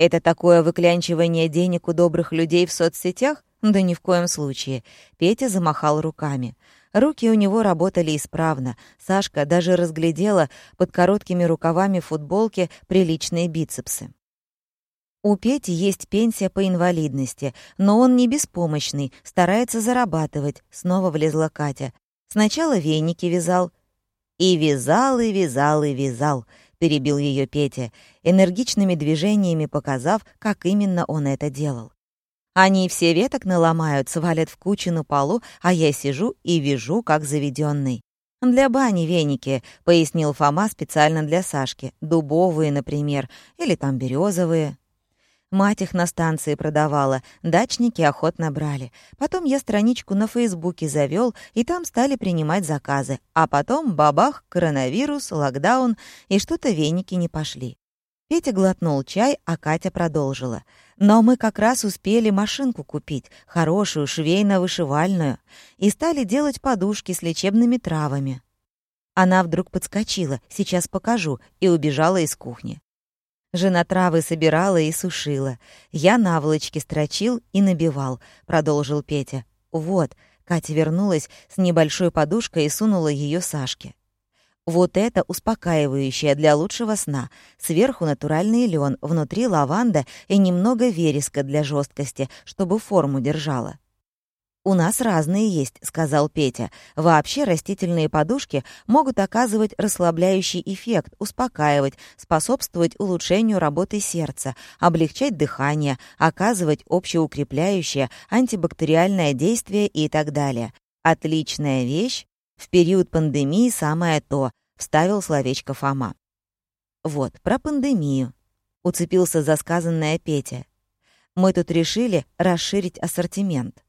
Это такое выклянчивание денег у добрых людей в соцсетях? Да ни в коем случае. Петя замахал руками. Руки у него работали исправно. Сашка даже разглядела под короткими рукавами футболки приличные бицепсы. У Пети есть пенсия по инвалидности, но он не беспомощный, старается зарабатывать. Снова влезла Катя. Сначала веники вязал. И вязал, и вязал, и вязал. — перебил ее Петя, энергичными движениями показав, как именно он это делал. «Они все веток наломают, свалят в кучу на полу, а я сижу и вяжу, как заведенный. «Для бани веники», — пояснил Фома специально для Сашки. «Дубовые, например, или там березовые. Мать их на станции продавала, дачники охотно брали. Потом я страничку на Фейсбуке завел, и там стали принимать заказы. А потом бабах, коронавирус, локдаун, и что-то веники не пошли. Петя глотнул чай, а Катя продолжила. Но мы как раз успели машинку купить, хорошую, швейно-вышивальную, и стали делать подушки с лечебными травами. Она вдруг подскочила, сейчас покажу, и убежала из кухни. Жена травы собирала и сушила. Я наволочки строчил и набивал, продолжил Петя. Вот, Катя вернулась с небольшой подушкой и сунула ее Сашке. Вот это успокаивающее для лучшего сна. Сверху натуральный лен, внутри лаванда и немного вереска для жесткости, чтобы форму держала. «У нас разные есть», — сказал Петя. «Вообще растительные подушки могут оказывать расслабляющий эффект, успокаивать, способствовать улучшению работы сердца, облегчать дыхание, оказывать общеукрепляющее, антибактериальное действие и так далее. Отличная вещь. В период пандемии самое то», — вставил словечко Фома. «Вот, про пандемию», — уцепился за сказанное Петя. «Мы тут решили расширить ассортимент».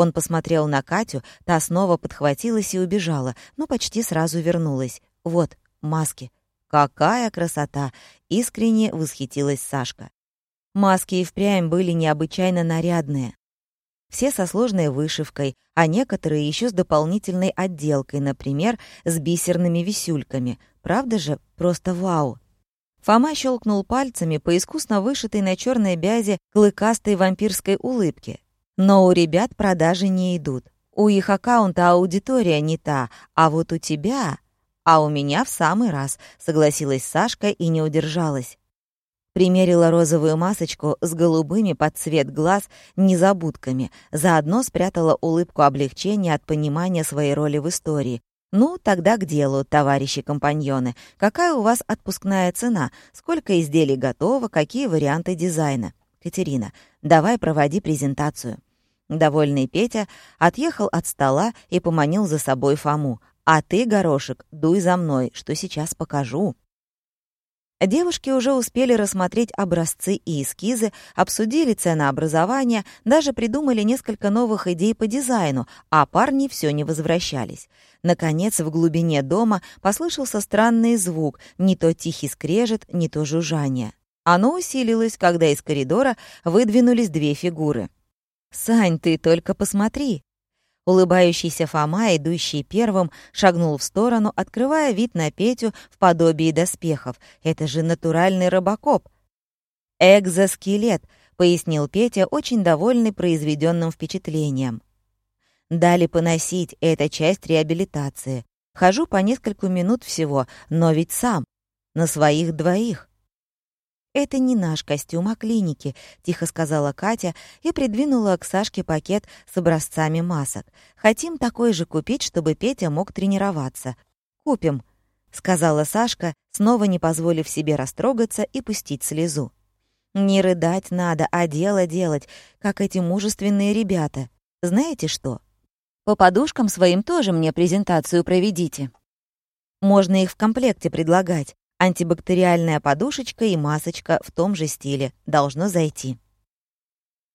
Он посмотрел на Катю, та снова подхватилась и убежала, но почти сразу вернулась. «Вот, маски». «Какая красота!» — искренне восхитилась Сашка. Маски и впрямь были необычайно нарядные. Все со сложной вышивкой, а некоторые еще с дополнительной отделкой, например, с бисерными висюльками. Правда же? Просто вау! Фома щелкнул пальцами по искусно вышитой на черной бязе клыкастой вампирской улыбке. Но у ребят продажи не идут. У их аккаунта аудитория не та, а вот у тебя... А у меня в самый раз, согласилась Сашка и не удержалась. Примерила розовую масочку с голубыми под цвет глаз незабудками, заодно спрятала улыбку облегчения от понимания своей роли в истории. «Ну, тогда к делу, товарищи-компаньоны. Какая у вас отпускная цена? Сколько изделий готово? Какие варианты дизайна?» «Катерина, давай проводи презентацию». Довольный Петя отъехал от стола и поманил за собой Фому. «А ты, горошек, дуй за мной, что сейчас покажу». Девушки уже успели рассмотреть образцы и эскизы, обсудили ценообразование, даже придумали несколько новых идей по дизайну, а парни все не возвращались. Наконец, в глубине дома послышался странный звук, не то тихий скрежет, не то жужжание. Оно усилилось, когда из коридора выдвинулись две фигуры. «Сань, ты только посмотри!» Улыбающийся Фома, идущий первым, шагнул в сторону, открывая вид на Петю в подобии доспехов. «Это же натуральный робокоп!» «Экзоскелет», — пояснил Петя, очень довольный произведенным впечатлением. «Дали поносить, это часть реабилитации. Хожу по нескольку минут всего, но ведь сам, на своих двоих». «Это не наш костюм, а клиники», — тихо сказала Катя и придвинула к Сашке пакет с образцами масок. «Хотим такой же купить, чтобы Петя мог тренироваться». «Купим», — сказала Сашка, снова не позволив себе растрогаться и пустить слезу. «Не рыдать надо, а дело делать, как эти мужественные ребята. Знаете что? По подушкам своим тоже мне презентацию проведите. Можно их в комплекте предлагать. Антибактериальная подушечка и масочка в том же стиле. Должно зайти.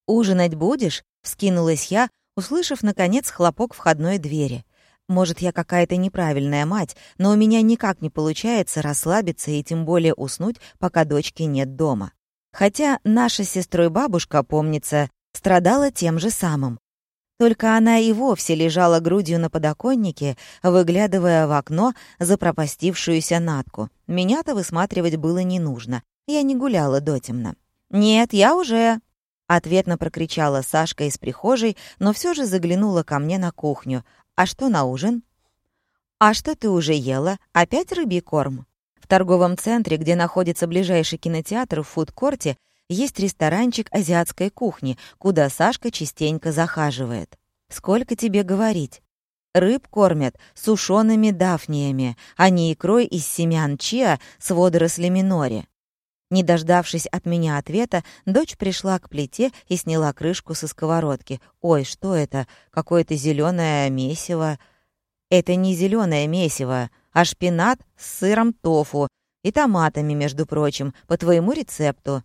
«Ужинать будешь?» — вскинулась я, услышав, наконец, хлопок входной двери. Может, я какая-то неправильная мать, но у меня никак не получается расслабиться и тем более уснуть, пока дочки нет дома. Хотя наша с сестрой бабушка, помнится, страдала тем же самым. Только она и вовсе лежала грудью на подоконнике, выглядывая в окно за пропастившуюся натку. Меня-то высматривать было не нужно. Я не гуляла дотемно. «Нет, я уже...» Ответно прокричала Сашка из прихожей, но все же заглянула ко мне на кухню. «А что на ужин?» «А что ты уже ела? Опять рыбий корм?» В торговом центре, где находится ближайший кинотеатр в фудкорте, есть ресторанчик азиатской кухни, куда Сашка частенько захаживает. Сколько тебе говорить? Рыб кормят сушеными дафниями, а не икрой из семян чиа с водорослями нори. Не дождавшись от меня ответа, дочь пришла к плите и сняла крышку со сковородки. «Ой, что это? Какое-то зеленое месиво». «Это не зеленое месиво, а шпинат с сыром тофу и томатами, между прочим, по твоему рецепту»,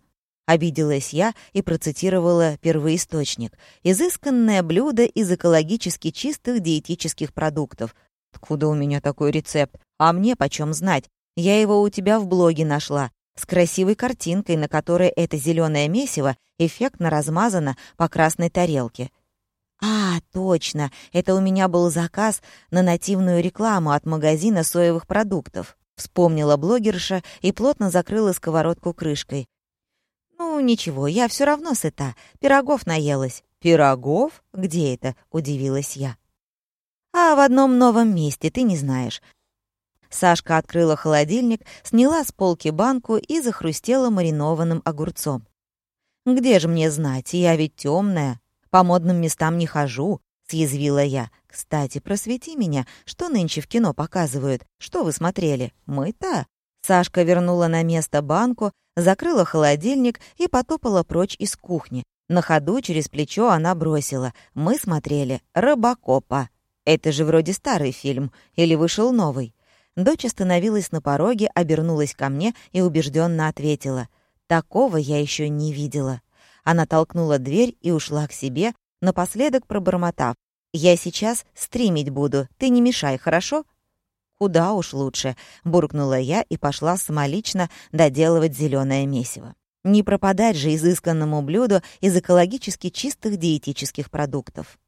Обиделась я и процитировала первоисточник. «Изысканное блюдо из экологически чистых диетических продуктов». Откуда у меня такой рецепт? А мне почем знать? Я его у тебя в блоге нашла. С красивой картинкой, на которой это зеленое месиво эффектно размазано по красной тарелке. «А, точно, это у меня был заказ на нативную рекламу от магазина соевых продуктов», — вспомнила блогерша и плотно закрыла сковородку крышкой. «Ну, ничего, я все равно сыта. Пирогов наелась». «Пирогов? Где это?» — удивилась я. «А в одном новом месте, ты не знаешь». Сашка открыла холодильник, сняла с полки банку и захрустела маринованным огурцом. «Где же мне знать? Я ведь темная. По модным местам не хожу», — съязвила я. «Кстати, просвети меня, что нынче в кино показывают? Что вы смотрели? Мы-то?» Сашка вернула на место банку, закрыла холодильник и потопала прочь из кухни. На ходу через плечо она бросила. Мы смотрели «Робокопа». Это же вроде старый фильм. Или вышел новый? Дочь остановилась на пороге, обернулась ко мне и убежденно ответила. «Такого я еще не видела». Она толкнула дверь и ушла к себе, напоследок пробормотав. «Я сейчас стримить буду, ты не мешай, хорошо?» «Куда уж лучше», — буркнула я и пошла самолично доделывать зеленое месиво. Не пропадать же изысканному блюду из экологически чистых диетических продуктов.